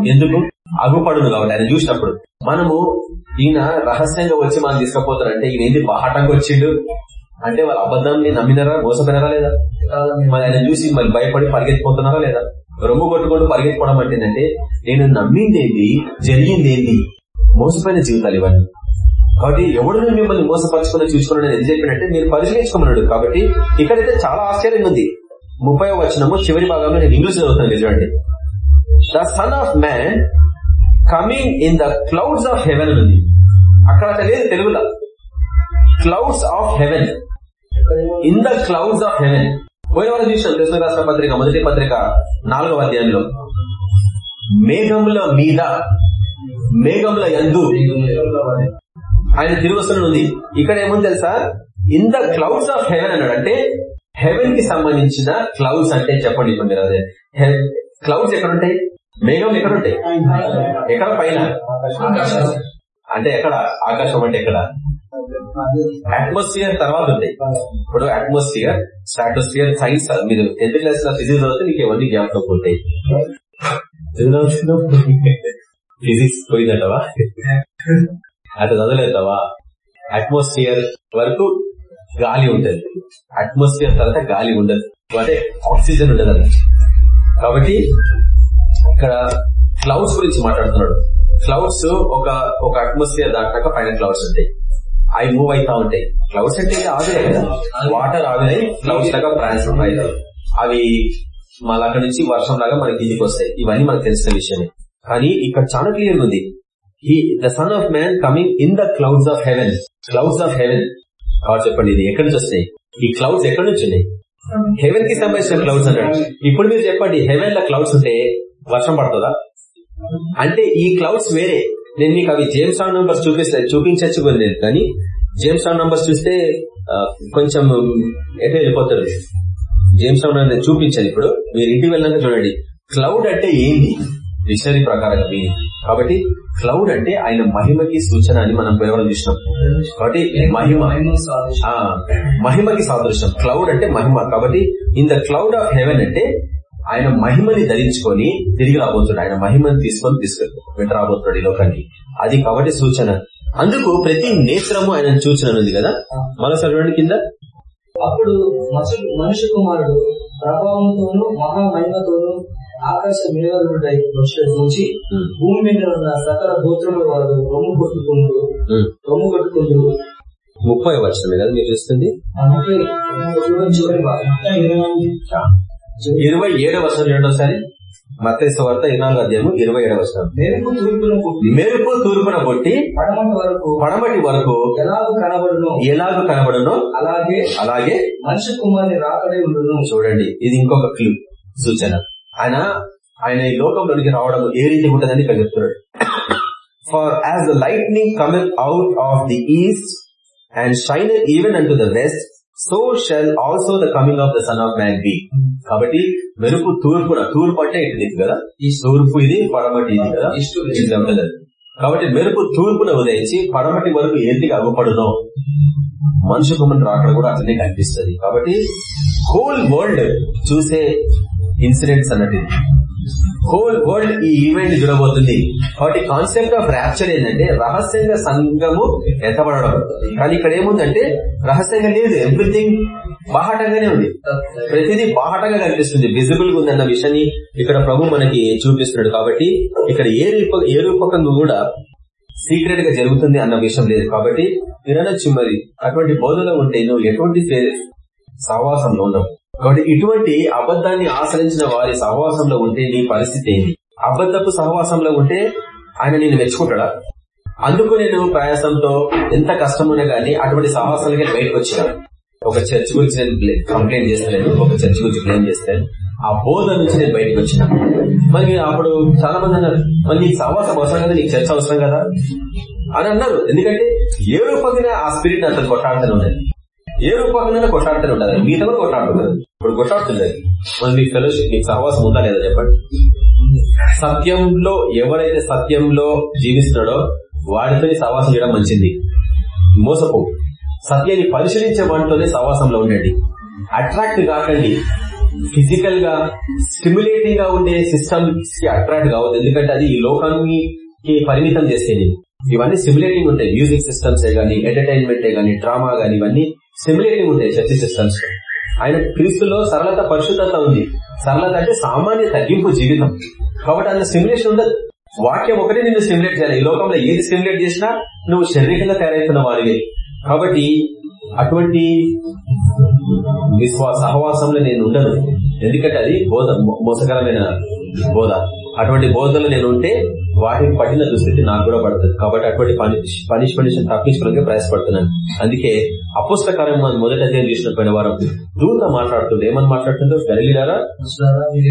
ఎందుకు? అగుపడును కాబట్టి. ఆయన చూసినప్పుడు మనము ఈయన రహస్యంగా వచ్చి మనం తీసుకపోతారంటే ఈయన ఏంది? బాహటంగా వచ్చిండు. అంటే వాళ్ళ అబద్ధాన్ని నమ్మినారా? మోసపోయినారా లేదా? మరి ఆయన చూసి మరి భయపడి పరిగెత్తిపోతున్నారా లేదా? రొమ్ము కొట్టుకుంటూ పరిగెత్తుకోవడం అంటే ఏంటంటే నేను నమ్మింది ఏంది జరిగింది ఏంది మోసపోయిన జీవితాలు ఇవన్నీ. కాబట్టి ఎవడు మిమ్మల్ని మోసపరచుకుని చూసుకున్నాడు ఎందుకు చెప్పినట్టే మీరు పరిశీలించుకున్నాడు కాబట్టి ఇక్కడైతే చాలా ఆశ్చర్యంగా ఉంది. ముప్పై వచనము చివరి భాగంలో నేను ఇంగ్లీష్ చదువుతాను చూడండి the son of man coming in the clouds of heaven ఉంది. అక్కడ లేదు తెలుగులో? Clouds of heaven in the clouds of heaven పోయిన వారు చూసాం కృష్ణ రాష్ట్ర పత్రిక మొదటి పత్రిక నాలుగవ అధ్యాయంలో. మేఘముల మీద మేఘముల ఎందు ఆయన తిరువసనం ఉంది. ఇక్కడ ఏముంది తెలుసా? In the clouds of heaven అన్నాడు. అంటే హెవెన్కి సంబంధించిన క్లౌడ్స్ అంటే చెప్పండి ఇప్పుడు మీరు అదే. క్లౌడ్స్ ఎక్కడ ఉంటాయి మేఘం ఎక్కడ ఉంటాయి ఎక్కడ? పైన. అంటే ఎక్కడ? ఆకాశం అంటే ఎక్కడ? అట్మాస్ఫియర్ తర్వాత ఉంటాయి. ఇప్పుడు అట్మాస్ఫియర్ స్ట్రాటోస్ఫియర్ సైన్స్ మీరు టెన్త్ క్లాస్లో ఫిజిక్స్ చదివితే మీకు ఎవరిని జ్ఞాపకం ఉంటాయి. ఫిజిక్స్ పోయిందంటవా? అట్లా చదవలేదవా అట్మాస్ఫియర్ వరకు గాలి ఉంటుంది అట్మాస్ఫియర్ తర్వాత గాలి ఉండదు. అంటే ఆక్సిజన్ ఉండదు కాబట్టి ఇక్కడ క్లౌడ్స్ గురించి మాట్లాడుతున్నాడు. క్లౌడ్స్ ఒక ఒక అట్మాస్ఫియర్ దాటాక పైన క్లౌడ్స్ ఉంటాయి. అవి మూవ్ అవుతా ఉంటాయి. క్లౌడ్స్ అంటే ఆవిరే కదా? వాటర్ ఆవిరై క్లౌడ్స్ లాగా ట్రాన్స్ఫర్ అవుతాయి అవి మళ్ళీ అక్కడ నుంచి వర్షం లాగా మనకి కిందికి వస్తాయి. ఇవన్నీ మనకు తెలిసిన విషయమే. కానీ ఇక్కడ చాలా క్లియర్ ఉంది. ఈ the son of man coming in the clouds of heaven clouds of heaven కాబట్టి చెప్పండి ఇది ఎక్కడి నుంచి వస్తాయి? ఈ క్లౌడ్స్ ఎక్కడి నుంచి ఉన్నాయి? హెవెన్కి సంబంధించిన క్లౌడ్స్ అంటాడు ఇప్పుడు మీరు చెప్పండి హెవెన్లో క్లౌడ్స్ ఉంటే వర్షం పడుతుందా? అంటే ఈ క్లౌడ్స్ వేరే. నేను మీకు అవి జేమ్స్ రాంగ్ నంబర్స్ చూపిస్తే చూపించచ్చు లేదు కానీ జేమ్స్ రాంగ్ నంబర్స్ చూస్తే కొంచెం ఎటు వెళ్ళిపోతారు జేమ్స్ రాంగ్ నేను చూపించాను ఇప్పుడు. మీరు ఇంటికి వెళ్ళాక చూడండి. క్లౌడ్ అంటే ఏంది? డిక్షనరీ ప్రకారంగా మీ కాబట్టి క్లౌడ్ అంటే ఆయన మహిమకి సూచన అని మనం పిలవడం చూసినాం. కాబట్టి మహిమ. మహిమకి సాదృశ్యం. క్లౌడ్ అంటే మహిమ. కాబట్టి in the cloud of heaven అంటే ఆయన మహిమని ధరించుకొని తిరిగి రాబోతున్నాడు ఆయన మహిమని తీసుకొని తీసుకు వెంట రాబోతున్నాడు ఈ లోకానికి అది కాబట్టి సూచన అందుకు ప్రతి నేత్రము ఆయన సూచన ఉంది కదా మరోసారి చూడండి కింద అప్పుడు మనుషు- కుమారుడు ప్రభావంతోను మహామహిమతోను ఆకాశ మేఘలుడై వచ్చి భూమి మీద ఉన్న సకల గోత్రముల వారు రొమ్ము కొట్టుకుంటూ. రొమ్ము కొట్టుకుంటూ ముప్పై వచ్చినమే కదా మీరు చూస్తుంది ఇరవై ఏడవ వర్షం చూడండి ఒకసారి మతేశ్వ వార్త ఇరవై నాలుగు అధ్యాయము ఇరవై ఏడవ వర్షం మెరుపు తూర్పును పుట్టి మెరుపు తూర్పున కొట్టి పడమటి వరకు పడమటి వరకు ఎలాగూ కనబడును ఎలాగ కనబడనో అలాగే అలాగే మనుష్య కుమారుని రాకడై ఉండును. చూడండి ఇది ఇంకొక క్లూ సూచన. ఆయన ఆయన ఈ లోకంలోనికి రావడం ఏ రీతి ఉంటుందని ఇక్కడ చెప్తున్నాడు. For as the lightning coming out of the east and shine even and to the west so shall also the coming of the son of man be కాబట్టి మెరుపు తూర్పున తూర్పు అంటే ఇటు కదా? ఈ తూర్పు ఇది పడమటి ఇది కదా? అది. కాబట్టి మెరుపు తూర్పున ఉదయించి పడమటి వరకు ఏంటికి అగుపడునో? మనుషు కుమ్మని రాకడ కూడా అట్లనే కనిపిస్తుంది. కాబట్టి హోల్ వరల్డ్ చూసే ఇన్సిడెంట్స్ అన్నట్టు. హోల్ వరల్డ్ ఈ ఈవెంట్ చూడబోతుంది. కాబట్టి కాన్సెప్ట్ ఆఫ్ ర్యాప్చర్ ఏంటంటే రహస్యంగా సంఘము ఎత్తబడడం కానీ ఇక్కడ ఏముందంటే రహస్యంగా లేదు. ఎవ్రీథింగ్ బాహాటంగానే ఉంది. ప్రతిదీ బాహాటంగా కనిపిస్తుంది. విజిబుల్గా ఉందన్న విషయాన్ని ఇక్కడ ప్రభు మనకి చూపిస్తున్నాడు. కాబట్టి ఇక్కడ ఏ రూప ఏ రూపకంగా కూడా సీక్రెట్గా జరుగుతుంది అన్న విషయం లేదు. కాబట్టి వినొచ్చు మరి. అటువంటి బోధలో ఉంటే నువ్వు ఎటువంటి సహవాసంలో ఉన్నావు కాబట్టి ఇటువంటి అబద్ధాన్ని ఆశ్రయించిన వారి సహవాసంలో ఉంటే నీ పరిస్థితి ఏంటి? అబద్ధపు సహవాసంలో ఉంటే ఆయన నేను మెచ్చుకుంటాడా? అందుకు నేను ప్రయాసంతో ఎంత కష్టమున్నా గానీ అటువంటి సహవాసాలకే బయటకు వచ్చిన ఒక చర్చ్ గురించి నేను కంప్లైంట్ చేస్తలేను. ఒక చర్చ్ గురించి క్లెయిమ్ చేస్తాను ఆ బోధ నుంచి నేను బయటకు వచ్చిన. మరి అప్పుడు చాలా మంది అన్నారు మరి నీకు సహవాసం అవసరం కదా? నీకు చర్చ అవసరం కదా? అని అన్నారు. ఎందుకంటే ఏ రూపంగా ఆ స్పిరిట్ అతను కొట్టాడుతూనే ఉన్నది ఏ రూపకంగా కొట్లాడుతూనే ఉండదు మీతో కూడా కొట్టాడుతున్నారు ఇప్పుడు కొట్టాడుతుంది మరి మీకు ఫెలోషిప్ మీకు సహవాసం ఉందా లేదా చెప్పండి. సత్యంలో ఎవరైతే సత్యంలో జీవిస్తున్నాడో వాడితో సహవాసం చేయడం మంచిది. మోసపు. సత్యాన్ని పరిశీలించే వాటితోనే సహవాసంలో ఉండండి. అట్రాక్ట్ కాకండి. ఫిజికల్గా స్టిమ్యులేటింగ్గా ఉండే సిస్టమ్స్కి అట్రాక్ట్ కావద్దు. ఎందుకంటే అది ఈ లోకానికి పరిమితం చేసేది. ఇవన్నీ సిమ్యులేటింగ్ ఉంటాయి. మ్యూజిక్ సిస్టమ్స్ గానీ ఎంటర్టైన్మెంట్ గానీ డ్రామా గానీ ఇవన్నీ సిమిలేటివ్ ఉంటాయి చర్చ సిస్టమ్స్ ఆయన క్రీస్తులో సరళత పరిశుద్ధత ఉంది. సరళత అంటే సామాన్య తగ్గింపు జీవితం. కాబట్టి అందులో సిమ్యులేషన్ ఉండదు వాక్యం ఒకటే నిన్ను సిమ్యులేట్ చేయాలి. ఈ లోకంలో ఏది సిమ్యులేట్ చేసినా నువ్వు శరీరంగా తయారైతున్న వాడివే. కాబట్టి అటువంటి విశ్వాస సహవాసంలో నేను ఉండను. ఎందుకంటే అది బోధ మోసకరమైన బోధ. అటువంటి బోధనలో నేను ఉంటే వాటికి పట్టిన దుస్థితి నాకు కూడా పడుతుంది. కాబట్టి అటువంటి పనిష్మెంట్ నుంచి తప్పించుకోవడానికి ప్రయాసపడుతున్నాను. అందుకే అపుస్తకారం మనం మొదట అధ్యాయం చేసిన పోయిన వారం దూత మాట్లాడుతుండే. ఏమని మాట్లాడుతుందో గలిలారా మనుషులారా, మీరు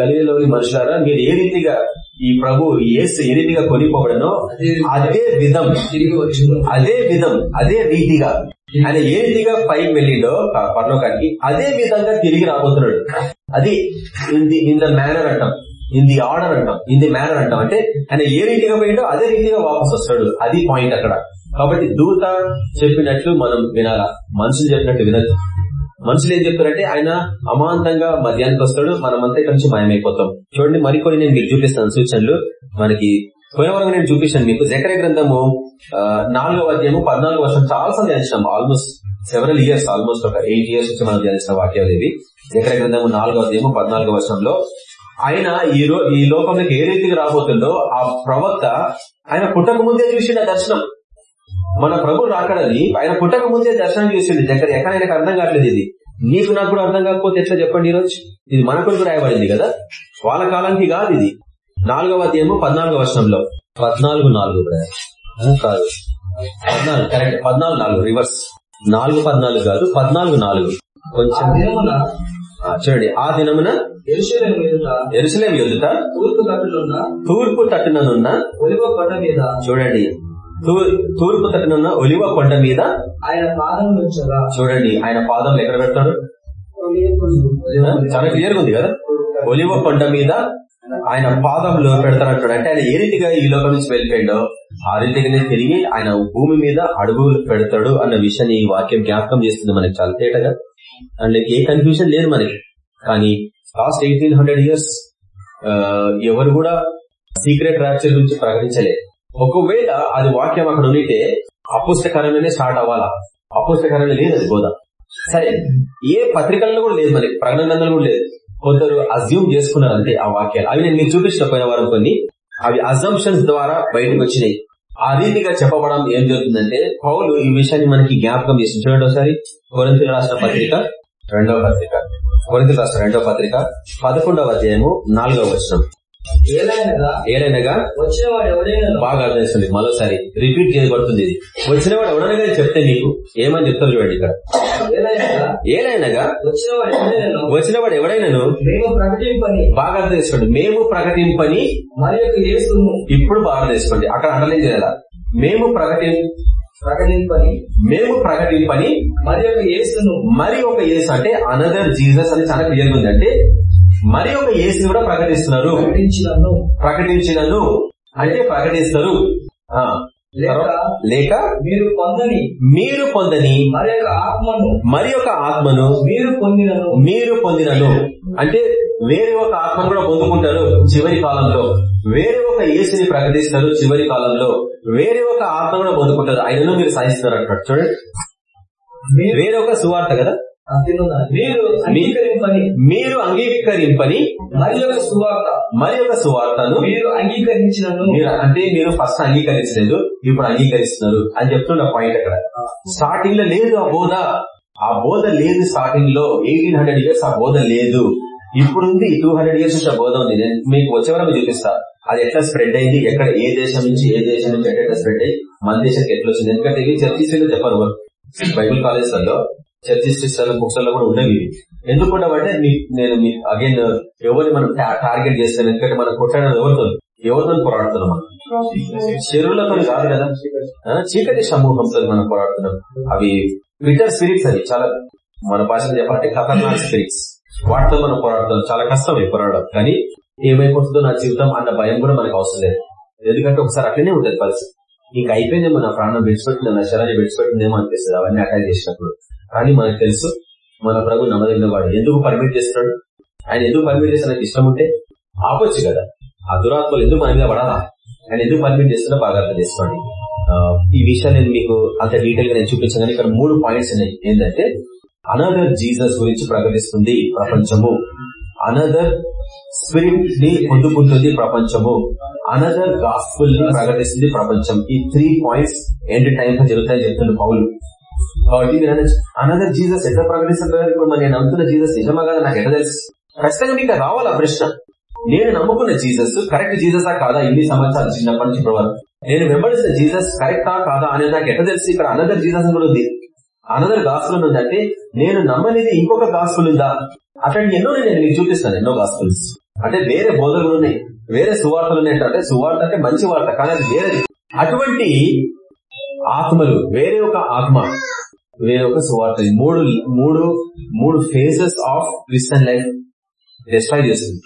గలిలోని మనుషులారా ఏ రీతిగా ఈ ప్రభు యేసు ఏ రీతిగా కొనిపోబడనో అదే విధం. అదే విధం. అదే రీతిగా. ఆయన ఏ రీతిగా పైకి వెళ్ళిండో ప- పరలోకానికి అదే విధంగా తిరిగి రాబోతున్నాడు. అది ఇన్ ద మేనర్ అంటాం. ఇన్ ది ఆర్డర్ అంటాం ఇన్ ది మేనర్ అంటాం. అంటే ఆయన ఏ రీతిగా పోయిండో అదే రీతిగా వాపస్ వస్తాడు. అది పాయింట్ అక్కడ. కాబట్టి దూత చెప్పినట్లు మనం వినాలా? మనుషులు చెప్పినట్టు వినదు మనుషులు ఏం చెప్తారంటే ఆయన అమాంతంగా మధ్యాహ్నానికి వస్తాడు మనమంతా ఇక్కడ నుంచి మాయమైపోతాం. చూడండి మరికొన్ని నేను మీకు చూపిస్తాను సూచనలు. మనకి పోయినవరం నేను చూపించాను మీకు. జకర గ్రంథము ఆ, నాలుగవ అధ్యాయము పద్నాలుగు వర్షం చాలా సార్లు ధ్యానించినాం. ఆల్మోస్ట్ సెవెరల్ ఇయర్స్ ఆల్మోస్ట్ ఒక ఎయిట్ ఇయర్స్ నుంచి మనం ధ్యానించిన వాక్యాలు ఇవి. జకర గ్రంథము నాలుగవ అధ్యాయము పద్నాలుగో వర్షంలో ఆయన ఈ రో ఈ లోకంలోకి ఏ రీతికి రాబోతుందో ఆ ప్రవక్త ఆయన పుట్టక ముందే చూసిన దర్శనం. మన ప్రభు రాకడది ఆయన పుట్టక ముందే దర్శనం చూసిండు. దగ్గర ఎక్కడ ఆయనకు అర్థం కావట్లేదు ఇది. నీకు నాకు కూడా అర్థం కాకపోతే ఎట్లా చెప్పండి ఈరోజు? ఇది మన కొరకు రాయబడింది కదా? వాళ్ళ కాలానికి కాదు ఇది. నాలుగవ అధ్యాయము పద్నాలుగవ వర్షంలో పద్నాలుగు నాలుగు కాదు. పద్నాలుగు కరెక్ట్. పద్నాలుగు నాలుగు రివర్స్. నాలుగు పద్నాలుగు కాదు పద్నాలుగు నాలుగు. కొంచెం చూడండి. ఆ దినమున ఎరుసలేం ఎదుట తూర్పు తట్టునున్న తూర్పు తట్టుననున్న ఒలివ కొండ మీద చూడండి. తూర్పు తట్టునున్న ఒలివ కొండ మీద ఆయన పాదం చూడండి. ఆయన పాదం ఎక్కడ పెడతాడు ఆ, చాలా క్లియర్ ఉంది కదా? ఒలివ కొండ మీద ఆయన పాదంలో పెడతారంటాడు అంటే ఆయన ఏ రీతిగా ఈ లోకం నుంచి వెళ్ళిపోయాడో ఆ రీతిగానే తిరిగి ఆయన భూమి మీద అడుగులు పెడతాడు అన్న విషయాన్ని ఈ వాక్యం జ్ఞాపకం చేస్తుంది మనకి. చాలా తేటగా అండ్ ఏ కన్ఫ్యూజన్ లేదు మనకి. కానీ లాస్ట్ ఎయిటీన్ హండ్రెడ్ ఇయర్స్ ఎవరు కూడా సీక్రెట్ ర్యాప్చర్ గురించి ప్రకటించలేదు. ఒకవేళ అది వాక్యం అక్కడ ఉండితే అపుస్తకరంలోనే స్టార్ట్ అవ్వాలా? అపుస్తకరంలో లేదు అది బోధ. సరే ఏ పత్రికల్లో కూడా లేదు మనకి ప్రకటన గ్రంథాలు కూడా లేదు. కొందరు అజ్యూమ్ చేసుకున్నారు అంతే ఆ వాక్యాలు. అవి నేను మీకు చూపించిన పోయిన వారం కొన్ని. అవి అజంప్షన్స్ ద్వారా బయటకు వచ్చినాయి. ఆ రీతిగా చెప్పబడం ఏం జరుగుతుందంటే పౌలు ఈ విషయాన్ని మనకి జ్ఞాపకం చేసి చూడండి ఒకసారి కొరింతలు రాష్ట్ర పత్రిక రెండవ పత్రిక. కొరింతలు రాష్ట్ర రెండవ పత్రిక పదకొండవ అధ్యాయము నాలుగవ వచనం. ఏలైనగా ఏలైనగా? వచ్చిన వాడు ఎవడైనా బాగా అర్థం చేస్తుంది మరోసారి రిపీట్ చేయబడుతుంది ఇది. వచ్చిన వాడు ఎవడన్నా కానీ చెప్తే నీకు? ఏమని చెప్తారు చూడండి ఇక్కడ. ఏలైనగా ఏలైనగా? వచ్చిన వాడు ఎవడైనా వచ్చిన వాడు ఎవడైనాను మేము ప్రకటింపని బాగా అర్థం చేసుకోండి మేము ప్రకటింపని ఇప్పుడు బాగా చేసుకోండి అక్కడ అండర్లైన్ చేయాలా? మేము ప్రకటి ప్రకటింపని. మేము ప్రకటింపని మరి యేసును. మరి ఒక యేసు అంటే అనదర్ జీసస్ అని చాలా క్లియర్గా ఉంది. అంటే మరి ఒక యేసుని కూడా ప్రకటిస్తున్నారు. ప్రకటించినను ప్రకటించినను అంటే ప్రకటిస్తారు. లేక లేక మీరు పొందని మీరు పొందని మరి యొక్క ఆత్మను మరి ఒక ఆత్మను మీరు పొందినను. మీరు పొందినను. అంటే వేరే ఒక ఆత్మను కూడా పొందుకుంటారు చివరి కాలంలో. వేరే ఒక యేసుని ప్రకటిస్తారు చివరి కాలంలో. వేరే ఒక ఆత్మ కూడా పొందుకుంటారు. ఆయనను మీరు సాధిస్తున్నారు అంటారు చూడండి. వేరే ఒక సువార్త కదా? మీరు అంగీకరింపని. మీరు యొక్క సువార్త. మరి ఒక సువార్తను మీరు అంగీకరించినను. మీరు అంటే మీరు ఫస్ట్ అంగీకరించలేదు ఇప్పుడు అంగీకరిస్తున్నారు అని చెప్తున్న పాయింట్ అక్కడ. స్టార్టింగ్లో లేదు ఆ బోధ. ఆ బోధ లేదు స్టార్టింగ్లో ఎయిటీన్ హండ్రెడ్ ఇయర్స్ ఆ బోధ లేదు. ఇప్పుడు ఉంది టూ హండ్రెడ్ ఇయర్స్ నుంచి ఆ బోధ ఉంది. నేను మీకు వచ్చే వరకు చూపిస్తా. అది ఎట్లా స్ప్రెడ్ అయింది? ఎక్కడ ఏ దేశం నుంచి ఏ దేశం నుంచి ఎట్లా స్ప్రెడ్ అయ్యి మన దేశానికి ఎట్లా వచ్చింది? ఎందుకంటే ఇవి చర్చిస్లో చెప్పారు. బైబిల్ కాలేజ్లలో చర్చిస్టిస్లలో బుక్స్లో కూడా ఉండవి. ఇవి. ఎందుకు ఉండవంటే నేను అగైన్ ఎవరిని మనం టార్గెట్ చేస్తాను ఎందుకంటే మనం కొట్టడం ఎవరితో? ఎవరితో పోరాడుతున్నాం చెరువులతో కాదు కదా. చీకటి సమూహంతో మనం పోరాడుతున్నాం. అవి ట్విట్టర్ స్పిరిట్స్ అవి. చాలా మన భాషలో చెప్పాలంటే ఖతర్నాక్ స్పిరిట్స్ వాటితో మనం పోరాడుతున్నాం. చాలా కష్టం పోరాడడం. కానీ ఏమైపోతుందో నా జీవితం అన్న భయం కూడా మనకు అవసరం లేదు. ఎందుకంటే ఒకసారి అట్లనే ఉంటుంది పరిస్థితి. నీకు అయిపోయిందేమో నా ప్రాణం విడిచిపెట్టింది నా శరాన్ని విడిచిపెట్టిందేమో అనిపిస్తుంది. అవన్నీ అటాక్ చేసినప్పుడు. కానీ మనకు తెలుసు మన ప్రభు నమ్మదగిన వాడు. ఎందుకు పర్మిట్ చేస్తున్నాడు? ఆయన ఎందుకు పర్మిట్ చేస్తే నాకు ఇష్టం ఉంటే? ఆపొచ్చు కదా. ఆ దురాత్మలు ఎందుకు మన మీద పడాలా? ఆయన ఎందుకు పర్మిట్ చేస్తున్నా బాగా అర్థం చేసుకోండి. ఈ విషయాన్ని నేను మీకు అంత డీటెయిల్గా నేను చూపించాను. కానీ ఇక్కడ మూడు పాయింట్స్ ఉన్నాయి. ఏంటంటే అనదర్ జీసస్ గురించి ప్రకటిస్తుంది ప్రపంచము. అనదర్ స్పిరిట్ని పొందుకుంటుంది ప్రపంచము. అనదర్ గాస్పుల్ని ప్రకటిస్తుంది ప్రపంచం. ఈ త్రీ పాయింట్స్ ఎండ్ టైం తో జరుగుతాయని చెప్తున్న పౌలు. కాబట్టి అనదర్ జీసస్ ఎట్లా ప్రకటిస్తున్నారు ఇప్పుడు మరి నేను నమ్ముతున్న జీసస్ నిజమా కదా? నాకు ఎట్లా తెలుసు? ఖచ్చితంగా మీకు రావాలా ప్రశ్న? నేను నమ్ముకున్న జీసస్ కరెక్ట్ జీససా కాదా? ఇన్ని సంవత్సరాలు చిన్నప్పటి నుంచి ప్రభావం నేను వెంబడిసిన జీసస్ కరెక్టా కాదా అనేది నాకు ఎట్లా తెలుసు? ఇక్కడ అనదర్ జీసస్ కూడా ఉంది. అనదర్ గాస్పుల్ ఉందంటే నేను నమ్మనిది ఇంకొక గాస్పుల్ ఉందా? అట్లాంటి ఎన్నో నేను మీకు చూపిస్తాను ఎన్నో గాస్పుల్స్ అంటే వేరే బోధకులు ఉన్నాయి వేరే సువార్తలు ఉన్నాయి అంటే సువార్త అంటే మంచి వార్త కానీ అది వేరేది. అటువంటి ఆత్మలు వేరే ఒక ఆత్మ వేరే ఒక సువార్త మూడు మూడు మూడు phases of Christian life destroy చేస్తుంది.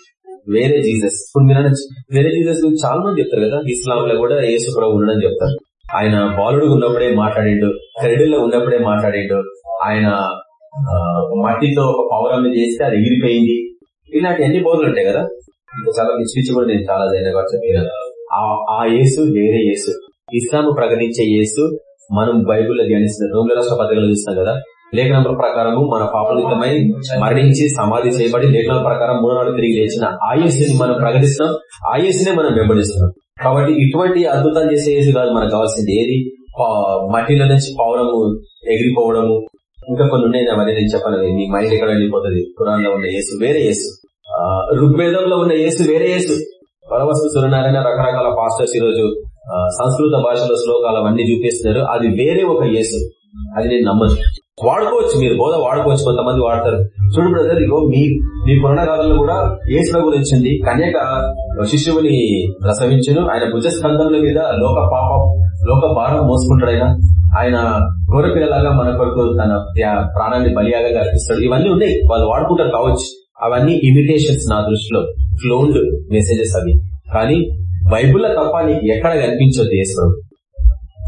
వేరే జీసస్ ఇప్పుడు మీరు వేరే జీసస్ గురించి చాలా మంది చెప్తారు కదా ఇస్లాం లో కూడా యేసు ప్రభు ఉండడని చెప్తారు. ఆయన బాలుడు ఉన్నప్పుడే మాట్లాడిండు లో ఉన్నప్పుడే మాట్లాడిండు ఆయన మట్టితో ఒక పౌరాన్ని చేస్తే అది ఎగిరిపోయింది. ఇలాంటి అన్ని బోర్లు ఉంటాయి కదా? ఇంకా చాలా పిచ్చి పిచ్చి కూడా నేను చాలా జైన చెప్పాను ఆ- ఆ యేసు వేరే యేసు. ఇస్లాం ప్రకటించే యేసు మనం బైబుల్లో ధ్యానిస్తున్న రోమిల రాష్ట్ర పత్రికలు చూస్తున్నాం కదా? లేఖనం ప్రకారము మన పాపలితమై మరణించి సమాధి చేయబడి లేఖనం ప్రకారం మూడు నాడు తిరిగి లేచిన ఆ మనం ప్రకటిస్తున్నాం. ఆ మనం వెంబడిస్తున్నాం. కాబట్టి ఇటువంటి అద్భుతాలు చేసే కాదు మనకు కావాల్సింది. ఏది? మట్టిలో నుంచి పౌరము ఎగిరిపోవడము ఇంకా కొన్ని ఉన్నాయి అవన్నీ నేను చెప్పాలి మీ మైండ్ ఎక్కడ వెళ్ళిపోతుంది? లో ఉన్న యేసు వేరే యేసు. ఆ, ఋగ్వేదంలో ఉన్న యేసు వేరే యేసు. పరవస్తు సురనారాయణ రకరకాల పాస్టర్స్ ఈ రోజు సంస్కృత భాషలో శ్లోకాలు అవన్నీ చూపిస్తున్నారు. అది వేరే ఒక యేసు. అది నేను నమ్మదు వాడుకోవచ్చు మీరు బోధ వాడుకోవచ్చు కొంతమంది వాడతారు. చూడు బ్రదర్ ఇగో మీ మీ పురాణగాథల్లో కూడా ఏసుల గురించింది కన్యక శిశువుని ప్రసవించును. ఆయన భుజస్కంధముల మీద లోక పాపం లోక భారం మోసుకుంటాడు ఆయన. ఆయన గోరపిల్లలాగా మన కొరకు తన ప్రాణాన్ని బలియాగా అర్పిస్తాడు. ఇవన్నీ ఉన్నాయి. వాళ్ళు వాడుకుంటారు కావచ్చు. అవన్నీ ఇమిటేషన్స్ నా దృష్టిలో. క్లోన్డ్ మెసేజెస్ అవి. కానీ బైబుల్లో తప్ప నీకు ఎక్కడ కనిపించొద్దు యేసు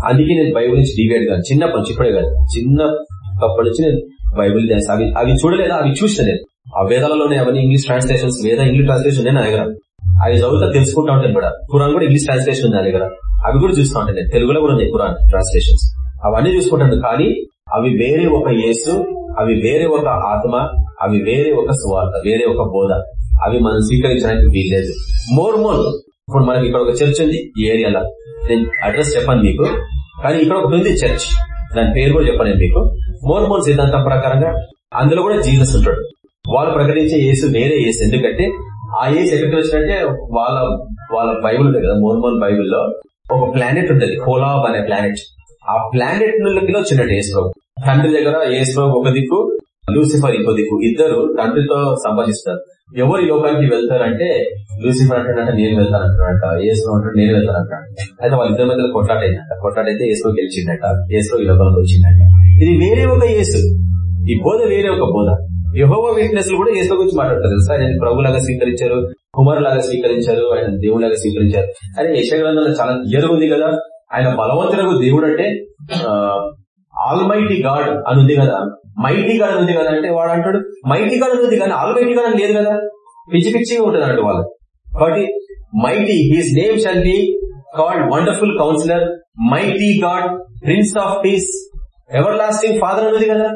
అందుకే నేను బైబుల్ నుంచి డివైడ్ కాదు చిన్నప్పటి నుంచి ఇప్పుడే కాదు. చిన్నప్పటి నుంచి నేను బైబుల్ ధ్యానం అవి అవి చూడలేదా? అవి చూసిన నేను. ఆ వేదాలలోనే అవన్నీ English translations Veda English translation ఉన్నాయి నా దగ్గర. అవి చదువుతా తెలుసుకుంటా ఉంటాను కూడా. ఖురాన్ కూడా ఇంగ్లీష్ ట్రాన్స్లేషన్ ఉంది నా దగ్గర. అవి కూడా చూస్తూ ఉంటాను నేను. తెలుగులో కూడా ఉన్నాయి కురాన్ ట్రాన్స్లేషన్స్ అవన్నీ చూసుకుంటాను కానీ అవి వేరే ఒక యేసు అవి వేరే ఒక ఆత్మ అవి వేరే ఒక సువార్త వేరే ఒక బోధ. అవి మనం స్వీకరించడానికి వీల్లేదు. మోర్ మోర్ ఇప్పుడు మనకి ఇక్కడ ఒక చర్చ్ ఉంది ఈ ఏరియాలో. నేను అడ్రస్ చెప్పాను మీకు. కానీ ఇక్కడ ఒకటి ఉంది చర్చ్ దాని పేరు కూడా చెప్పాను మీకు. మోర్మోన్ సిద్ధాంతం ప్రకారంగా అందులో కూడా జీసస్ ఉంటాడు. వాళ్ళు ప్రకటించే యేసు వేరే యేసు. ఎందుకంటే ఆ యేసు ఎక్కడికి వచ్చినట్టే వాళ్ళ వాళ్ళ బైబుల్ ఉంది కదా. మోర్మోన్ బైబిల్లో ఒక ప్లానెట్ ఉంటుంది. కోలాబ్ అనే ప్లానెట్ ఆ ప్లానెట్ నుండి వచ్చినట్టు యేసు తండ్రి దగ్గర యేసు ఒక దిక్కు లూసిఫర్ ఇంకో దిక్కు. ఇద్దరు తండ్రితో సంభాషిస్తారు. ఎవరు ఈ లోకానికి వెళ్తారంటే లూసిఫర్ అంటాడంటే నేను వెళ్తాను అంటాడంట యేసు అంటాడు నేను వెళ్తాను అంటాడు అయితే వాళ్ళిద్దరి మధ్య కొట్లాట అయిందంట. కొట్లాట అయితే గెలిచిందట. యేసు ఈ లోకంలోకి వచ్చిందట. ఇది వేరే ఒక ఏసు ఈ బోధ వేరే ఒక బోధ. యహోవ వీక్నెస్ కూడా యేసు గురించి మాట్లాడతారు తెలుసా? ఆయన ప్రభులాగా స్వీకరించారు కుమారులాగా స్వీకరించారు ఆయన దేవులాగా స్వీకరించారు. అదే యశగ్రంథంలో చాలా క్లియర్ ఉంది కదా. ఆయన బలవంతులకు దేవుడు అంటే ఆల్మైటీ గాడ్ అని ఉంది కదా. మైటీ గాడ్ అని ఉంది కదా అంటే వాడు అంటాడు మైటీ గాడ్ అని ఉంది కానీ ఆల్మైటీ గాడ్ అని లేదు కదా. పిచ్చి పిచ్చిగా ఉంటుంది అన్నట్టు వాళ్ళు. కాబట్టి mighty his name shall be called wonderful counsellor mighty God prince of peace everlasting father అనేది కదా.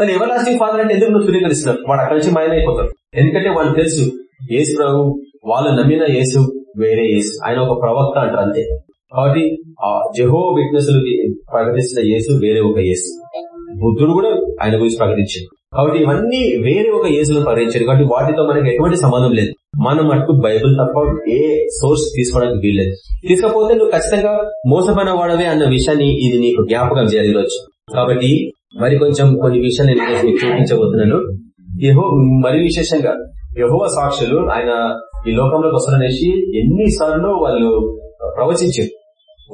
మరి ఎవర్ లాస్టింగ్ ఫాదర్ అంటే ఎందుకు నువ్వు ధృవీకరిస్తున్నావు వాడు అక్కడి నుంచి మాయమైపోతాడు. ఎందుకంటే వాళ్ళు తెలుసు యేసు ప్రభు వాళ్ళు నమ్మిన యేసు వేరే యేసు. ఆయన ఒక ప్రవక్త అంటారు అంతే. కాబట్టి ఆ జహో విట్నెస్ ప్రకటించిన యేసు వేరే ఒక యేసు. బుద్ధుడు కూడా ఆయన గురించి ప్రకటించాడు. కాబట్టి ఇవన్నీ వేరే ఒక యేసులను ప్రకటించాడు. కాబట్టి వాటితో మనకి ఎటువంటి సంబంధం లేదు. మనం మటుకు బైబిల్ తప్ప ఏ సోర్స్ తీసుకోవడానికి వీల్లేదు. తీసుకపోతే నువ్వు ఖచ్చితంగా మోసమైన వాడవే అన్న విషయాన్ని ఇది నీకు జ్ఞాపకం చేయాలి కాబట్టి మరి కొంచెం కొన్ని విషయాలు నేను మీకు చూపించబోతున్నాను. యహో మరి విశేషంగా యహోవ సాక్షులు ఆయన ఈ లోకంలోకి వస్తారనేసి ఎన్నిసార్లు వాళ్ళు ప్రవచించారు.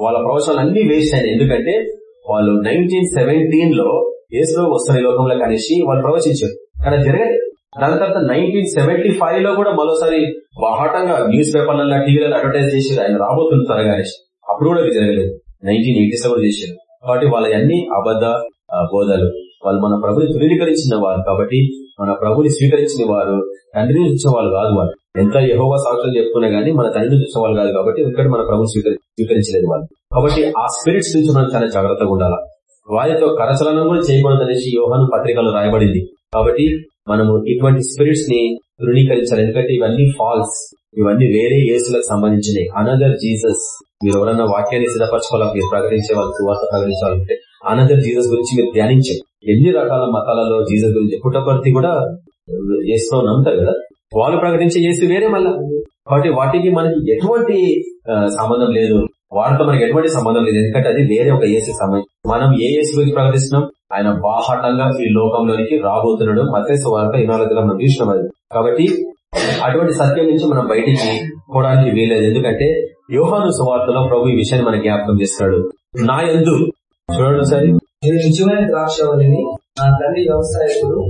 వాళ్ళ ప్రవచనాలు అన్ని వేస్ట్ అయినాయి ఎందుకంటే వాళ్ళు నైన్టీన్ సెవెంటీన్లో ఏసులో వస్తున్న ఈ లోకంలో కలిసి వాళ్ళు ప్రవచించారు. కానీ జరగదు దాని తర్వాత నైన్టీన్ సెవెంటీ ఫైవ్లో కూడా మరోసారి బాహాటంగా న్యూస్ పేపర్లలో టీవీలలో అడ్వర్టైజ్ చేసి ఆయన రాబోతుంది త్వరగా అప్పుడు కూడా జరగలేదు. నైన్టీన్ ఎయిటీస్లో కూడా చేశారు. కాబట్టి వాళ్ళ అన్ని అబద్ధ బోధలు. వాళ్ళు మన ప్రభుని ధృవీకరించిన వారు. కాబట్టి మన ప్రభుని స్వీకరించిన వారు తండ్రిని చూసిన వాళ్ళు కాదు వాళ్ళు. ఎంత యహోవా సాక్షులు చెప్పుకున్నా గానీ మన తండ్రిని నుంచి వాళ్ళు కాదు కాబట్టి ఇక్కడ మన ప్రభుని స్వీకరించలేదు వాళ్ళు. కాబట్టి ఆ స్పిరిట్స్ నుంచి మనం చాలా జాగ్రత్తగా ఉండాలా. వారితో కరచలనం కూడా చేయకూడదు అనేసి యోహాను పత్రికలో రాయబడింది. కాబట్టి మనము ఇటువంటి స్పిరిట్స్ని ధృవీకరించాలి ఎందుకంటే ఇవన్నీ ఫాల్స్. ఇవన్నీ వేరే యేసులకు సంబంధించినవి. అనదర్ జీసస్ మీరు ఎవరన్నా వాక్యాన్ని సిద్ధపరచుకోవాలి మీరు ప్రకటించే వాళ్ళు సువార్త ప్రకటించాలంటే అనంతరం జీసస్ గురించి మీరు ధ్యానించండి. ఎన్ని రకాల మతాలలో జీసస్ గురించి పుట్టపర్తి కూడా చేస్తూ నమ్ముతారు కదా? వాళ్ళు ప్రకటించే చేసి వేరే మళ్ళా. కాబట్టి వాటికి మనకి ఎటువంటి సంబంధం లేదు. వాటితో మనకి ఎటువంటి సంబంధం లేదు. ఎందుకంటే అది వేరే ఒక ఏసీ సమయం. మనం ఏ ఏసీ గురించి ప్రకటిస్తున్నాం? ఆయన బాహాటంగా ఈ లోకంలోనికి రాబోతున్నాడు మతేశ వార్త ఇనాలదిలో మనం చూసినాం అది. కాబట్టి అటువంటి సత్యం నుంచి మనం బయటికి పోవడానికి వీలేదు ఎందుకంటే యోహాను సువార్తలో ప్రభు ఈ విషయాన్ని మన జ్ఞాపకం చేస్తున్నాడు. నా ఎందు చూడండి ఒకసారి ఇది నిజమైన ద్రాక్షవల్లిని నా తండ్రి వ్యవసాయకుడు.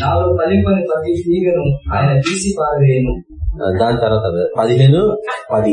నాలో పలిపని ప్రతి తీగను ఆయన తీసి పారవేయను. దాని తర్వాత పదిహేను పది.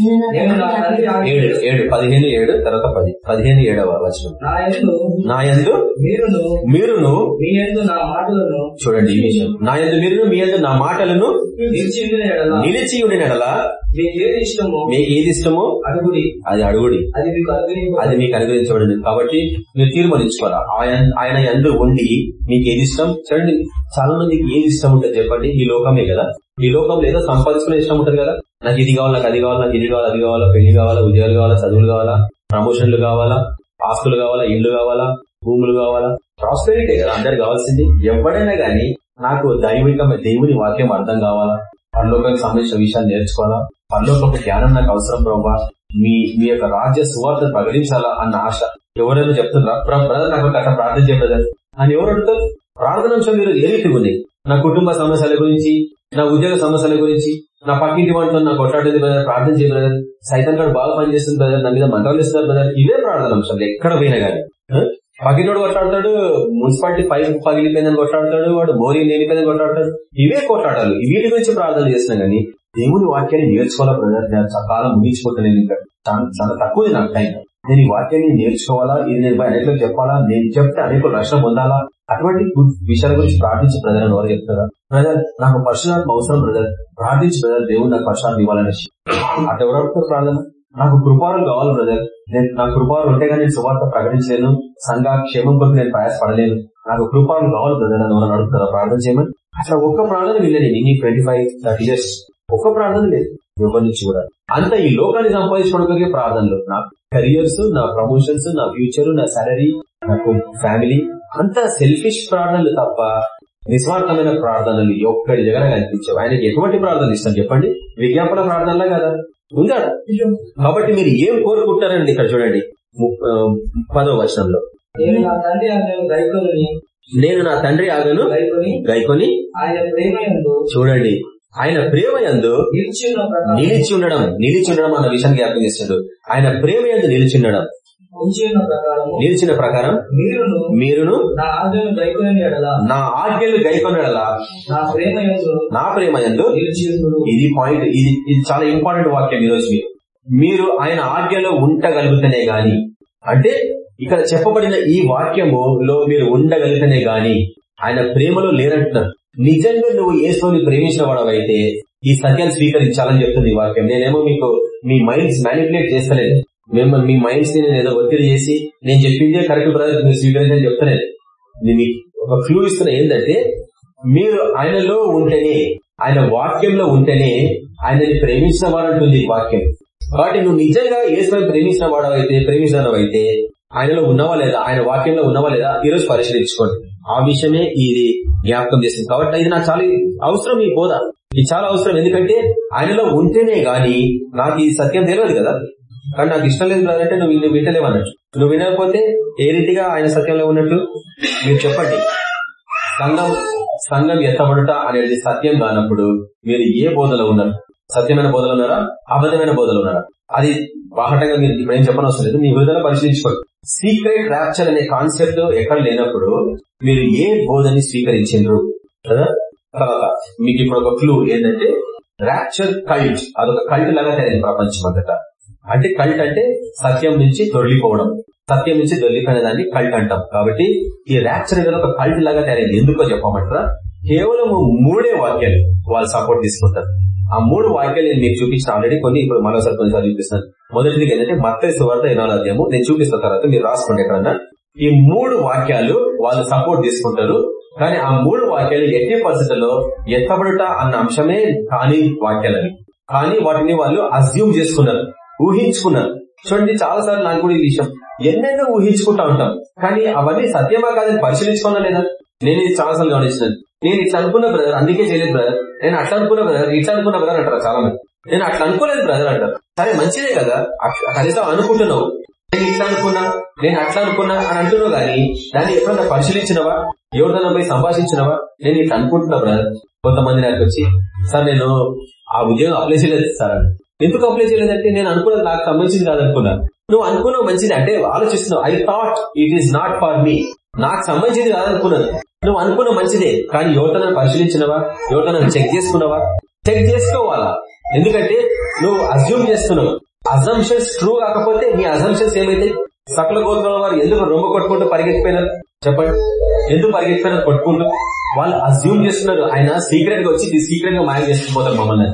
ఏడు ఏడు పదిహేను ఏడు తర్వాత పది పదిహేను ఏడవ వచనం. నా ఎందు నా ఎందు మీరును మీరును మీ ఎందు నా మాటలను చూడండి ఈ విషయం. నా ఎందు మీరును మీ ఎందు నా మాటలను నిలిచి ఉండిన ఎడల. మీకు ఏది ఇష్టమో మీకు ఏది ఇష్టమో అడుగుడి. అది అడుగుడి. అది మీకు అనుగ్రహింప అది మీకు అనుగ్రహించబడింది. కాబట్టి మీరు తీర్మానించుకోవాలా ఆయన ఆయన ఎందు ఉండి మీకు ఏది ఇష్టం? చూడండి చాలా మందికి ఏది ఇష్టం ఉంటుంది చెప్పండి. ఈ లోకమే కదా. ఈ లోకంలో ఏదో సంపాదించుకునే ఇష్టం ఉంటుంది కదా. నాకు ఇది కావాలి నాకు అది కావాలి నాకు ఇది కావాలి అది కావాలా పెళ్ళి కావాలా ఉద్యోగాలు కావాలా చదువులు కావాలా ప్రమోషన్లు కావాలా ఆస్తులు కావాలా ఇల్లు కావాలా భూములు కావాలా. ప్రాస్పెరిటీ కదా అందరు కావాల్సింది. ఎవడైనా గానీ నాకు దైవిక దేవుని వాక్యం అర్థం కావాలా? పరలోకానికి సంబంధించిన విషయాలు నేర్చుకోవాలా? పరలోకపు జ్ఞానం నాకు అవసరం ప్రభావ మీ మీ యొక్క రాజ్య సువార్త ప్రకటించాలా అన్న ఆశ. ఎవరైనా చెప్తున్నారా? బ్రదర్ నాకు అట్లా ప్రార్థన చేయలేదు అని ఎవరు అడుగుతారు? ప్రార్థన అంశం మీరు ఏ రీతి ఉంది? నా కుటుంబ సమస్యల గురించి నా ఉద్యోగ సమస్యల గురించి నా పక్కింటి వంటతో నా కొట్లాడేది బ్రదర్ ప్రార్థన చేయ బ్రదర్ సైతం గారు బాగా పనిచేస్తుంది బ్రదర్ నా మీద మంత్రాలు ఇస్తున్నారు బ్రదర్ ఇవే ప్రార్థన అంశాలు ఎక్కడ పోయినా కానీ. పక్కింటోడు కొట్లాడతాడు మున్సిపాలిటీ పైపు పగిలిపోయిందని కొట్లాడతాడు వాడు మోరీ నేలిపోయిందని కొట్లాడతాడు. ఇవే కొట్లాడాలి వీటి గురించి ప్రార్థన చేసినా కానీ. దేవుని వాక్యాన్ని నేర్చుకోవాలా బ్రదర్ నేను చాలా కాలం ముగించుకుంటాను ఇంకా. చాలా తక్కువ నాకు టైం నేను ఈ వాక్యాన్ని నేర్చుకోవాలా? ఇది నేను అనేకలకు చెప్పాలా? నేను చెప్తే అనేక రక్షణ పొందాలా? అటువంటి విషయాల గురించి ప్రార్థించి ప్రజలను ఎవరు చెప్తారా బ్రదర్ నాకు పరశురాత్మ అవసరం బ్రదర్ ప్రార్థించి బ్రదర్ దేవుడు నాకు పరశురాత్మ ఇవ్వాలని అటు ఎవరు అడుగుతారు ప్రార్థన? నాకు కృపాలు కావాలి బ్రదర్ నేను నా కృపాలు ఉంటే కానీ నేను సువార్త ప్రకటించలేను. సంఘ క్షేమం కొరకు నేను ప్రయాసపడలేను. నాకు కృపాలు కావాలి బ్రదర్ అని ఎవరైనా అడుగుతారా ప్రార్థన చేయమని? అసలు ఒక్క ప్రార్థన వీళ్ళని ఇన్ని ట్వంటీ ఫైవ్ థర్టీ ఇయర్స్ ఒక్క ప్రార్థన లేదు. యోగం నుంచి కూడా. అంత ఈ లోకాన్ని సంపాదించుకోవడానికి ప్రార్థనలు నాకు. కెరియర్స్ నా ప్రమోషన్స్ నా ఫ్యూచర్ నా సాలరీ నాకు ఫ్యామిలీ అంత సెల్ఫిష్ ప్రార్థనలు తప్ప నిస్వార్థమైన ప్రార్థనలు ఒక్కడి దగ్గర కనిపించవు. ఆయనకి ఎటువంటి ప్రార్థనలు ఇష్టం చెప్పండి? విజ్ఞాపన ప్రార్థనలా కదా? ఉందా? కాబట్టి మీరు ఏం కోరుకుంటారండి ఇక్కడ చూడండి. పదో వచనంలో. నేను నా తండ్రి ఆగను గైకొని చూడండి. ఆయన ప్రేమ యందు నిలిచి ఉండడం నిలిచి ఉండడం అన్న విషయం జ్ఞాపకం చేస్తున్నాడు ఆయన ప్రేమ యందు నిలిచి ఉండడం నిలిచిన ప్రకారం మీరును నా ఆజ్ఞలు గైకొనడలా నా ప్రేమ ఉండును. ఇది పాయింట్ ఇది ఇది చాలా ఇంపార్టెంట్ వాక్యం ఈ రోజు మీరు. మీరు ఆయన ఆజ్ఞలో ఉండగలుగుతనే గాని. అంటే ఇక్కడ చెప్పబడిన ఈ వాక్యములో మీరు ఉండగలిగితేనే గాని. ఆయన ప్రేమలో లేరంటున్నారు. నిజంగా నువ్వు ఏసుని ప్రేమించిన వాడవైతే ఈ సత్యాన్ని స్వీకరించాలని చెప్తుంది ఈ వాక్యం. నేనేమో మీకు మీ మైండ్స్ మ్యానిపులేట్ చేస్తలేదు మిమ్మల్ని మీ మైండ్స్ని నేను ఏదో ఒత్తిడి చేసి నేను చెప్పిందే కరెక్ట్ బ్రదర్ మీరు స్వీకరించని చెప్తలేదు నేను ఒక క్లూ ఇస్తున్నా ఏంటంటే మీరు ఆయనలో ఉంటేనే ఆయన వాక్యంలో ఉంటేనే ఆయనని ప్రేమించిన వాడంటుంది ఈ వాక్యం. కాబట్టి నువ్వు నిజంగా ఏసుని ప్రేమించిన వాడవైతే ప్రేమించినవైతే ఆయనలో ఉన్నవా లేదా ఆయన వాక్యంలో ఉన్నవా లేదా ఈ రోజు పరిశీలించుకోండి. ఆ విషయమే ఇది జ్ఞాపకం చేసింది. కాబట్టి ఇది నాకు చాలా అవసరం ఈ బోధ. ఇది చాలా అవసరం. ఎందుకంటే ఆయనలో ఉంటేనే గాని నాకు ఈ సత్యం తెలియదు కదా. కానీ నాకు ఇష్టం లేదు అంటే నువ్వు నువ్వు వింటలేవు అన్నట్టు. నువ్వు వినకపోతే ఏ రీతిగా ఆయన సత్యంలో ఉన్నట్టు మీరు చెప్పండి. సంఘం సంఘం ఎత్తబడుట అనేది సత్యం కానప్పుడు మీరు ఏ బోధలో ఉన్నారు? సత్యమైన బోధలు ఉన్నారా? అబద్ధమైన బోధలు ఉన్నారా? అది బాహటంగా మీరు ఇప్పుడు ఏం చెప్పనవసరం లేదు. మీ హృదయలో పరిశీలించుకోండి. సీక్రెట్ ర్యాప్చర్ అనే కాన్సెప్ట్ ఎక్కడ లేనప్పుడు మీరు ఏ బోధని స్వీకరించారు తర్వాత మీకు ఇప్పుడు ఒక క్లూ ఏంటంటే ర్యాప్చర్ కల్ట్ అదొక కల్ట్ లాగా తయారైంది ప్రపంచం అంతటా. అంటే కల్ట్ అంటే సత్యం నుంచి తొలిపోవడం సత్యం నుంచి దొరికిపోయిన దాన్ని కల్ట్ అంటాం. కాబట్టి ఈ ర్యాప్చర్ అనేది ఒక కల్ట్ లాగా తయారైంది. ఎందుకో చెప్పమంటారా? కేవలం మూడే వాక్యాలు వాళ్ళు సపోర్ట్ తీసుకుంటారు. ఆ మూడు వాక్యాలు నేను మీకు చూపించిన ఆల్రెడీ కొన్ని ఇప్పుడు మరోసారి కొన్నిసార్లు చూపిస్తాను మొదటిది ఏంటంటే మత్తే సువార్త ఎనాల అధ్యాయము. నేను చూపిస్తున్న తర్వాత మీరు రాసుకోండి ఎక్కడన్నా. ఈ మూడు వాక్యాలు వాళ్ళు సపోర్ట్ తీసుకుంటారు. కానీ ఆ మూడు వాక్యాలు ఎట్టి పరిస్థితుల్లో ఎత్తబడుట అన్న అంశమే కాని వాక్యాలని. కానీ వాటిని వాళ్ళు అజ్యూమ్ చేసుకున్నారు. ఊహించుకున్నారు. చూడండి చాలా సార్లు నాకు కూడా ఈ విషయం. ఎన్నెన్నో ఊహించుకుంటా ఉంటాం. కానీ అవన్నీ సత్యమా కాదని పరిశీలించుకున్నా లేదా? నేను ఇది చాలా సార్లు గమనించినాను. నేను ఇట్లా అనుకున్న బ్రదర్ అందుకే చేయలేదు బ్రదర్ నేను అట్లా అనుకున్న బ్రదర్ ఇట్లా అనుకున్న బ్రదర్ అంటారు చాలా మంది. నేను అట్లా అనుకోలేదు బ్రదర్ అంటారు. సరే మంచిదే కదా. కనీసం అనుకుంటున్నావు. నేను ఇట్లా అనుకున్నా నేను అట్లా అనుకున్నా అని అంటున్నావు గానీ దాన్ని ఎప్పుడన్నా పరిశీలించినవా? ఎవరిదన్నా పోయి సంభాషించినవా? నేను ఇట్లా అనుకుంటున్నా బ్రదర్ కొంతమంది నాకు వచ్చి సార్ నేను ఆ ఉద్యోగం అప్లై చేయలేదు సార్. ఎందుకు అప్లై చేయలేదంటే నేను అనుకున్నది నాకు సంబంధించింది కాదనుకున్నాను నువ్వు అనుకున్నావు మంచిది. అంటే ఆలోచిస్తున్నావు I thought it is not for me నాకు సంబంధించింది కాదనుకున్నాను నువ్వు అనుకున్న మంచిదే కానీ యువతను పరిశీలించినవా? యువతను చెక్ చేసుకున్నావా? చెక్ చేసుకోవాలా? ఎందుకంటే నువ్వు అజ్యూమ్ చేస్తున్నావు. అజంప్షన్స్ ట్రూ కాకపోతే నీ అజంప్షన్స్ ఏమైతే సకల గోత్రాల వారు ఎందుకు రొమ్మ కొట్టుకుంటూ పరిగెత్తిపోయినారు? చెప్పండి. ఎందుకు పరిగెత్తిపోయినారు? కొట్టుకుంటూ. వాళ్ళు అజ్యూమ్ చేస్తున్నారు. ఆయన సీక్రెట్గా వచ్చి సీక్రెట్గా మాయం చేసుకుపోతారు మమ్మల్ని.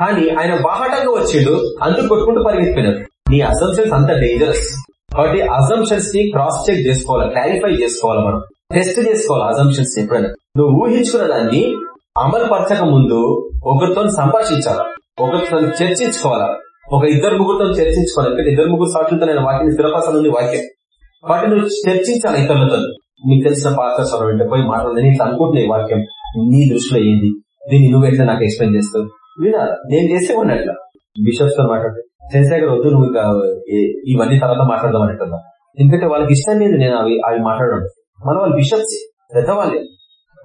కానీ ఆయన బాహటంగా వచ్చిండు. అందుకు కొట్టుకుంటూ పరిగెత్తిపోయినారు. నీ అజంప్షన్స్ అంత డేంజరస్ కాబట్టి అజంప్షన్స్ని క్రాస్ చెక్ చేసుకోవాలి. క్లారిఫై చేసుకోవాలి మనం. టెస్ట్ చేసుకోవాలి అజంప్షన్స్ ఎప్పుడైనా నువ్వు ఊహించుకున్న దాన్ని అమలు పరచక ముందు ఒకరితో సంభాషించాలా? ఒకరితో చర్చించుకోవాలా? ఒక ఇద్దరు ముగ్గురుతో చర్చించుకోవాలి? ఎందుకంటే ఇద్దరు ముగ్గురు సాక్షులతో నేను వాక్యం స్థిరపరచడం ఉంది వాక్యం. వాటిని నువ్వు చర్చించాలి ఇతరులతో? మీకు తెలిసిన పాస్టర్స్ అంటే పోయి మాట్లాడదని ఇట్లా వాక్యం. నీ దృష్టిలో ఏంది? దీన్ని నువ్వు ఎట్లా నాకు ఎక్స్ప్లెయిన్ చేస్తావు? వినాలి నేను చేసే ఉన్నా అట్లా. బిషప్స్తో మాట్లాడు. చంద్రశేఖర్ వద్దు నువ్వు ఇవన్నీ తర్వాత మాట్లాడదాం అంటున్నా ఎందుకంటే వాళ్ళకి ఇష్టం లేదు నేను అవి అవి మాట్లాడడం మన వాళ్ళు బిషప్స్ పెద్దవాళ్ళే.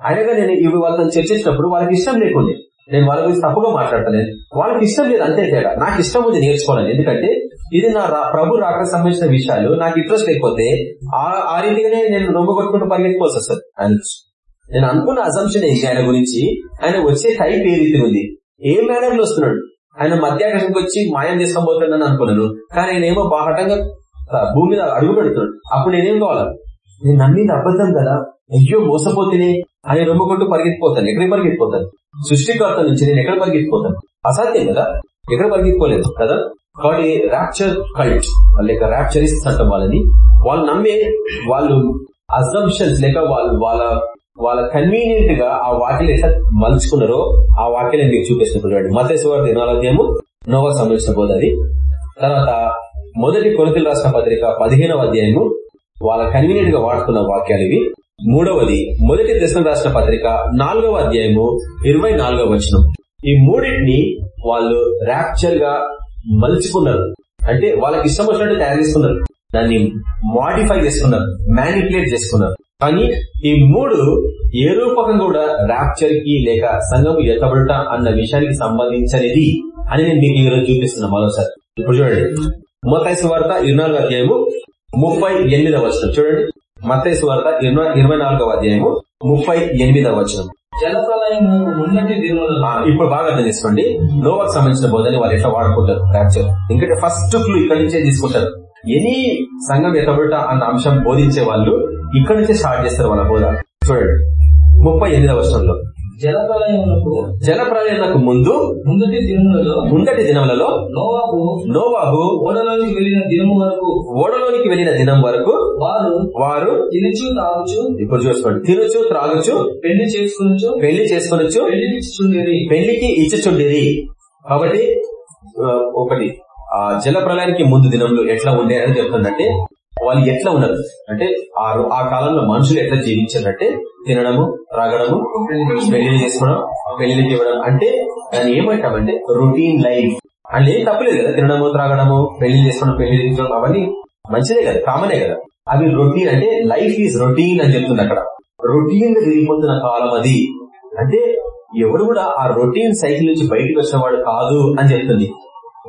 అయినగా నేను ఇవి వాళ్ళతో చర్చించినప్పుడు వాళ్ళకి ఇష్టం లేకుండే. నేను వాళ్ళ గురించి తప్పుగా మాట్లాడతలేదు. వాళ్ళకి ఇష్టం లేదు అంతే తేడా. నాకు ఇష్టం ఉంది నేర్చుకోవాలని. ఎందుకంటే ఇది నా రా- ప్రభు రాక సంబంధించిన విషయాలు. నాకు ఇంట్రెస్ట్ లేకపోతే ఆ రీతిగానే నేను రొమ్మ కొట్టుకుంటూ పరిగెత్తుకోవాల్సి వస్తుంది. ఆయన నేను అనుకున్న అజంప్షన్ ఏంటి ఆయన గురించి. ఆయన వచ్చే టైప్ ఏ రీతి ఉంది? ఏ మేనర్లో వస్తున్నాడు? ఆయన మధ్యాకర్షణకు వచ్చి మాయం చేసుకోబోతున్నాను పోతున్నాను అనుకున్నాను. కానీ ఆయన ఏమో బాహటంగా భూమి మీద అడుగు పెడుతున్నాడు. అప్పుడు నేనేం కావాలి? నేను నమ్మింది అబద్ధం కదా? అయ్యో మోసపోతేనే అని రొమ్ముకుంటూ పరిగెత్తిపోతాను. ఎక్కడికి పరిగెత్తిపోతాను? సృష్టికర్త నుంచి నేను ఎక్కడ పరిగెత్తిపోతాను? అసాధ్యం కదా? ఎక్కడ పరిగెత్తిపోలేదు కదా? కాబట్టి ర్యాప్చర్ కల్ట్ లేక ర్యాప్చరిస్ట్ అంటాం వాళ్ళని. వాళ్ళు నమ్మే వాళ్ళు అజంప్షన్స్ లేక వాళ్ళు వాళ్ళ వాళ్ళ కన్వీనియంట్గా ఆ వాక్యం ఎట్లా మలుచుకున్నారో ఆ వాక్యాలను మీకు చూపిస్తున్నారు మతేశ్వర దినాలధ్యాయము నోవా సంబంధించిన బోధ అది. తర్వాత మొదటి కొనుకలు రాసిన పత్రిక పదిహేనవ అధ్యాయము వాళ్ళ కన్వీనియంట్గా వాడుతున్న వాక్యాలు ఇవి. మూడవది మొదటి దశ రాసిన పత్రిక నాలుగవ అధ్యాయము ఇరవై నాలుగవ వచనం. ఈ మూడింటిని వాళ్ళు ర్యాప్చర్గా మలుచుకున్నారు. అంటే వాళ్ళకి ఇష్టం వచ్చినట్టు తయారు చేసుకున్నారు దాన్ని మాడిఫై చేసుకున్నారు మ్యానిపులేట్ చేసుకున్నారు కానీ ఈ మూడు ఏ రూపకం కూడా ర్యాప్చర్కి లేక సంఘం ఎత్తబడట అన్న విషయానికి సంబంధించినది అని నేను మీకు ఈరోజు చూపిస్తున్నా మరోసారి. ఇప్పుడు చూడండి. మొత్తైసు వార్త ఇరవై నాలుగు అధ్యాయము ముప్పై ఎనిమిదవ వచనం. చూడండి. మత్తైసు వార్త ఇరవై ఇరవై నాలుగవ అధ్యాయము ముప్పై ఎనిమిదవ వచనం. ఇప్పుడు బాగా అర్థం చేసుకోండి. నోవాకు సంబంధించిన బోధని వాళ్ళు ఎట్లా వాడుకుంటారు? ర్యాప్చర్ ఎందుకంటే ఫస్ట్ క్లూ ఇక్కడ నుంచే తీసుకుంటారు. ఎనీ సంఘం ఎత్తబడుట అన్న అంశం బోధించే వాళ్ళు ఇక్కడ నుంచే స్టార్ట్ చేస్తారు వాళ్ళ బోధ. చూడండి. ముప్పై ఎనిమిదవ వర్షంలో జల ప్రళయాలకు ముందు ముందటి దినములలో ముందటి దినములలో నోవాకు నోవాహు ఓడలోకి వెళ్ళిన దినము వరకు ఓడలోనికి వెళ్ళిన దినం వరకు వారు వారు తినుచు తాగుచు ఇప్పుడు చూసుకోండి. తినొచ్చు త్రాగొచ్చు పెళ్ళి చేసుకునుచు పెళ్ళి చేసుకొనొచ్చు పెళ్ళికి ఇచ్చుచుండేది కాబట్టి ఆ, ఒకటి ఆ జల ప్రళయానికి ముందు దినంలో ఎట్లా ఉండే అని చెప్తుందంటే వాళ్ళు ఎట్లా ఉన్నారు? అంటే ఆ ఆ కాలంలో మనుషులు ఎట్లా జీవించారంటే తినడము త్రాగడము పెళ్ళి చేసుకోవడం పెళ్ళికి ఇవ్వడం. అంటే దాన్ని ఏమంటామంటే రొటీన్ లైఫ్ అంటే ఏం తప్పలేదు కదా? తినడము త్రాగడము పెళ్ళి చేసుకోవడం పెళ్ళి చేసుకోవడం అవన్నీ మంచిదే కదా? కామనే కదా? అవి రొటీన్ అంటే లైఫ్ ఈజ్ రొటీన్ అని చెప్తుంది అక్కడ. రొటీన్గా కాలం అది. అంటే ఎవరు కూడా ఆ రొటీన్ సైకిల్ నుంచి బయటకు వచ్చిన వాడు కాదు అని చెప్తుంది.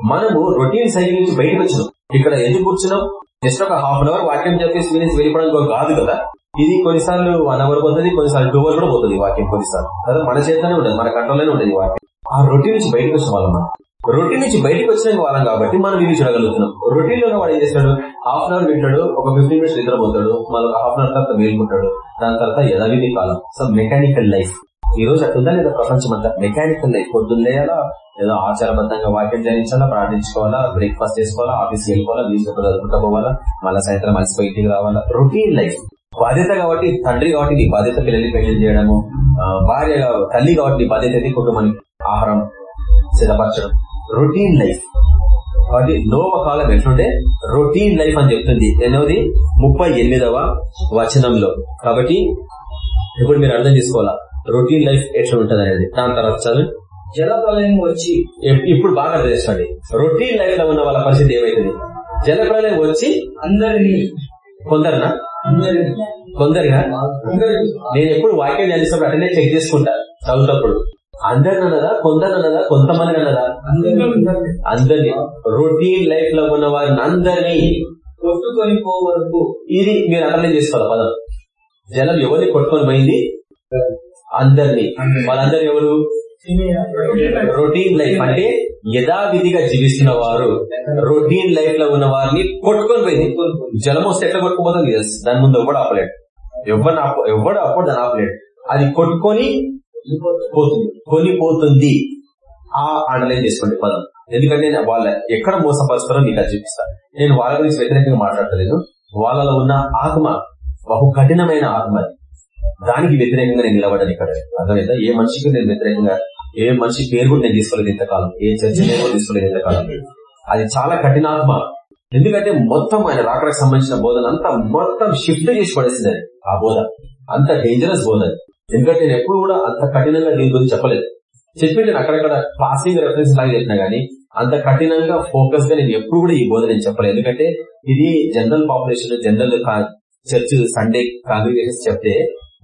మనము రొటీన్ సైకిల్ నుంచి బయటకు వచ్చినాం. ఇక్కడ ఎందుకు కూర్చున్నాం? జస్ట్ ఒక హాఫ్ అన్ అవర్ వాక్యం చెప్పేసి మీరు వెళ్ళిపోవడానికి కాదు కదా. ఇది కొన్నిసార్లు వన్ అవర్ పోతుంది కొన్నిసార్లు టూ అవర్ కూడా పోతుంది వాక్యం కొన్నిసార్లు. కదా మన చేతనే ఉండదు మన కంట్రోల్లోనే ఉంటుంది వాక్యం. ఆ రొటీన్ నుంచి బయటకు వచ్చిన వాళ్ళం మనం. రొటీన్ నుంచి బయటకు వచ్చిన వాళ్ళం కాబట్టి మనం ఇది చూడగలుగుతున్నాం. రొటీన్లో వాడు ఏం చేస్తాడు? హాఫ్ అన్ అవర్ వింటాడు ఒక ఫిఫ్టీన్ మినిట్స్ నిద్రపోతాడు మళ్ళీ ఒక హాఫ్ అన్ అవర్ తర్వాత మేలుకుంటాడు. దాని తర్వాత యథావిధి కాలం. సో మెకానికల్ లైఫ్ ఈ రోజు అట్లుందా లేదా ప్రపంచం అంతా మెకానికల్ లైఫ్ పొద్దున్న ఏదో ఆచారబద్ధంగా వాక్యం ధ్యానించాలా? ప్రార్థించుకోవాలా? బ్రేక్ఫాస్ట్ చేసుకోవాలా? ఆఫీస్కి వెళ్ళిపోవాలా? న్యూస్ పేపర్ చదువుకుంటా పోవాలా? మళ్ళీ సాయంత్రం అలసిపోయి ఇంటికి రావాలా? రొటీన్ లైఫ్ బాధ్యత కాబట్టి తండ్రి కాబట్టి నీ బాధ్యత పిల్లల్ని పెళ్ళి చేయడము భార్య తల్లి కాబట్టి నీ బాధ్యత అయితే కుటుంబానికి ఆహారం సిద్ధపరచడం. రొటీన్ లైఫ్ కాబట్టి నోవ కాలం ఎట్లుండే? రొటీన్ లైఫ్ అని చెప్తుంది. ఎన్నోది? ముప్పై ఎనిమిదవ వచనంలో. కాబట్టి ఇప్పుడు మీరు అర్థం చేసుకోవాలా? రొటీన్ లైఫ్ ఎట్లా ఉంటుంది అనేది. దాని తర్వాత చదువు. జల ప్రళయం వచ్చి ఇప్- ఇప్పుడు బాగా చేసుకోండి రొటీన్ లైఫ్లో ఉన్న వాళ్ళ పరిస్థితి ఏమైతుంది? జలప్రలయం వచ్చి అందరినీ. కొందరునా? కొందరిగా నేను ఎప్పుడు వాక్యం ధ్యానిస్తున్నప్పుడు అటెండే చెక్ చేసుకుంటా చదువుతప్పుడు అందరిని అన్నదా కొందరు అన్నదా కొంతమంది అన్నదా అందరినీ. రొటీన్ లైఫ్లో ఉన్న వారిని అందరినీ. కొట్టుకొని పో వరకు. ఇది మీరు అర్థం చేసుకోవాలి పదం. జలం ఎవరిని కొట్టుకొని పోయింది? అందరినీ. వాళ్ళందరూ ఎవరు? రొటీన్ లైఫ్ అంటే యథావిధిగా జీవిస్తున్న వారు రొటీన్ లైఫ్లో ఉన్న వారిని కొట్టుకొని పోయింది. జలం వస్తే ఎట్లా కొట్టుకుపోతుంది దాని ముందు ఎవడు ఆపలేడు. ఎవరు ఎవడు అప్పుడు దాన్ని ఆపలేడు. అది కొట్టుకొని పోతుంది. కొనిపోతుంది. ఆ అండర్లైన్ చేసుకోండి పదం. ఎందుకంటే వాళ్ళ ఎక్కడ మోసపరుస్తారో మీకు అది చూపిస్తాను. నేను వాళ్ళ గురించి వ్యతిరేకంగా మాట్లాడతలేను వాళ్ళలో ఉన్న ఆత్మ బహు కఠినమైన ఆత్మ అది. దానికి వ్యతిరేకంగా నేను నిలబడ్డాను ఇక్కడ. అర్థమైందా? ఏ మనిషికి నేను వ్యతిరేకంగా ఏ మనిషి పేరు కూడా నేను తీసుకోలేదు ఇంతకాలం ఏ చర్చ నేను కూడా తీసుకోలేదు ఇంతకాలం. అది చాలా కఠినాత్మ. ఎందుకంటే మొత్తం ఆయన రాకడానికి సంబంధించిన బోధన అంతా మొత్తం షిఫ్ట్ చేసి పడేసింది అది, ఆ బోధ. అంత డేంజరస్ బోధ ఎందుకంటే నేను ఎప్పుడు కూడా అంత కఠినంగా దీని గురించి చెప్పలేదు. చెప్పి నేను అక్కడక్కడ పాసింగ్ రెఫరెన్స్ లాగా చెప్పినా గానీ అంత కఠినంగా ఫోకస్గా నేను ఎప్పుడు కూడా ఈ బోధ నేను చెప్పలేదు. ఎందుకంటే ఇది general population general church Sunday congregations చెప్తే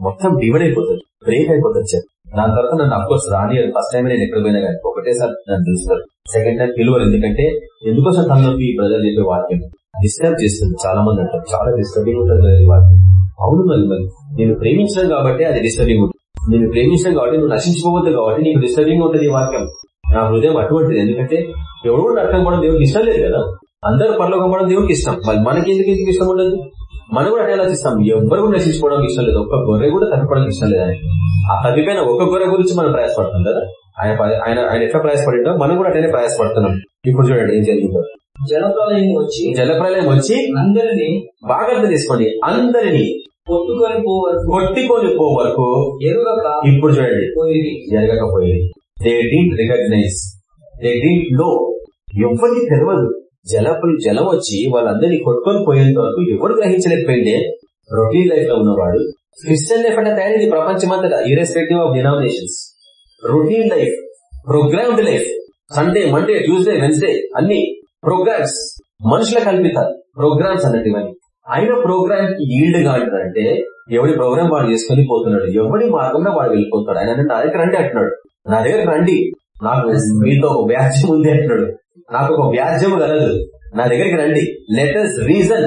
మొత్తం డివైడ్ అయిపోతుంది బ్రేక్ అయిపోతుంది సార్. దాని తర్వాత నన్ను అఫ్కోర్స్ రాని ఫస్ట్ టైం నేను ఎక్కడ పోయినా కానీ ఒకటేసారి నన్ను చూస్తారు. సెకండ్ టైం పిలువరు ఎందుకంటే ఎందుకోసం తనలోకి ఈ బ్రదర్ చెప్పే వాక్యం? డిస్టర్బ్ చేస్తుంది. చాలా మంది అంటారు. చాలా డిస్టర్బింగ్ ఉంటుంది వాక్యం. అవును మరి మరి. నేను ప్రేమించాను కాబట్టి అది డిస్టర్బింగ్ ఉంటుంది. నేను ప్రేమించాను కాబట్టి నువ్వు నశించిపోవద్దు కాబట్టి నీకు డిస్టర్బింగ్ ఉంటుంది ఈ వాక్యం. నా హృదయం అటువంటిది ఎందుకంటే ఎవరు కూడా అర్థం కూడా దేవుడికి ఇష్టం లేదు కదా. అందరూ పనులు కూడా దేవుడికి ఇష్టం. మరి మనకి ఎందుకు ఎందుకు ఇష్టం ఉండదు? మనం కూడా అట్లా ఆలోచిస్తాం. ఎవరు కూడా నశించుకోవడానికి ఇష్టం లేదు. ఒక్క గొర్రె కూడా తప్పిపోవడానికి ఇష్టం లేదు ఆయన ఆ తప్పిపోయిన ఒక్క గొర్రె గురించి మనం ప్రయాసపడుతున్నాం కదా? ఆయన ఆయన ఆయన ఎట్లా ప్రయాసపడిండో మనం కూడా అట్లనే ప్రయాసపడుతున్నాం. ఇప్పుడు చూడండి ఏం జరిగిందో. జల ప్రళయం వచ్చి జలప్రలయం వచ్చి అందరినీ బాగా అర్థం చేసుకోండి. అందరినీ కొట్టుకొని పో వరకు కొట్టికొని పో వరకు ఎరుగక ఇప్పుడు చూడండి. పోయి జరగకపోయేది they didn't recognise they didn't know ఎవరికి తెలియదు జలపులు జలం వచ్చి వాళ్ళందరినీ కొట్టుకొని పోయేంత వరకు ఎవరు గ్రహించలేకపోయిందే రొటీన్ లైఫ్లో ఉన్నవాడు. క్రిస్టియన్ లైఫ్ అంటే తయారైంది ప్రపంచమంతటా irrespective of denominations routine life programmed life Sunday Monday Tuesday Wednesday అన్ని ప్రోగ్రామ్స్ మనుషుల కల్పితాలు ప్రోగ్రామ్స్ అన్నట్టు ఇవన్నీ. ఆయన ప్రోగ్రామ్కి ఈల్డ్గా ఎవడి ప్రోగ్రామ్ వాడు చేసుకుని పోతున్నాడు ఎవడి మార్గంలో వాడు వెళ్ళిపోతాడు ఆయన అంటే నా దగ్గర రండి అంటున్నాడు. నా దగ్గర రండి. నాకు మీతో ఒక వ్యాజ్యం ఉంది అంటున్నాడు. నాకు ఒక వ్యాజ్యం కలదు. నా దగ్గరికి రండి. లెటర్స్ రీజన్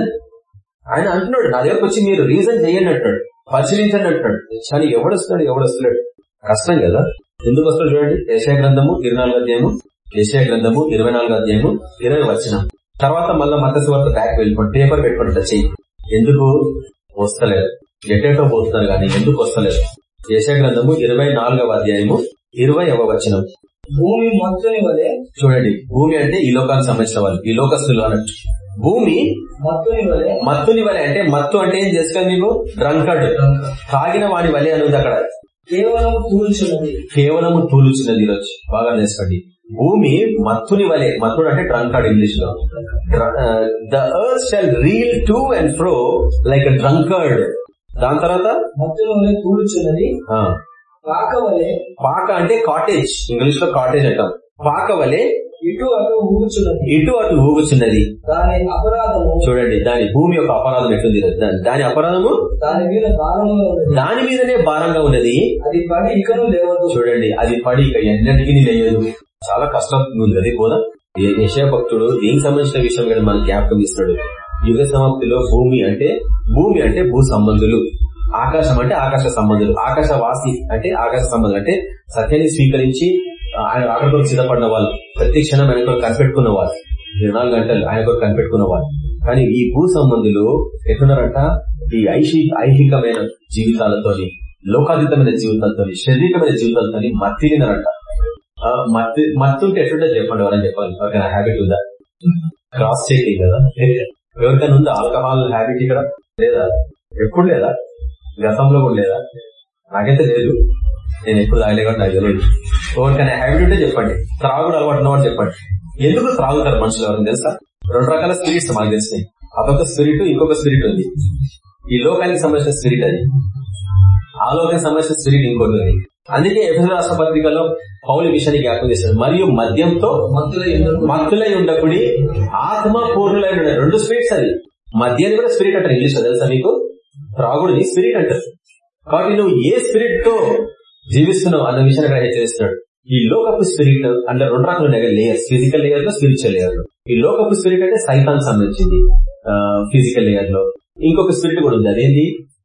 ఆయన అంటున్నాడు నా దగ్గరకు వచ్చి మీరు రీజన్ చేయండి అంటాడు పరిశీలించండి అంటున్నాడు. కానీ ఎవడు వస్తున్నాడు ఎవడు వస్తున్నాడు కష్టం కదా. ఎందుకు వస్తాడు చూడండి. ఏషియా గ్రంథము ఇరవై నాలుగు అధ్యాయము ఏషియా గ్రంథము ఇరవై నాలుగు అధ్యాయము ఇరవై వచ్చిన తర్వాత మళ్ళీ మతసు వార్త బ్యాక్ వెళ్ళిపోండి. పేపర్ పెట్టుకుంటా చెయ్యి. ఎందుకు? వస్తలేదు. ఎటేటో పోతున్నారు కానీ ఎందుకు వస్తలేదు? ఏషియా గ్రంథము ఇరవై నాలుగవ అధ్యాయము ఇరవై వచనం. భూమి మొత్తని వలె చూడండి భూమి అంటే ఈ లోకానికి సంబంధించిన వాళ్ళు ఈ లోకస్తులు అన్నట్టు. భూమి మొత్తని వలె మత్తుని వలె అంటే మత్తు అంటే ఏం చేసుకోండి మీకు? డ్రంకర్డ్. తాగిన వాడి వలె అని ఉంది అక్కడ. కేవలం కూల్చున్నది కేవలము తూలుచున్నది ఈరోజు. బాగా నేర్చుకోండి. భూమి మత్తుని వలె మత్తుడు అంటే డ్రంకర్డ్ ఇంగ్లీష్లో the earth shall reel to and fro like drunkard దాని తర్వాత? మొత్తని వలె కూల్చున్నది ఆ, పాక వలె పాక అంటే కాటేజ్ ఇంగ్లీష్లో కాటేజ్ అంటాం. పాక వలె ఇటు అటు ఊగుచున్నది. ఇటు అటు ఊగుచున్నది. దాని అపరాధము చూడండి దాని భూమి యొక్క అపరాధం ఎట్లుంది? దాని- అపరాధము? దాని మీద ఉన్నది. దాని మీదనే భారంగా ఉన్నది. అది పడి ఇకను లేవదు. చూడండి అది పడి ఇక ఎన్నటికీ లేదు చాలా కష్టంగా ఉంది అది కూడా. యశా భక్తుడు దీనికి సంబంధించిన విషయం కూడా మనకు జ్ఞాపకం ఇస్తున్నాడు యుగ సమాప్తిలో భూమి అంటే భూమి అంటే భూ సంబంధులు ఆకాశం అంటే ఆకాశ సంబంధులు. ఆకాశవాసి అంటే ఆకాశ సంబంధులు. అంటే సత్యాన్ని స్వీకరించి ఆయన రాకడ కొరకు సిద్ధపడిన వాళ్ళు. ప్రతి క్షణం ఆయన కొరకు కనిపెట్టుకున్న వాళ్ళు. ఇరవై గంటలు ఆయన కొరకు కనిపెట్టుకున్న వాళ్ళు. కానీ ఈ భూ సంబంధులు ఎట్లున్నారంట? ఈ ఐషి ఐహికమైన జీవితాలతోని లోకాతీతమైన జీవితాలతో శారీరకమైన జీవితాలతో మత్తిలినారంట ఆ, మత్తి మత్తుంటే ఎట్లుంటే చెప్పండి ఎవరైనా చెప్పాలి. ఎవరికైనా హ్యాబిట్ ఉందా? క్రాస్ చెకింగ్ కదా. ఎవరికైనా ఉందా? ఆల్కహాల్ హ్యాబిట్ ఇక్కడ లేదా? ఎప్పుడు లేదా? గతంలో కూడా లేదా? నాకైతే లేదు. నేను ఎప్పుడు తాగలే కాబట్టి నాకు తెలియదు ఎవరికైనా హ్యాబిట్ ఉంటే చెప్పండి. త్రాగుడు అలవాటు ఉన్నవాడు చెప్పండి. ఎందుకు త్రాగుతారు మనుషులు ఎవరైనా తెలుసా? రెండు రకాల స్పిరిట్స్ మాకు తెలిసినాయి అదొక స్పిరిట్ ఇంకొక స్పిరిట్ ఉంది. ఈ లోకానికి సంబంధించిన స్పిరిట్ అది. ఆ లోకానికి సంబంధించిన స్పిరిట్ ఇంకోటి ఉంది. అందుకే ఎఫ్ఎస్ రాష్ట్ర పత్రికలో పౌలి విషయాన్ని జ్ఞాపకం చేశారు మరియు మద్యంతో మత్తులై ఉండకుడి ఆత్మ పూర్ణులై ఉండే రెండు స్పిరిట్స్ అది. మద్యాన్ని కూడా స్పిరిట్ అంటారు. ఇంగ్లీష్లో తెలుసా మీకు? త్రాగుడిని స్పిరిట్ అంటారు. కాబట్టి నువ్వు ఏ స్పిరిట్తో జీవిస్తున్నావు అన్న విషయాన్ని ఇక్కడ హెచ్చరిస్తున్నాడు ఈ లోకపు స్పిరిట్ అంటే రెండు రకాలు ఉన్నాయి లేయర్స్ ఫిజికల్ లేయర్లో స్పిరిచువల్ లేయర్లో ఈ లోకపు స్పిరిట్ అంటే సైతాన్ సంబంధించింది. ఫిజికల్ లేయర్లో ఇంకొక స్పిరిట్ కూడా ఉంది. అదేంటి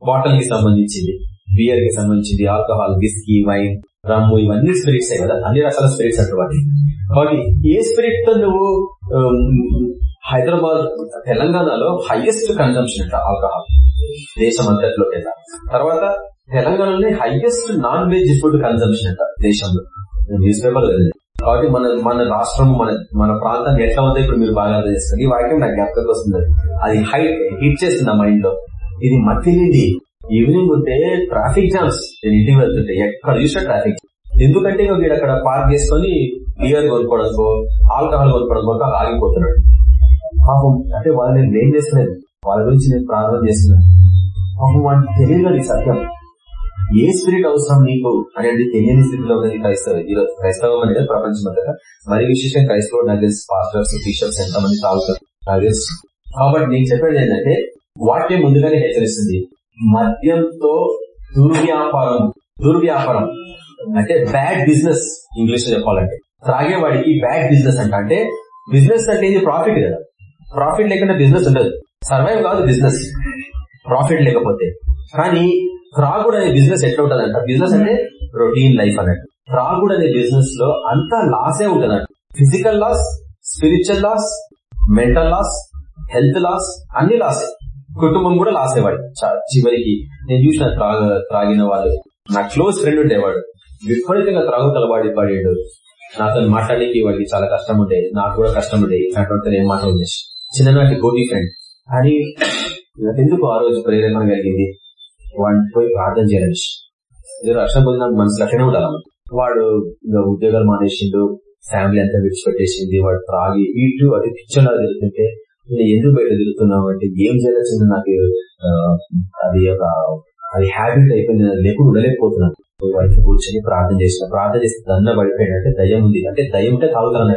బాటిల్కి సంబంధించింది. బియర్కి సంబంధించింది. ఆల్కహాల్ విస్కీ వైన్ రమ్ము ఇవన్నీ స్పిరిట్స్ కదా. అన్ని రకాల స్పిరిట్స్ అంటారు వాటి కాబట్టి ఏ స్పిరిట్తో నువ్వు హైదరాబాద్ తెలంగాణలో హైయెస్ట్ కన్జంప్షన్ అంట ఆల్కహాల్. దేశం అంతట్లో తర్వాత తెలంగాణలోనే highest non veg food consumption అంట దేశంలో. న్యూస్ పేపర్ కాబట్టి మన మన రాష్ట్రం మన మన ప్రాంతాన్ని ఎట్లా ఉందో ఇప్పుడు మీరు బాగా అర్థం చేస్తారు ఈ వాక్యం నాకు జ్ఞాపకం వస్తుంది. అది హైట్ హిట్ చేస్తుంది ఆ మైండ్లో. ఇది మత్తిలింది ఈవినింగ్ ఉంటే ట్రాఫిక్ జామ్స్ నేను ఇంటికి వెళ్తుంటే ఎక్కడ చూసిన ట్రాఫిక్ ఎందుకంటే వీడు అక్కడ పార్క్ చేసుకొని బియర్ కొనుక్కోవడంతో ఆల్కహాల్ కొనుక్కోవడం కొరకు ఆగిపోతున్నాడు. పాపం అంటే వాళ్ళు నేను ఏం చేస్తున్నాను వాళ్ళ గురించి నేను ప్రార్థన చేస్తున్నాను. పాపం వాడికి తెలియదు సత్యం. ఏ స్పిరిట్ అవసరం నీకు అనేది తెలియని స్థితిలో ఉన్నది క్రైస్తవ ఈరోజు క్రైస్తవం అనేది ప్రపంచమంతగా మరి విశేషంగా క్రైస్తవ నగర్స్ పాస్టర్స్ టీచర్స్ ఎంతమంది తాగుతారు నగర్స్ కాబట్టి నేను చెప్పేది ఏంటంటే వాక్యం ముందుగానే హెచ్చరిస్తుంది. మద్యంతో దుర్వ్యాపారం దుర్వ్యాపారం అంటే బ్యాడ్ బిజినెస్ ఇంగ్లీష్లో చెప్పాలంటే. త్రాగేవాడికి బ్యాడ్ బిజినెస్ అంట. అంటే బిజినెస్ అంటే ఇది ప్రాఫిట్ కదా. ప్రాఫిట్ లేకుండా బిజినెస్ ఉండదు. సర్వైవ్ కాదు బిజినెస్. ప్రాఫిట్ లేకపోతే. కానీ త్రాగుడు అనే బిజినెస్ ఎట్లా అంట బిజినెస్ అంటే రొటీన్ లైఫ్ అన్నట్టు. త్రాగుడు అనే బిజినెస్లో అంతా లాసే ఉంటదంట. Physical loss spiritual loss mental loss health loss అన్ని లాసే. కుటుంబం కూడా లాస్ అయ్యేవాడు చివరికి నేను చూసిన త్రాగిన వాళ్ళు నా క్లోజ్ ఫ్రెండ్ ఉండేవాడు విపరీతంగా త్రాగు కలవాడి పడేడు. నాతో మాట్లాడడానికి వాడికి చాలా కష్టం ఉండేది నాకు కూడా కష్టం ఉండేది అటువంటి ఏం మాట్లాడి చిన్ననాటి గోపి ఫ్రెండ్. అని ఎందుకు ఆ రోజు ప్రేరణ కలిగింది? వాడిని పోయి ప్రార్థన చేయాలని రక్షణ పొందిన మనసులో అట్లనే ఉండాలి వాడు ఇంకా ఉద్యోగాలు మానేసిండు ఫ్యామిలీ అంతా విడిచిపెట్టేసింది వాడు త్రాగి ఇటు అటు పిచ్చలా తిరుగుతుంటే నేను ఎందుకు బయట తిరుగుతున్నావు? అంటే ఏం చేయాల్సింది నాకు? అది ఒక అది హ్యాబిట్ అయిపోయింది లేకుండా ఉండలేకపోతున్నాను. వైఫ్ కూర్చొని ప్రార్థన చేసిన ప్రార్థన చేస్తే దన్న పడిపోయాడు అంటే దయ్యం ఉంది. అంటే దయ్యం ఉంటే తాగుతాను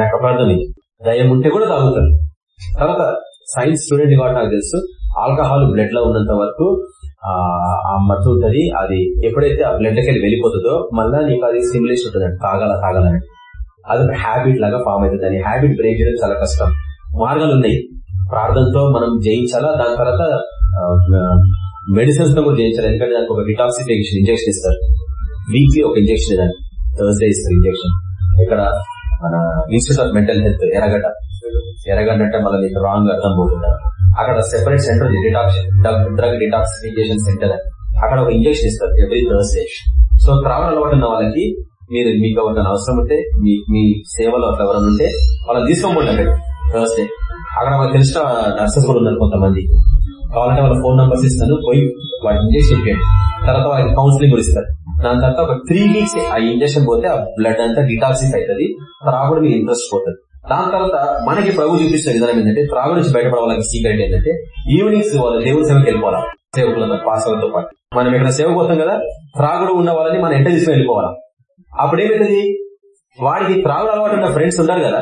నాకు అపార్థం ఇది దయ్యం ఉంటే కూడా తాగుతాను. తర్వాత సైన్స్ స్టూడెంట్ కాబట్టి నాకు తెలుసు. ఆల్కహాల్ బ్లడ్లో ఉన్నంత వరకు ఆ మత్తు ఉంటుంది. అది ఎప్పుడైతే ఆ బ్లడ్కి వెళ్ళిపోతుందో మళ్ళా నీకు అది స్టిమ్యులేషన్ ఉంటుంది తాగాల తాగాలని అది హ్యాబిట్ లాగా ఫామ్ అవుతుంది. అని హ్యాబిట్ బ్రేక్ చేయడం చాలా కష్టం. మార్గాలు ఉన్నాయి. ప్రార్థనతో మనం జయించాలా? దాని తర్వాత మెడిసిన్స్తో కూడా జయించాలి? ఎందుకంటే దానికి ఒక డిటాక్సిఫికేషన్ ఇంజెక్షన్ ఇస్తారు. వీక్లీ ఒక ఇంజెక్షన్ దాన్ని థర్స్డే ఇస్తారు ఇంజెక్షన్ ఇక్కడ మన ఇన్స్టిట్యూట్ ఆఫ్ మెంటల్ హెల్త్ ఎరగట ఎరగడ్డ మళ్ళీ మీకు రాంగ్ అర్థం పోతుంటారు అక్కడ separate centre detox drug detoxification centre అక్కడ ఒక ఇంజక్షన్ ఇస్తారు ఎవ్రీ థర్స్డే సో త్రావణ అలవాటు ఉన్న వాళ్ళకి మీరు మీకు ఎవరికైనా అవసరం ఉంటే మీ మీ సేవలో అట్లా ఎవరైనా ఉంటే వాళ్ళని తీసుకోమండి అక్కడ థర్స్డే అక్కడ మనకు తెలిసిన నర్సెస్ కూడా ఉన్నారు కొంతమంది. కావాలంటే వాళ్ళ ఫోన్ నంబర్స్ ఇస్తాను పోయి వాళ్ళ ఇంజక్షన్ ఇప్పండి తర్వాత వాళ్ళకి కౌన్సిలింగ్ కూడా ఇస్తారు. దాని తర్వాత ఒక త్రీ వీక్స్ ఆ ఇంజక్షన్ పోతే ఆ బ్లడ్ అంతా డిటాక్సిఫ్ అవుతుంది త్రాగుడు మీ ఇంట్రెస్ట్ పోతుంది. దాని తర్వాత మనకి ప్రభు చూపిస్తే విధానం ఏంటంటే త్రాగు నుంచి బయటపడవాళ్ళకి సీక్రెట్ ఏంటంటే ఈవినింగ్స్ వాళ్ళ దేవుడి సేవకి వెళ్ళిపోవాలా? సేవకులతో పాసలతో పాటు. మనం ఇక్కడ సేవ పోతాం కదా త్రాగుడు ఉన్న వాళ్ళని మనం ఎంట తీసుకుని వెళ్ళిపోవాలా? అప్పుడు ఏమైతుంది? వాడికి త్రాగుడు అలవాటు ఉన్న ఫ్రెండ్స్ ఉన్నారు కదా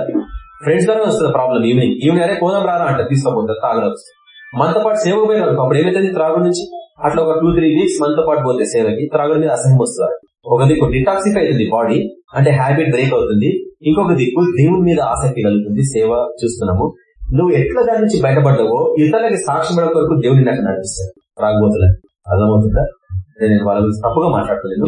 ఫ్రెండ్స్ ద్వారా వస్తుంది ప్రాబ్లం ఈవినింగ్ ఈవినింగ్ అరే కోదం రారా అంట తీసుకోపోతారు త్రాగుడు మనతో పాటు సేవ పోయిన అప్పుడు ఏమైతుంది? త్రాగుడు నుంచి? అట్లా ఒక టూ త్రీ వీక్స్ మనతో పాటు పోతే సేవకి త్రాగుడు మీద అసహ్యం వస్తుంది ఒక దిక్కు డిటాక్సిఫై అవుతుంది బాడీ అంటే హ్యాబిట్ బ్రేక్ అవుతుంది. ఇంకొక దిక్కు దేవుని మీద ఆసక్తి కలుగుతుంది సేవ చూస్తున్నాము. నువ్వు ఎట్లా దాని నుంచి బయటపడ్డావో ఇతరులకి సాక్ష్యం పడే కొరకు దేవుని నాకు నడిపిస్తాను త్రాగుబోతుల అర్థమవుతుందా? నేను వాళ్ళ గురించి తప్పుగా మాట్లాడుతున్నాను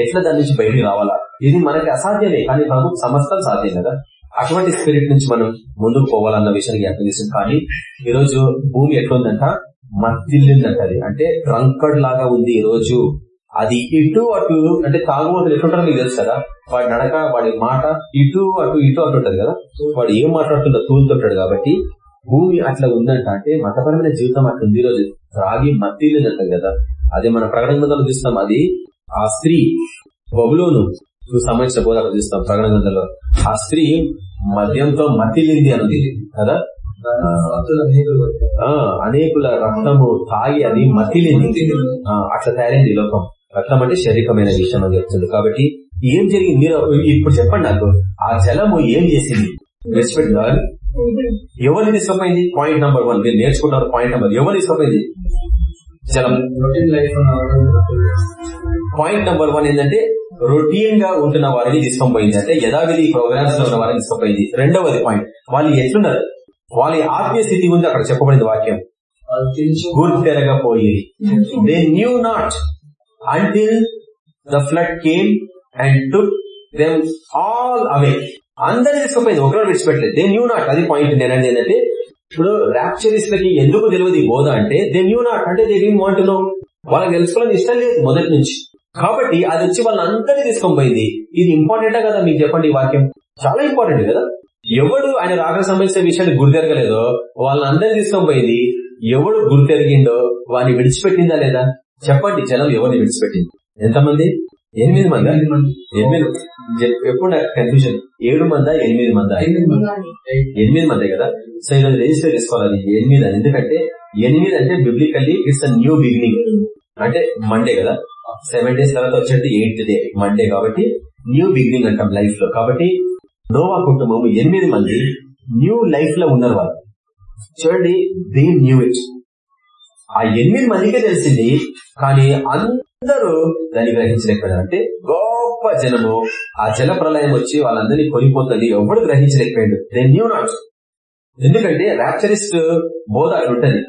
ఎట్లా దాని నుంచి బయటికి రావాలా? ఇది మనకి అసాధ్యమే కానీ ప్రభు సమస్తం సాధ్యం కదా. అటువంటి స్పిరిట్ నుంచి మనం ముందుకు పోవాలన్న విషయాన్ని జ్ఞాపకం చేసాం కానీ ఈ రోజు భూమి ఎట్లుందంట? మత్తిల్లిందంట అది. అంటే ట్రంకడ్ లాగా ఉంది ఈ రోజు అది ఇటు అటు అంటే తాగుబోతులు ఎట్లుంటారో మీకు తెలుసు కదా? వాడి నడక వాడి మాట ఇటు అటు ఇటు అటుంటది కదా? వాడు ఏం మాట్లాడుతుందో తూలుతుంటాడు కాబట్టి భూమి అట్లా ఉందంట అంటే మతపరమైన జీవితం అట్లా ఉంది ఈ రోజు రాగి మత్తిల్లిందంట కదా? అదే మన ప్రకటన గ్రంథంలో చూస్తాం అది ఆ స్త్రీ బబులోను సంబంధించిన బోధ అక్కడ చూస్తాం ప్రకటన గ్రంథంలో. ఆ స్త్రీ మద్యంతో మతిలింది అన్నది కదా? ఆ, అనేకుల రక్తము తాగి అది మతిలింది అట్లా తయారైంది లోకం. రక్తం అంటే శారీరకమైన విషయం అని చెప్తుంది కాబట్టి ఏం జరిగింది? మీరు ఇప్పుడు చెప్పండి నాకు. ఆ జలము ఏం చేసింది? రెస్పెక్ట్ గారు ఎవరిని తీసుకుపోయింది పాయింట్ నంబర్ వన్ మీరు నేర్చుకుంటారు పాయింట్ నెంబర్ ఎవరు తీసుకుపోయింది జలం పాయింట్ నెంబర్ వన్ ఏంటంటే రొటీన్గా ఉంటున్న వారిని తీసుకొని పోయింది అంటే యథావిధి ప్రోగ్రామ్స్లో ఉన్న వారిని తీసుకుపోయింది రెండవది పాయింట్ వాళ్ళు ఎట్లున్నారు? వాళ్ళ ఆత్మీయ స్థితి ఉంది అక్కడ చెప్పబడింది వాక్యం. గుర్తెరగపోయి they knew not until the flood came and took them all away అందరినీ తీసుకుపోయింది ఒకరు విడిచిపెట్టలేదు దే న్యూ నాట్ అది పాయింట్ నేను అనేది ఏంటంటే ఇప్పుడు ర్యాప్చరిస్ట్ లకి ఎందుకు తెలియదు బోధ అంటే దే న్యూ నాట్ అంటే దే డీన్ వాంట్ నో వాళ్ళకి తెలుసుకోవాలని ఇష్టం లేదు మొదటి నుంచి. కాబట్టి అది వచ్చి వాళ్ళందరినీ తీసుకొని పోయింది ఇది ఇంపార్టెంటా కదా? మీకు చెప్పండి ఈ వాక్యం. చాలా ఇంపార్టెంట్ కదా? ఎవడు ఆయన రాక సంబంధించిన విషయాన్ని గుర్తెరగలేదో వాళ్ళందరినీ తీసుకొని పోయింది ఎవడు గుర్తెరిగిండో వాడిని విడిచిపెట్టిందా లేదా? చెప్పండి జనం ఎవరిని విడిచిపెట్టింది? ఎంతమంది? ఎనిమిది మంది? ఎనిమిది ఎప్పుడు కన్ఫ్యూజన్ ఏడు మందా ఎనిమిది మందా? ఎనిమిది మందే. కదా? సో ఈరోజు రిజిస్టర్ చేసుకోవాలి. ఎనిమిది అని. ఎందుకంటే ఎనిమిది అంటే biblically it's a new beginning అంటే మండే కదా? సెవెన్ డేస్ తర్వాత వచ్చేది ఎయిత్ డే మండే కాబట్టి న్యూ బిగినింగ్ అంటాం లైఫ్లో. కాబట్టి నోవా కుటుంబం ఎనిమిది మంది న్యూ లైఫ్లో ఉన్నారు వాళ్ళు. చూడండి దే న్యూ ఇట్ ఆ ఎనిమిది మందికే తెలిసింది. కానీ అందరూ దాన్ని గ్రహించలేకపోయారు. అంటే గొప్ప జనము. ఆ జల ప్రళయం వచ్చి వాళ్ళందరినీ కొనిపోతుంది. ఎవడు గ్రహించలేకపోయాడు? దే న్యూ నాట్ ఎందుకంటే ర్యాప్చరిస్ట్ బోధ అక్కడ ఉంటుంది.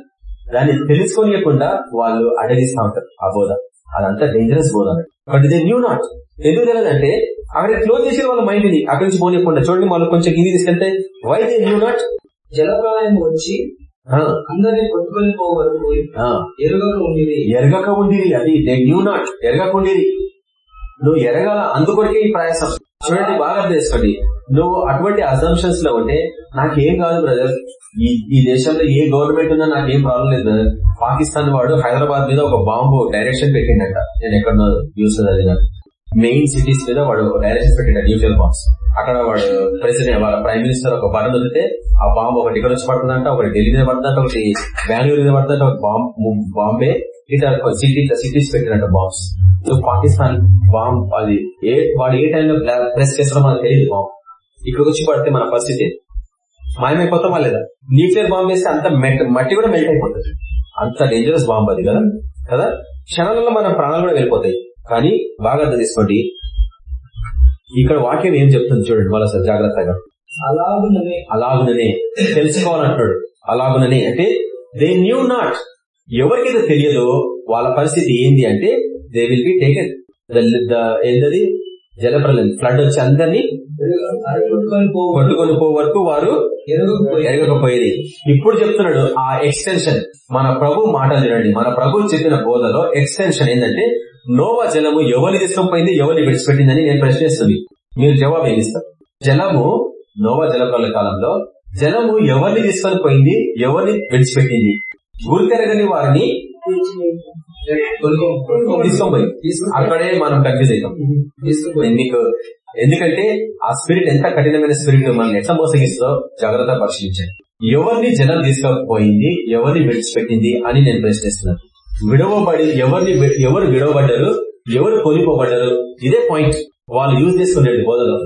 దాన్ని తెలుసుకోనియకుండా వాళ్ళు అడగిస్తా ఉంటారు ఆ బోధ. అదంతా డేంజరస్ బోధ బట్ దే న్యూ నాట్ ఎందుకు తెలియదంటే అక్కడ క్లోజ్ చేసిన వాళ్ళ మైండ్ని అక్కడి నుంచి పోనీయకుండా చూడండి వాళ్ళు కొంచెం కింది తీసుకెళ్తే వై దే న్యూ నాట్ జలప్రలయం వచ్చి అందరినీ కొట్టుకొని పోవరకు ఎరుగక ఉండేది ఎరగక ఉండిరి అది దే న్యూ నాట్ ఎరగక ఉండిరి. నువ్వు ఎరగాల అందుకొరకే ఈ ప్రయాసం. చూడండి బాగా చేసుకోండి నువ్వు అటువంటి అజంప్షన్స్లో ఉంటే నాకేం కాదు బ్రదర్ ఈ ఈ దేశంలో ఏ గవర్నమెంట్ ఉన్నా నాకేం ప్రాబ్లం లేదు బ్రదర్ పాకిస్తాన్ వాడు హైదరాబాద్ మీద ఒక బాంబు డైరెక్షన్ పెట్టిండట. నేను ఎక్కడో న్యూస్ చదివిన. మెయిన్ సిటీస్ మీద వాడు డైరెక్షన్ పెట్టిండ న్యూక్లియర్ బాంబ్స్ అక్కడ వాడు ప్రెసిడెంట్ వాళ్ళ ప్రైమ్ మినిస్టర్ ఒక బర్న్ వదిలితే ఆ బాంబు ఒకటి ఇక్కడ వచ్చి పడుతుందంట ఒకటి ఢిల్లీ మీద పడుతుందంట ఒకటి బెంగళూరు మీద పడుతుందంట ఒక బాంబ్ బాంబే. ఇట్లా సిటీ సిటీస్ పెట్టినట్ట బాంబ్స్. సో పాకిస్తాన్ బాంబ్ అది ఏ వాడు ఏ టైంలో ప్రెస్ చేస్తారో మనకు తెలియదు బాంబ్. ఇక్కడికి వచ్చి పడితే మన పరిస్థితి మాయమైపోతామా లేదా? న్యూక్లియర్ బాంబ్ వేస్తే అంత మెట్- మట్టి కూడా మెల్ట్ అయిపోతుంది. అంత డేంజరస్ బాంబ్ అది కదా? కదా? క్షణాలలో మన ప్రాణాలు కూడా వెళ్ళిపోతాయి. కానీ బాగా అర్థం తీసుకోండి ఇక్కడ వాక్యం ఏం చెప్తుంది చూడండి మళ్ళీ సార్ జాగ్రత్తగా అలాగుననే. అలాగుననే. తెలుసుకోవాలంటాడు అలాగుననే. అంటే దే న్యూ నాట్ ఎవరికైతే తెలియదో వాళ్ళ పరిస్థితి ఏంది అంటే దే విల్ బి టేకెన్ ఏంటది జలప్రలయం ఫ్లడ్ వచ్చి అందరినీ కొట్టుకొని పో వరకు వారు ఎరుగకపోయి ఎరగకపోయేది. ఇప్పుడు చెప్తున్నాడు ఆ ఎక్స్టెన్షన్ మన ప్రభు మాటలు వినండి. మన ప్రభు చెప్పిన బోధలో ఎక్స్టెన్షన్ ఏంటంటే నోవా జలము ఎవరిని తీసుకొని ఎవరిని విడిచిపెట్టిందని నేను ప్రశ్నిస్తుంది మీరు జవాబు ఏమిస్తారు జలము నోవా జలప్రల కాలంలో జలము ఎవరిని తీసుకొని పోయింది ఎవరిని విడిచిపెట్టింది? గురితెరగని వారిని అక్కడే మనం కన్ఫ్యూజ్ అవుతాం నేను మీకు ఎందుకంటే ఆ స్పిరిట్ ఎంత కఠినమైన స్పిరిట్ మనల్ని ఎట్లా మోసగిస్తుందో జాగ్రత్త పరిశీలించండి. ఎవరిని జనం తీసుకుపోయింది ఎవరిని విడిచిపెట్టింది అని నేను ప్రశ్నిస్తున్నాను విడవబడి ఎవరిని ఎవరు విడవబడ్డారు ఎవరు కొనిపోబడ్డారు ఇదే పాయింట్ వాళ్ళు యూజ్ చేసుకునేది బోధలో.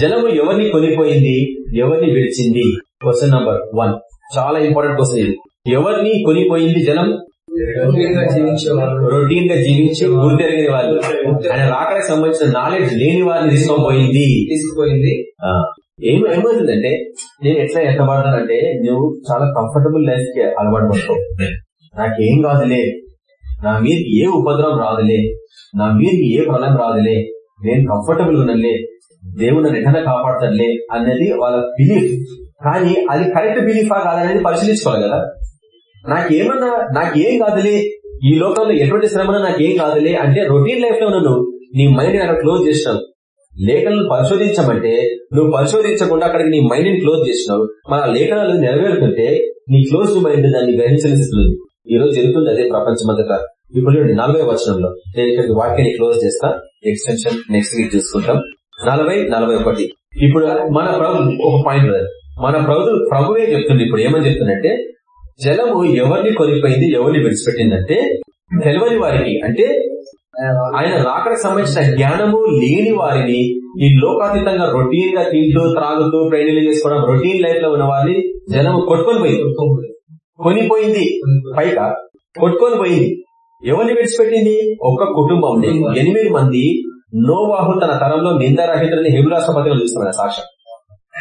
జలము ఎవరిని కొనిపోయింది ఎవరిని విడిచింది? క్వశ్చన్ నంబర్ వన్ చాలా ఇంపార్టెంట్ క్వశ్చన్ ఇది. ఎవరిని కొనిపోయింది వాళ్ళు రొటీన్గా జీవించి గుర్తెరిగిన వాళ్ళు. ఆయన రాకడానికి సంబంధించిన నాలెడ్జ్ లేని వారిని తీసుకోపోయింది. తీసుకుపోయింది. ఆ, ఏం ఏమవుతుందంటే నేను ఎట్లా ఎంత పడతానంటే నువ్వు చాలా కంఫర్టబుల్ లైఫ్కి అలవాటు పడతావు నాకేం కాదులే. నా మీదకి ఏ ఉపద్రవం రాదులే. నా మీదకి ఏ ప్రళయం రాదులే. నేను కంఫర్టబుల్ ఉన్నలే దేవుడు నన్ను ఎట్లా కాపాడతాడులే అన్నది వాళ్ళ బిలీఫ్ కానీ అది కరెక్ట్ బిలీఫా కాదనేది పరిశీలించుకోవాలి కదా. నాకేమన్నా నాకేం కాదులే. ఈ లోకంలో ఎటువంటి శ్రమన నాకేం కాదులే అంటే రొటీన్ లైఫ్లో నన్ను నీ మైండ్ అక్కడ క్లోజ్ చేసినావు. లేఖలను పరిశోధించమంటే నువ్వు పరిశోధించకుండా అక్కడికి నీ మైండ్ క్లోజ్ చేసినావు. మన లేఖనాలు నెరవేరుతుంటే నీ క్లోజ్ మైండ్ దాన్ని గ్రహించనిస్తుంది. ఈ రోజు జరుగుతుంది అదే ప్రపంచమంతటా. ఇప్పుడు చూడండి నలభై వచనంలో నేను ఇక్కడికి వాక్యాన్ని క్లోజ్ చేస్తా. ఎక్స్టెన్షన్ నెక్స్ట్ వీక్ చూసుకుంటాం. నలభై నలభై ఒకటి. ఇప్పుడు మన ప్రభు ఒక పాయింట్ మన ప్రభు ప్రభువే చెప్తుంది. ఇప్పుడు ఏమని చెప్తుందంటే జలము ఎవరిని కొనిపోయింది ఎవరిని విడిచిపెట్టిందంటే తెలియని వారికి అంటే ఆయన రాకడానికి సంబంధించిన జ్ఞానము లేని వారిని ఈ లోకాతీతంగా రొటీన్గా తింటూ త్రాగుతూ ట్రైనింగ్ చేసుకోవడం రొటీన్ లైఫ్లో ఉన్న వారిని జనము కొట్టుకొని పోయింది. కొనిపోయింది. పైగా కొట్టుకొని పోయింది. ఎవరిని విడిచిపెట్టింది? ఒక్క కుటుంబం. ఎనిమిది మంది నోవాహు తన తరంలో నిందారహితులని హెబు రాష్ట్రపతిగా చూస్తున్నాడు సాక్ష్యం.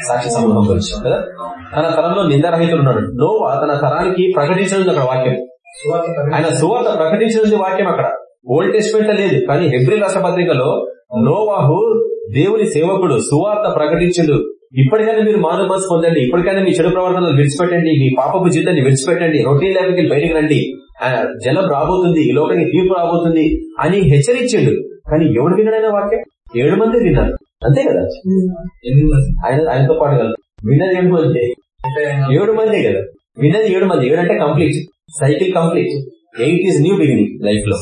సాక్షి సమూహం గురించి. కదా తన తరంలో నిందారహితులు ఉన్నాడు నోవా తన తరానికి ప్రకటించనుంది అక్కడ వాక్యం. ఆయన సువార్త ప్రకటించినది వాక్యం అక్కడ. ఓల్డ్ టెస్ట్మెంట్ లేదు కానీ హెబ్రి రాష్ట్రపత్రికలో నోవాహు దేవుని సేవకుడు సువార్త ప్రకటించుడు. ఇప్పటికైనా మీరు మానవ మనసు పొందండి. ఇప్పటికైనా మీ చెడు ప్రవర్తనలు విడిచిపెట్టండి. మీ పాపపు జీతాన్ని విడిచిపెట్టండి. రొటీన్ లేకపోతే బయటకు రండి. జలం రాబోతుంది. ఈ లోకానికి తీర్పు రాబోతుంది అని హెచ్చరించిండు. కానీ ఎవడు విన్నాడైనా వాక్యం? ఏడు మంది విన్నారు. అంతే కదా? ఆయన ఆయనతో పాటు కదా విన్నది ఏడు మంది. ఏడు మంది కదా? విన్నది ఏడు మంది. ఏడు అంటే complete cycle complete eight is new beginning లైఫ్లో.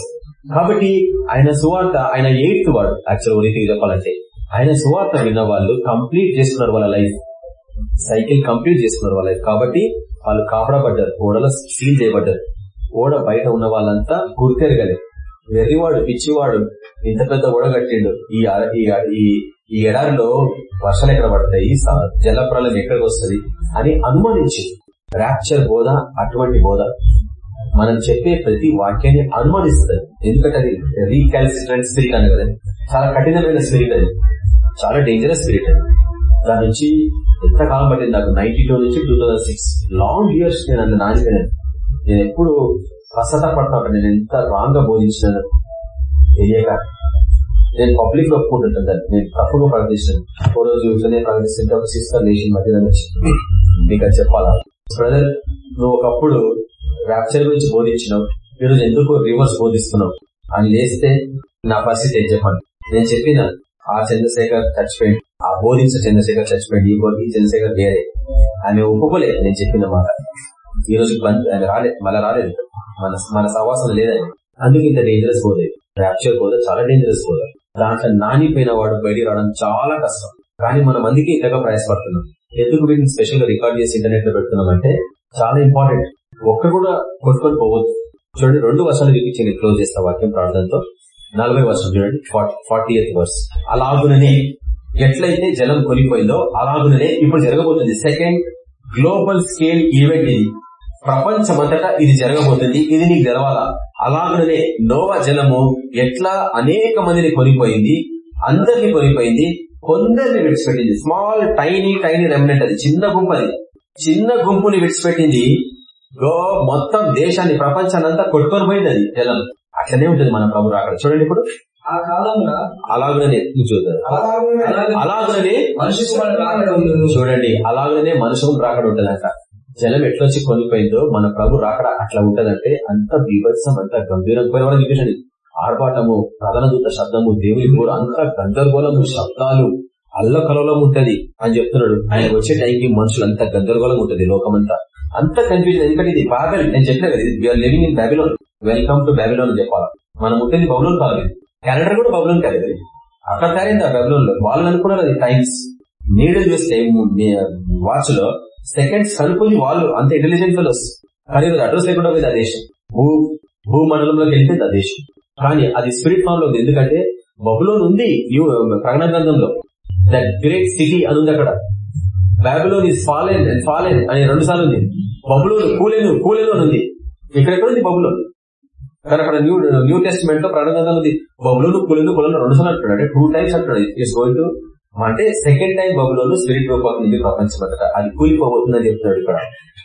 కాబట్టి ఆయన సువార్త ఆయన ఎయిత్ వాడు. యాక్చువల్ రీతికి చెప్పాలంటే. ఆయన సువార్త విన్న వాళ్ళు కంప్లీట్ చేసుకున్నారు వాళ్ళ లైఫ్ సైకిల్ కంప్లీట్ చేసుకున్నారు వాళ్ళ లైఫ్ కాబట్టి వాళ్ళు కాపాడబడ్డారు. ఓడలో సీల్ చేయబడ్డారు. ఓడ బయట ఉన్న వాళ్ళంతా గుర్తెరగలే. వెర్రివాడు పిచ్చివాడు ఇంత పెద్ద ఓడ కట్టిండు. ఈ ఈ ఎడారిలో వర్షాలు ఎక్కడ పడతాయి? స- జలప్రలయం ఎక్కడికి వస్తుంది? అని అనుమానించి ర్యాప్చర్ బోధ అటువంటి బోధ మనం చెప్పే ప్రతి వాక్యాన్ని అనుమానిస్తుంది. ఎందుకంటే అది రీకాల్సిట్రెంట్ స్పిరిట్ అని కదా. చాలా కఠినమైన స్పిరిట్ అది. చాలా డేంజరస్ స్పిరిట్ అది. దాని నుంచి ఎంతకాలం పట్టింది నాకు? నైన్టీ టూ నుంచి two thousand six long years నేను అందులో నానిపోయాను నేను ఎప్పుడు పశ్చాత్తాపడతా ఉంటాను నేను ఎంత రాంగ్గా బోధించినాను తెలియక. నేను పబ్లిక్లో ఒప్పుకుంటుంటాను దాన్ని నేను తప్పుగా ప్రకటిస్తాను ఓ రోజు ఇట్లనే ప్రకటిస్తుంటే ఒక సిస్టర్ లేచిన మధ్యలో వచ్చింది నీకు అది చెప్పాలా? బ్రదర్ నువ్వు ఒకప్పుడు ర్యాప్చర్ గురించి బోధించినావు ఈరోజు ఎందుకు రివర్స్ బోధిస్తున్నావు? అని లేస్తే నా పరిస్థితి ఏం చెప్పండి? నేను చెప్పిన ఆ చంద్రశేఖర్ చచ్చిపోయింది ఆ బోధించిన చంద్రశేఖర్ చచ్చిపోయింది ఈ బోధి ఈ చంద్రశేఖర్ వేరే. ఆమె ఒప్పుకోలేదు నేను చెప్పిన మాట. ఈ రోజు బంద్ ఆయన రాలేదు మళ్ళీ రాలేదు. మన మన సహవాసం లేదని అందుకు ఇంత డేంజరస్ బోధ. ర్యాప్చర్ బోధ చాలా డేంజరస్ బోధ. దాంట్లో నానిపోయిన వాడు బయటికి రావడం చాలా కష్టం. కానీ మనం అందుకే ఇంతగా ప్రయాసపడుతున్నాం. ఎందుకు వీటిని స్పెషల్గా రికార్డ్ చేసి ఇంటర్నెట్లో పెడుతున్నాం అంటే చాలా ఇంపార్టెంట్ ఒక్క కూడా కొట్టుకొని పోవద్దు. చూడండి రెండు వర్షాలు చూపించింది క్లోజ్ చేస్తా వాక్యం ప్రార్థనతో. నలభై వర్షం చూడండి ఫార్టీ ఎయిత్ వర్స్ అలాగుననే ఎట్లయితే జలం కొనిపోయిందో అలాగుననే ఇప్పుడు జరగబోతుంది సెకండ్ గ్లోబల్ స్కేల్ ఈవెంట్ ఇది. ప్రపంచమంతటా ఇది జరగబోతుంది ఇది నీకు జరగాల అలాగనే నోవా జలము ఎట్లా అనేక మందిని కొనిపోయింది అందరిని కొనిపోయింది కొందరిని విడిచిపెట్టింది. స్మాల్ టైనీ టైనీ రెమినెంట్ అది చిన్న గుంపు అది. చిన్న గుంపుని విడిచిపెట్టింది గో మొత్తం దేశాన్ని ప్రపంచాన్ని అంతా కొట్టుకొని పోయింది అది జలం అట్లనే ఉంటుంది మన ప్రభు అక్కడ. చూడండి ఇప్పుడు. ఆ కాలంలో అలాగనే చూద్దాం అలాగే అలాగనే. చూడండి అలాగనే మనుషులు రాకడ ఉంటదంట. జలం ఎట్లొచ్చి కొనిపోయిందో మన ప్రభు రాకడ అట్లా ఉంటదంటే అంత బీభత్సం అంత గంభీరం. పోయిన వాళ్ళు చూపించండి ఆర్భాటము ప్రధాన దూత శబ్దము దేవుని కూడా అంత గందరగోళము శబ్దాలు అల్లకలలం ఉంటది అని చెప్తున్నాడు. ఆయన వచ్చే టైంకి మనుషులు అంత గందరగోళం ఉంటది లోకమంతా. అంత కన్ఫ్యూజన్ ఎందుకంటే ఇది బాబెల్ నేను చెప్పిన కదా we're living in Babylon. Welcome to Babylon అని చెప్పాలి. మనం ఉంటుంది బబులోన్ కాలేదు క్యాలెండర్ కూడా బబులోన్ కాలేదు అక్కడ తయారైంది ఆ బబులోన్లో వాళ్ళు అనుకున్నారు అది టైమ్స్. నీడలు చూస్తే వాచ్లో సెకండ్స్ కనుక్కొని వాళ్ళు అంత ఇంటెలిజెంట్ ఫెలోస్ కానీ అడ్రస్ లేకుండా పోయింది ఆ దేశం. భూ భూమండలంలోకి వెళ్ళిపోయింది ఆ దేశం. కానీ అది స్పిరిట్ ఫామ్లో ఉంది. ఎందుకంటే బబులోన్ ఉంది ప్రగణ ప్రకటన గ్రంథంలో. ద గ్రేట్ సిటీ అని ఉంది అక్కడ. Babylon is fallen and fallen అని రెండు సార్లు ఉంది. బబులోన్ కూలెను కూలెను అని ఉంది. ఎక్కడెక్కడ ఉంది బబులోన్? కానీ అక్కడ న్యూ న్యూ టెస్ట్మెంట్లో ప్రారంభంగా ఉంది. బబులోను కూలెను కూలను రెండు సార్లు అంటున్నాడు. అంటే టూ టైమ్స్ అంటున్నాడు. ఇట్స్ గోయింగ్ టు అంటే సెకండ్ టైం బబులోను స్పిరిట్ రూపొంది ప్రపంచం ప్రపంచమంతట అది కూలిపోబోతుందని చెప్తున్నాడు ఇక్కడ.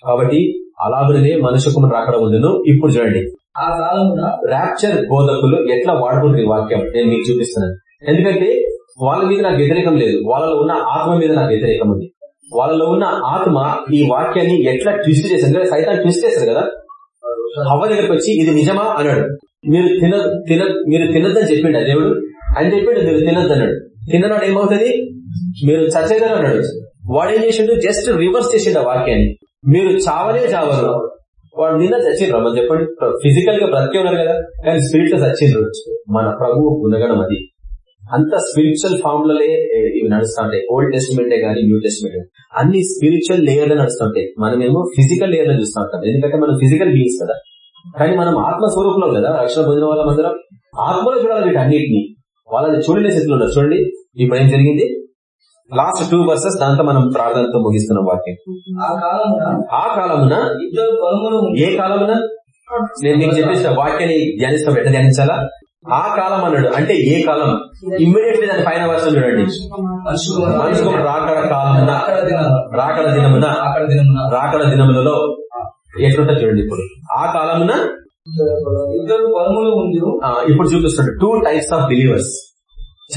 కాబట్టి అలాగనే మనుషుకు రాకడం ఉండను ఇప్పుడు చూడండి. ఆ కాలంలో ర్యాప్చర్ బోధకులు ఎట్లా వాడుకుంటారు వాక్యం? నేను మీకు చూపిస్తున్నాను. ఎందుకంటే వాళ్ళ మీద నాకు వ్యతిరేకం లేదు. వాళ్ళలో ఉన్న ఆత్మ మీద నాకు వ్యతిరేకం ఉంది. వాళ్ళలో ఉన్న ఆత్మ ఈ వాక్యాన్ని ఎట్లా ట్విస్ట్ చేసింది? సైతాన్ని ట్విస్ట్ చేశారు కదా? హవ్వ దగ్గరకు వచ్చి ఇది నిజమా? అన్నాడు. మీరు తిన తిన మీరు తినద్దని చెప్పిండు దేవుడు. ఆయన చెప్పిండు మీరు తినద్దు అన్నాడు తిన్ననాడు ఏమవుతుంది? మీరు చచ్చేదని అన్నాడు. వాడు ఏం చేసిండు? జస్ట్ రివర్స్ చేసిండు ఆ వాక్యాన్ని. మీరు చావలే చావరు. వాడు నిన్న చచ్చిండ్రు. మనం చెప్పండి. ఫిజికల్గా బ్రతికే ఉన్నారు కదా. కానీ స్పిరిట్లో చచ్చిండ్రు. మన ప్రభు గుణగణం అది. అంత స్పిరిచువల్ ఫార్ములలే ఇవి నడుస్తా ఉంటాయి. ఓల్డ్ టెస్ట్మెంటే గానీ న్యూ టెస్ట్మెంట్ అన్ని స్పిరిచువల్ లేయర్లో నడుస్తుంటాయి మనమేమో ఫిజికల్ లేయర్లో చూస్తూ ఉంటాం. ఎందుకంటే మనం ఫిజికల్ బీయింగ్స్ కదా. కానీ మనం ఆత్మ స్వరూపంలో కదా. రక్షణ పొందిన వాళ్ళ అందరం ఆత్మలో చూడాలి వీటి అన్నింటినీ వాళ్ళని చూడలే స్థితిలో ఉన్నారు. చూడండి ఇప్పుడు ఏం జరిగింది. లాస్ట్ టూ వర్సెస్ దాంతో మనం ప్రార్థనతో ముగిస్తున్నాం వాక్యం. ఆ కాలమున ఏ కాలమున? నేను మీకు చెప్పేసిన వాక్యాన్ని ధ్యానిస్తాం. ఎట్లా ధ్యానించాలా? ఆ కాలం అన్నాడు. అంటే ఏ కాలం? ఇమ్మీడియట్లీ దాని పైన వర్షం చూడండి. మనుషులు మనుషుకు రాకడ కాలమున దినాలు రాకడ దినమున రాకడ దినములలో ఎట్లుంటా చూడండి ఇప్పుడు? ఆ కాలమున ఇద్దరు ఇప్పుడు చూపిస్తున్నాడు two types of believers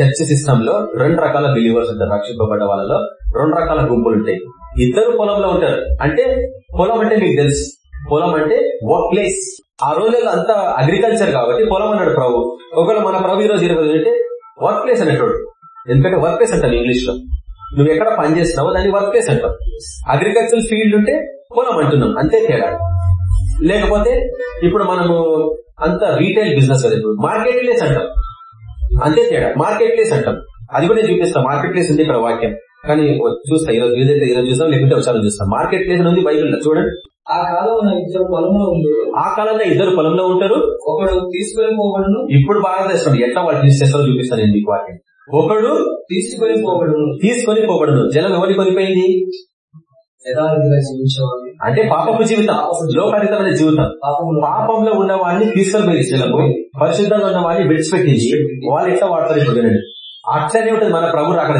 church సిస్టమ్లో రెండు రకాల బిలీవర్స్ ఉంటారు రక్షింపబడ్డ వాళ్ళలో రెండు రకాల గుంపులు ఉంటాయి. ఇద్దరు పొలంలో ఉంటారు. అంటే పొలం అంటే మీకు తెలుసు. పొలం అంటే వర్క్ ప్లేస్ ఆ రోజుల్లో అంతా అగ్రికల్చర్ కాబట్టి పొలం అన్నాడు ప్రభు. ఒకవేళ మన ప్రభు ఈ రోజు ఇరవై అంటే వర్క్ ప్లేస్ అనేటోడు. ఎందుకంటే వర్క్ ప్లేస్ అంటాను ఇంగ్లీష్లో నువ్వు ఎక్కడ పని చేస్తున్నావో దాన్ని వర్క్ ప్లేస్ అంటావు. అగ్రికల్చర్ ఫీల్డ్ ఉంటే పొలం అంటున్నాం. అంతే తేడా. లేకపోతే ఇప్పుడు మనము అంత రీటైల్ బిజినెస్ కదా ఇప్పుడు. మార్కెట్ ప్లేస్ అంటాం. అంతే తేడా. మార్కెట్ ప్లేస్ అంటాం. అది కూడా నేను చూపిస్తాం. మార్కెట్ ప్లేస్ ఉంది ఇక్కడ వాక్యం. కానీ చూస్తా. ఈరోజు ఏదైతే ఈరోజు చూస్తాం లేకుంటే ఒకసారి చూస్తాం. మార్కెట్ ప్లేస్ ఉంది బైబిల్ చూడండి. ఆ కాలమున ఇద్దరు పొలములు ఉంది ఆ కాలంలో ఇద్దరు పొలంలో ఉంటారు. ఒకడు తీసుకొని పోబడును. ఇప్పుడు బాగా తెస్తాడు ఎట్లా వాళ్ళు తీసేస్తారో చూపిస్తాను నేను మీకు వాక్యం. ఒకడు తీసుకొని పోబడును. తీసుకొని పోబడును. జలం ఎవరిని కొనిపోయింది? యథావిధిగా జీవించేవాడు అంటే పాపపు జీవితం లోకాతీతమైన జీవితం. పాపంలో ఉన్న వాడిని తీసుకొని పోయి పరిశుద్ధంగా ఉన్న వాడిని విడిచిపెట్టింది వాళ్ళు ఎట్లా వాడతారు ఇప్పుడు వినండి. అట్లనే ఉంటుంది మన ప్రభు అక్కడ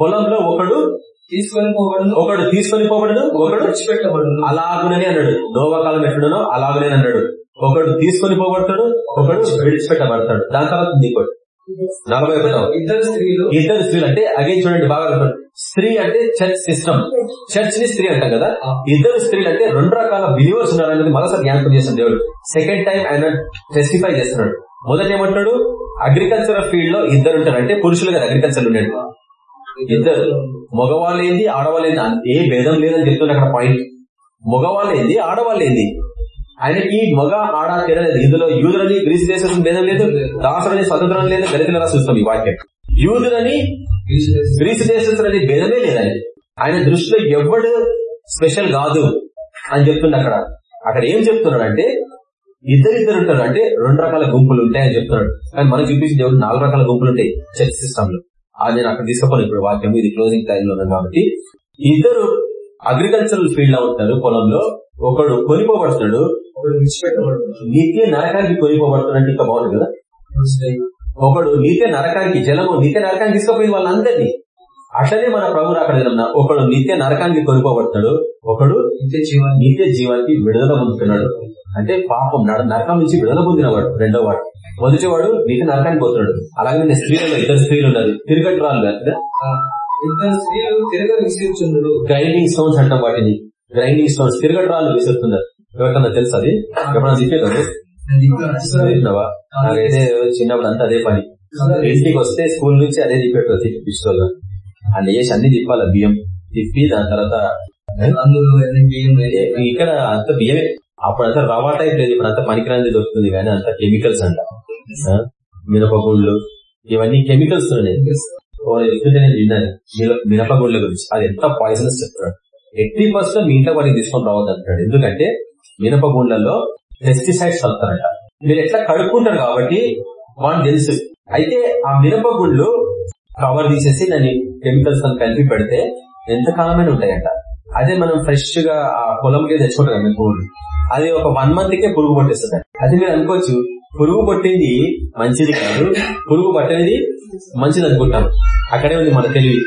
పొలంలో ఒకడు తీసుకొని పోబడును. ఒకడు తీసుకొని పోబడును ఒకడు విడిచిపెట్టబడును. అలాగునని అన్నాడు. నోవకాలం ఎట్లున్నానో అలాగునే అన్నాడు. ఒకడు తీసుకొని పోబడతాడు ఒకడు విడిచిపెట్టబడతాడు. దాని తర్వాత నలభై ఒకటో. ఇద్దరు స్త్రీలు. ఇద్దరు స్త్రీలు అంటే అగైన్ చూడండి బాగా. స్త్రీ అంటే చర్చ్ సిస్టమ్ చర్చ్ని స్త్రీ అంటాం కదా? ఇద్దరు స్త్రీలు అంటే రెండు రకాల బిలీవర్స్ ఉన్నారనేది మరోసారి జ్ఞాపకం చేసిన దేవుడు. సెకండ్ టైం ఆయన టెస్టిఫై చేస్తున్నాడు. మొదట ఏమంటాడు అగ్రికల్చర్ ఫీల్డ్లో ఇద్దరు ఉంటారు. అంటే పురుషులు కదా అగ్రికల్చర్ ఉండేది ఇద్దరు. మగవాళ్ళు ఏంది ఆడవాళ్ళు ఏంది అన్- ఏ భేదం లేదని చెప్తున్నా అక్కడ పాయింట్ మగవాళ్ళు ఏంది ఆడవాళ్ళు ఏంది ఆయనకి మగ ఆడ తేడా లేదు ఇందులో యూదులని గ్రీస్ దేశం భేదం లేదు దాసులని స్వతంత్రం లేదు గలితుల చూస్తాం ఈ వాక్యం? యూదులని గ్రీస్ దేశస్తులని భేదమే లేదని ఆయన దృష్టిలో ఎవడు స్పెషల్ కాదు అని చెప్తుండ అక్కడ. అక్కడ ఏం చెప్తున్నాడు అంటే ఇద్దరిద్దరు ఉంటారు. అంటే రెండు రకాల గుంపులు ఉంటాయని చెప్తున్నాడు. కానీ మనం చూపించిన దేవుడు నాలుగు రకాల గుంపులు ఉంటాయి చర్చ్ సిస్టమ్లో అది నేను అక్కడ తీసుకుపోను ఇప్పుడు వాక్యం. ఇది క్లోజింగ్ టైం లో కాబట్టి. ఇద్దరు అగ్రికల్చరల్ ఫీల్డ్లో ఉంటారు పొలంలో. ఒకడు కొనిపోబడుతున్నాడు. నిత్య నరకానికి కొనిపోబడుతున్నాడు ఇంకా బాగుంది కదా? ఒకడు నిత్య నరకానికి జలము నిత్య నరకానికి తీసుకుపోయింది వాళ్ళందరినీ. అట్లనే మన ప్రభు అక్కడ ఒకడు నిత్య నరకానికి కొనిపోబడుతున్నాడు. ఒకడు నిత్య జీవాన్ని నిత్య జీవానికి విడుదల పొందుతున్నాడు. అంటే పాపం నర- నరకం నుంచి విడుదల పొందినవాడు రెండో వాడు. మొదటి వాడు నిత్య నరకానికి పోతున్నాడు. అలాగే నేను స్త్రీలలో ఇద్దరు స్త్రీలు ఉన్నారు. ఆ, ఇద్దరు స్త్రీలు తిరగ విసిరుచుందురు గ్రైండింగ్ స్టోన్స్ అంటాం వాటిని. గ్రైండింగ్ స్టోన్స్ తిరగట్రాలు విసురుతున్నారు. ఎవరికన్నా తెలుసు అది? ఎప్పుడన్నా నాకైతే చిన్నప్పుడు అంతా అదే పని. ఇంటికి వస్తే స్కూల్ నుంచి అదే తిప్పేటది పిస్టోల్. అన్ని చేసి అన్ని తిప్పాలి బియ్యం? తిప్పి దాని తర్వాత ఇక్కడ అంత బియ్యమే. అప్పుడంతా రవా టైప్ లేదు ఇప్పుడు అంతా పనికిరాని దొరుకుతుంది కానీ అంత కెమికల్స్ అంట. ఆ? మినపగుండ్లు ఇవన్నీ కెమికల్స్ చెప్తుంటే నేను విన్నాను మిన- మినపగుండ్ల గురించి. అది ఎంత పాయిజనస్ చెప్తున్నాడు. ఎయిటీ పర్సెంట్ మీ ఇంట్లో వాటిని తీసుకొని రావద్దు అంటున్నాడు ఎందుకంటే మినపగుండ్లలో పెస్టిసైడ్స్ కలుపుతారంట. మీరు ఎట్లా కడుక్కుంటారు కాబట్టి వాళ్ళు తెలుసు. అయితే ఆ మినపగుండ్లు కవర్ తీసేసి దాన్ని కెమికల్స్ అని కలిపి పెడితే ఎంతకాలమైన ఉంటాయంట. అదే మనం ఫ్రెష్గా ఆ పొలంకే తెచ్చుకుంటాం కదా పువ్వులు అది ఒక వన్ మంత్ కే పురుగు పట్టేస్తుంది అది మీరు అనుకోవచ్చు. పురుగు పట్టింది మంచిది కాదు. పురుగు పట్టనిది మంచిది అనుకుంటాం. అక్కడే ఉంది మన తెలివి.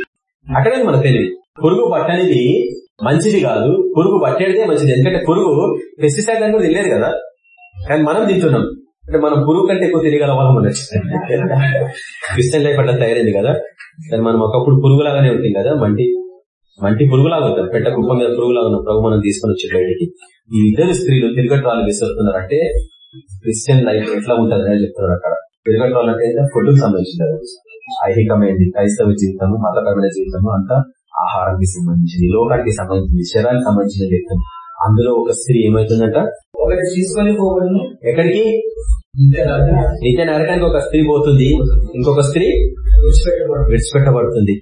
అక్కడే ఉంది మన తెలివి. పురుగు పట్టనిది మంచిది కాదు పురుగు పట్టేదే మంచిది. ఎందుకంటే పురుగు పెస్టిసైడ్ అంటే తినలేదు కదా. కానీ మనం తింటున్నాం. అంటే మనం పురుగు కంటే ఎక్కువ తిరగల వాళ్ళం ఉండొచ్చు క్రిస్టియన్ లైఫ్ అట్లా తయారైంది కదా. కానీ మనం ఒకప్పుడు పురుగులాగానే ఉంటుంది కదా. మంటి మంటి పురుగులాగా ఉంటాం. పెట్ట కుప్ప మీద పురుగులాగా ఉన్న ప్రభు మనం తీసుకొని వచ్చి బయటికి. ఈ ఇద్దరు స్త్రీలు తిరగట్రాలు విసురుతున్నారు అంటే క్రిస్టియన్ లైఫ్ ఎట్లా ఉంటుంది అని చెప్తున్నారు అక్కడ. తిరగట్రాలు అంటే ఫుడ్ సంబంధించింది. ఐహికమైంది. క్రైస్తవ జీవితము మతపరమైన జీవితము అంతా ఆహారానికి సంబంధించింది లోకానికి సంబంధించింది శరీరానికి సంబంధించిన జీవితం అందులో ఒక స్త్రీ ఏమైతుందంట? ఒకటి తీసుకొని పోవడం ఎక్కడికి? నిత్య నరకానికి ఒక స్త్రీ పోతుంది. ఇంకొక స్త్రీ విడిచిపెట్టబడుతుంది.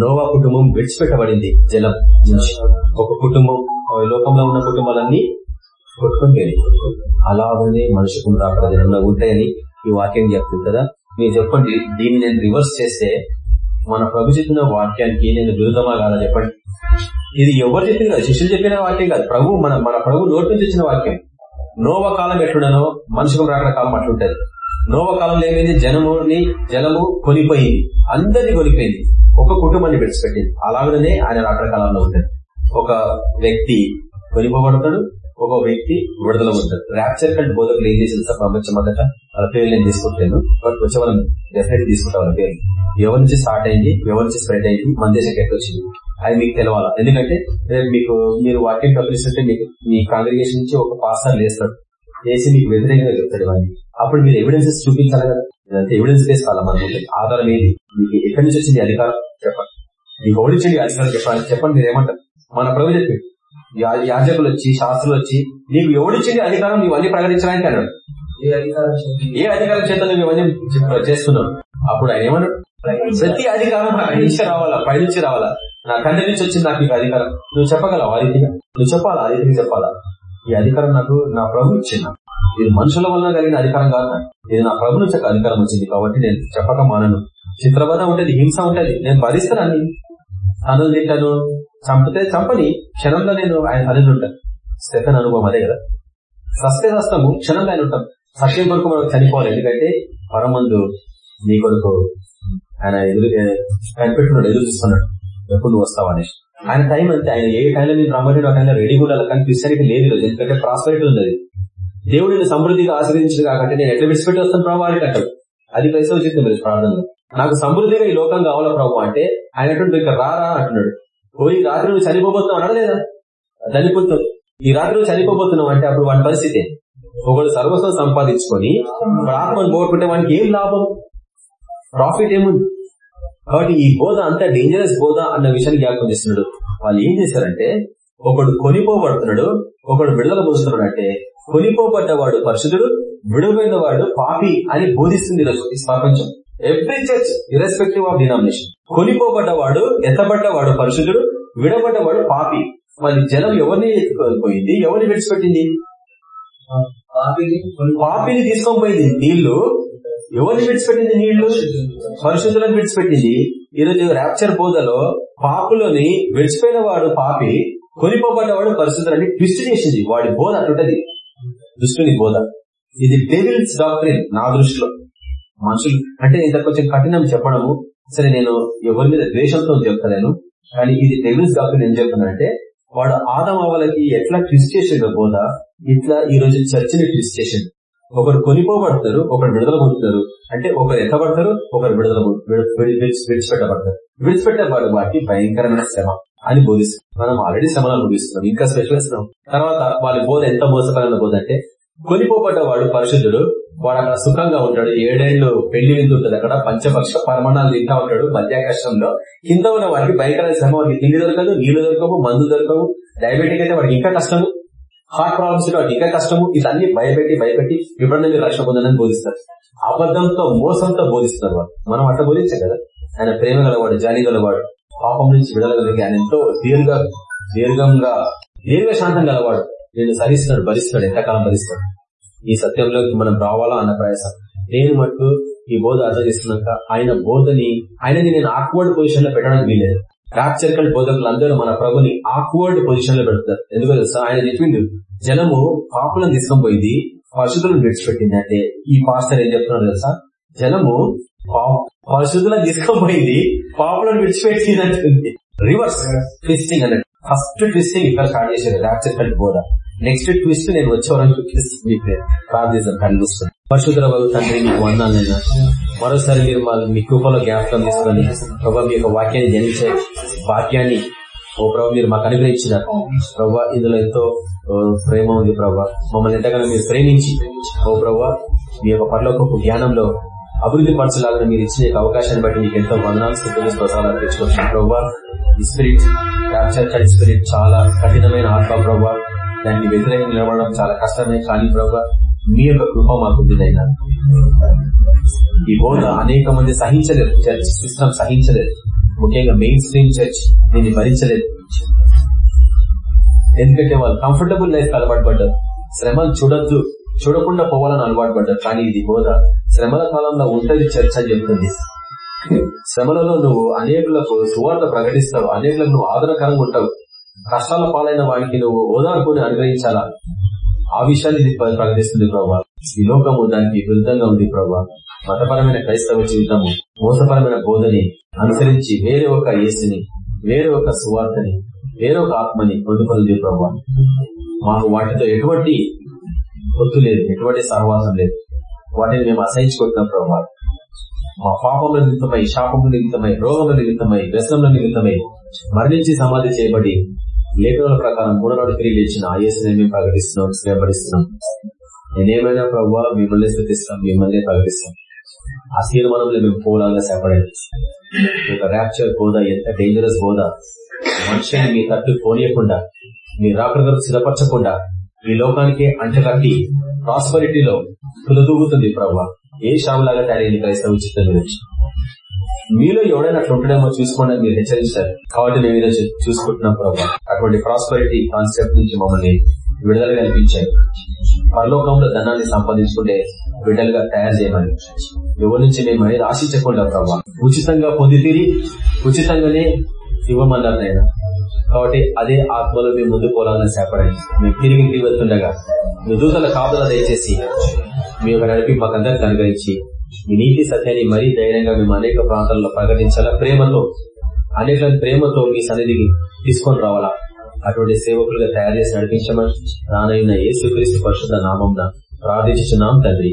నోవా కుటుంబం విడిచిపెట్టబడింది. జలం నుంచి. ఒక కుటుంబం లోకంలో ఉన్న కుటుంబాలన్నీ కొట్టుకొని పోయి అలాగనే మనుషు దినంలో ఉంటాయని ఈ వాక్యం చెప్తుంది కదా. మీరు చెప్పండి దీన్ని నేను రివర్స్ చేస్తే మన ప్రభు చెప్పిన వాక్యానికి నేను విరుద్ధమా కాదా చెప్పండి? ఇది ఎవరు చెప్పింది కాదు శిష్యులు చెప్పిన వాక్యం కాదు. ప్రభు మన మన ప్రభు నోటి నుంచి ఇచ్చిన వాక్యం. నోవ కాలం ఎట్లుండనో మనుషుకు రాకడ కాలం అట్లుంటది. నోవ కాలంలో ఏమైంది జనముని జలము కొనిపోయింది. అందరినీ కొనిపోయింది. ఒక కుటుంబాన్ని విడిచిపెట్టింది. అలాగనే ఆయన రాకడ కాలంలో ఉంటుంది ఒక వ్యక్తి కొనిపోబడతాడు ఒక వ్యక్తి విడుదల ఉంటాడు ర్యాప్చర్ కంటే బోధకులు ఏం చేసి సార్? ప్రపంచం మొదట వాళ్ళ పేర్లు నేను తీసుకుంటాను. బట్ వచ్చే వాళ్ళని డెఫినెట్ తీసుకుంటా వాళ్ళ పేర్లు. ఎవరి నుంచి స్టార్ట్ అయింది? ఎవరి నుంచి స్ప్రెడ్ అయింది? మన దేశంకి ఎక్కడ వచ్చింది? అది మీకు తెలవాలా? ఎందుకంటే మీకు మీరు వాక్యం ప్రకటిస్తుంటే మీకు మీ కాంగ్రిగేషన్ నుంచి ఒక పాస్టర్ లేస్తాడు. చేసి మీకు వ్యతిరేకంగా చెప్తాడు ఇవన్నీ అప్పుడు మీరు ఎవిడెన్సెస్ చూపించాలి కదా? ఇదంతా ఎవిడెన్స్ బేస్ కాలం మన ఆధారం ఏది మీకు ఎక్కడి నుంచి వచ్చింది అధికారం? చెప్పండి. మీకు ఓడించండి అధికారం? చెప్పండి. చెప్పండి. మీరు ఏమంటారు? మన ప్రభు చెప్పింది యాజకులు వచ్చి శాస్త్రులు వచ్చి నీకు ఎవడిచ్చింది అధికారం నీవు అన్ని ప్రకటించడానికి అన్నాడు. ఏ అధికారం చేత నువ్వు ఇవన్నీ చేస్తున్నావు. అప్పుడు ఆయన ఏమన్నాడు? ప్రతి అధికారం నుంచి రావాలా? పైనుంచి రావాలా? నా తండ్రి నుంచి వచ్చింది నాకు ఈ అధికారం. నువ్వు చెప్పగలవు ఆ రీతిగా? నువ్వు చెప్పాలా? ఆ రీతిగా చెప్పాలా? ఈ అధికారం నాకు నా ప్రభు ఇచ్చింది? ఇది మనుషుల వలన కలిగిన అధికారం కాదు. ఇది నా ప్రభు నుంచి అధికారం వచ్చింది కాబట్టి నేను చెప్పక మానను. చిత్రవద ఉంటది హింస ఉంటది. నేను భరిస్తాను అన్ని అను తింటాను చంపితే చంపని క్షణంలో నేను ఆయన అనేది ఉంటాను స్టెఫెన్ అనుభవం అదే కదా. సస్తే సస్తము క్షణంలో ఆయన ఉంటాం సత్యం కొరకు మనం చనిపోవాలి. ఎందుకంటే పరమందు నీ కొరకు ఆయన ఎదురు కనిపెట్టున్నాడు ఎదురు చూస్తున్నాడు. ఎప్పుడు నువ్వు వస్తావు అనేసి. ఆయన టైం అంతే. ఆయన ఏ టైంలో నేను రమ్మని ఆ టైంలో రెడీ కూడా కానీ క్రిస్టియానికి లేదు ఈరోజు. ఎందుకంటే ప్రాస్పరిటీ ఉన్నది. దేవుడిని సమృద్ధిగా ఆశ్రయించింది కాబట్టి నేను ఎట్లా విడిచిపెట్టి వస్తాను ప్రభావ అని అంటాడు. అది క్రైస్తవ జీవితం ప్రార్థనలో. నాకు సమృద్ధిగా ఈ లోకం కావాలా ప్రభు అంటే ఆయన అంటుండు ఇక్కడ రారా అంటున్నాడు. ఓ ఈ రాత్రి నువ్వు చనిపోబోతున్నావు అనడా లేదా? చనిపోతావు ఈ రాత్రి నువ్వు చనిపోబోతున్నావు అంటే అప్పుడు వాడి పరిస్థితి ఒకడు సర్వస్వం సంపాదించుకొని ఆత్మను పోగొట్టుకుంటే వానికి ఏం లాభం? ప్రాఫిట్ ఏముంది? కాబట్టి ఈ బోధ అంత డేంజరస్ బోధ అన్న విషయాన్ని జ్ఞాపకం చేస్తున్నాడు. వాళ్ళు ఏం చేశారంటే ఒకడు కొనిపోబడుతున్నాడు ఒకడు విడుదల పోస్తున్నాడు అంటే కొనిపోబడ్డవాడు పరిశుద్ధుడు విడుదలైన వాడు పాపి అని బోధిస్తుంది ఈరోజు ఈ ప్రపంచం. Every church irrespective of denomination కొనిపోబడ్డవాడు ఎత్తబడ్డవాడు పరిశుద్ధుడు విడబడ్డవాడు పాపి. మరి జనం ఎవరిని ఎత్తుకోపోయింది? ఎవరిని విడిచిపెట్టింది? పాపిని తీసుకొని పోయింది నీళ్ళు ఎవరిని విడిచిపెట్టింది నీళ్ళు పరిశుద్ధులను విడిచిపెట్టింది. ఈరోజు ర్యాప్చర్ బోధలో పాపులని విడిచిపోయిన వాడు పాపి కొనిపోబడ్డవాడు పరిశుద్ధులని ట్విస్ట్ చేసింది. వాడి బోధ అటుంటది దుష్టుని బోధ. ఇది డెవిల్స్ డాక్టరీన్ నా దృష్టిలో. మనుషులు. అంటే ఇంత కొంచెం కఠినం చెప్పడము సరే నేను ఎవరి మీద ద్వేషంతో చెప్తలేను కానీ ఇది డెవిల్స్ డాక్టరీన్ ఏం చెప్తున్నానంటే వాడు ఆదమ వాళ్ళకి ఎట్లా ట్విస్ట్ చేసిండో బోధ ఇట్లా ఈ రోజు చర్చిని ట్విస్ట్ చేసిండు. ఒకరు కొనిపోబడతారు ఒకరు విడుదల పొందుతారు. అంటే ఒకరు ఎత్తబడతారు ఒకరు విడుదల విడిచి- విడిచిపెట్టబడతారు. విడిచిపెట్టబడి వాటికి భయంకరమైన శ్రమ అని బోధిస్తాం. మనం ఆల్రెడీ శ్రమను అనుభవిస్తున్నాం ఇంకా స్పెషల్ తర్వాత వాళ్ళ బోధ ఎంత మోసకరమైన బోధ అంటే కొనిపోబడ్డవాడు పరిశుద్ధుడు వాడు అక్కడ సుఖంగా ఉంటాడు. ఏడేళ్ళు పెళ్ళి విందు ఉంటుంది అక్కడ. పంచపక్ష పరమాణాలు తింటా ఉంటాడు మధ్య కష్టంలో కింద ఉన్న వాడికి భయంకరమైన శ్రమ వాడికి తిండి దొరకదు నీళ్ళు దొరకవు మందు దొరకవు. డయాబెటిక్ అయితే వాడికి ఇంకా కష్టము. హార్ట్ ప్రాబ్లమ్స్ వాడికి ఇంకా కష్టము. ఇదన్నీ భయపెట్టి భయపెట్టి ఎప్పుడన్నా మీరు రక్షణ పొందని బోధిస్తారు. అబద్ధంతో మోసంతో బోధిస్తున్నారు వాడు. మనం అట్లా బోధించాం కదా. ఆయన ప్రేమ గలవాడు జాలి గలవాడు పాపం నుంచి విడగలిగి ఆయన ఎంతో దీర్ఘ దీర్ఘంగా దీర్ఘశాంతం గలవాడు. నేను సహిస్తున్నాడు భరిస్తున్నాడు ఎంతకాలం భరిస్తాడు ఈ సత్యంలోకి మనం రావాలా అన్న ప్రయాసం. నేను మట్టు ఈ బోధ అర్థం చేసుకున్నాక ఆయన బోధని ఆయనని నేను ఆక్వర్డ్ పొజిషన్లో పెట్టడానికి వీలేదు రాప్చర్కల్ బోధకులు అందరూ మన ప్రభుని ఆక్వర్డ్ పొజిషన్లో పెడతారు ఎందుకో తెలుసా? ఆయన చెప్పిండు జనము పాపులను తీసుకొని పోయింది పరిశుద్ధులను విడిచిపెట్టింది అంటే ఈ పాస్టర్ ఏం చెప్తున్నారు తెలుసా? జనము పరిశుద్ధులను తీసుకొని పోయింది పాపులను విడిచిపెట్టింది రివర్స్ ట్విస్టింగ్ అన్నట్టు. ఫస్ట్ ట్విస్టింగ్ ఇక్కడ స్టార్ట్ చేశారు రాప్చర్కల్ బోధ. నెక్స్ట్ ట్విస్ట్ నేను వచ్చే వరకు మీకు ప్రార్థిస్తాం కనిపిస్తుంది పరిశుద్ధ తండ్రి మీకు వందాలైనా మరోసారి మీరు మా మీ కృపలో జ్ఞాపకం తీసుకొని ప్రభావ మీ యొక్క వాక్యాన్ని జనించే వాక్యాన్ని ఓ ప్రభావ మీరు మాకు అనుగ్రహించిన ప్రభావ ఇందులో ఎంతో ప్రేమ ఉంది ప్రభా. మమ్మల్ని ఎంతగానో మీరు ప్రేమించి ఓ ప్రభా మీ యొక్క పట్ల జ్ఞానంలో అభివృద్ధి పరచలాగా మీరు ఇచ్చిన అవకాశాన్ని బట్టి మీకు ఎంతో వందనాలు సిద్ధంగా స్తోత్రాలు ప్రభావ ఈ స్పిరిట్ క్యాప్చర్ స్పిరిట్ చాలా కఠినమైన ఆత్మ ప్రభావ దానికి వ్యతిరేకంగా నిలబడడం చాలా కష్టమే కానీ ప్రభావ మీ యొక్క కృప మాకుంది అయినా ఈ బోధ అనేక మంది సహించలేరు. చర్చ్ సిస్టమ్ సహించలేదు ముఖ్యంగా మెయిన్ స్ట్రీమ్ చర్చ్ దీన్ని భరించలేదు ఎందుకంటే వాళ్ళు కంఫర్టబుల్ లైఫ్ అలవాటు పడ్డారు. శ్రమలు చూడొద్దు చూడకుండా పోవాలని అలవాటు పడ్డారు. కానీ ఇది బోధ. శ్రమల కాలంలో ఉంటది చర్చ అని చెప్తుంది. శ్రమలలో నువ్వు అనేకులకు సువార్త ప్రకటిస్తావు అనేకులకు నువ్వు ఆదరణకరంగా ఉంటావు. కష్టాల పాలైన వారికి నువ్వు ఓదార్పుని అనుగ్రహించాలా? ఆ విషయాన్ని ఇది ప్రకటిస్తుంది ప్రభా. ఈ లోకము దానికి విరుద్ధంగా ఉంది ప్రభా. మతపరమైన క్రైస్తవ జీవితము మోసపరమైన బోధని అనుసరించి వేరే ఒక యేసుని వేరే ఒక సువార్తని వేరే ఒక ఆత్మని పొందుకొంది ప్రభా. మాకు వాటితో ఎటువంటి పొత్తు లేదు ఎటువంటి సహవాసం లేదు. వాటిని మేము అసహించుకుంటున్నాం ప్రభా. మా పాపముల నిమిత్తమై శాపముల నిమిత్తమై రోగముల నిమిత్తమై వ్యసనముల నిమిత్తమై మరణించి సమాధి చేయబడి లేఖనాల ప్రకారం మూడనాడు తిరిగి లేచిన ఆ మేము ప్రకటిస్తున్నాం శ్రేయపడిస్తున్నాం నేనేమైనా ప్రభావ మిమ్మల్ని స్థుతిస్తాం మిమ్మల్ని ప్రకటిస్తాం. ఆ తీర్మానంలో మేము పోలాగా సేపడండి ఈ ర్యాప్చర్ బోధ ఎంత డేంజరస్ బోధ. మనుషుని మీ తట్టు పోనీయకుండా మీ రాకడకు సిద్ధపరచకుండా ఈ లోకానికి అంటకట్టి ప్రాస్పరిటీలో కులదూగుతుంది ప్రభావ ఏ షావులాగా తయారైంది క్రైస్తవ చిత్తం గురించి? మీలో ఎవడైనా అట్లా ఉంటాడేమో చూసుకోండి మీరు హెచ్చరించారు. కాబట్టి మేము ఈరోజు చూసుకుంటున్నాం ప్రభావ అటువంటి ప్రాస్పరిటీ కాన్సెప్ట్ నుంచి మమ్మల్ని విడుదల కల్పించారు. పరలోకంలో ధనాన్ని సంపాదించుకుంటే బిడ్డలుగా తయారు చేయమని. ఎవరి నుంచి మేము అనేది ఆశించకుండా ప్రభావ ఉచితంగా పొందితిరి ఉచితంగానే ఇవ్వమన్నారు నేను కాబట్టి అదే ఆత్మలో మేము ముందు పోలాలని సేపడండి. మేము తిరిగి ఇంటికి మీ దూతల కాపుదల దయచేసి మీ యొక్క నడిపి మాకందరికి అనుగ్రహించి నీతి సత్యాన్ని మరీ ధైర్యంగా మేము అనేక ప్రాంతాల్లో ప్రకటించాలా? ప్రేమతో అనేక ప్రేమతో మీ సన్నిధికి తీసుకొని రావాలా? అటువంటి సేవకులుగా తయారు చేసి నడిపించమని రానైన యేసుక్రీస్తు పరిశుద్ధ నామం ప్రార్థించున్నాం తండ్రి.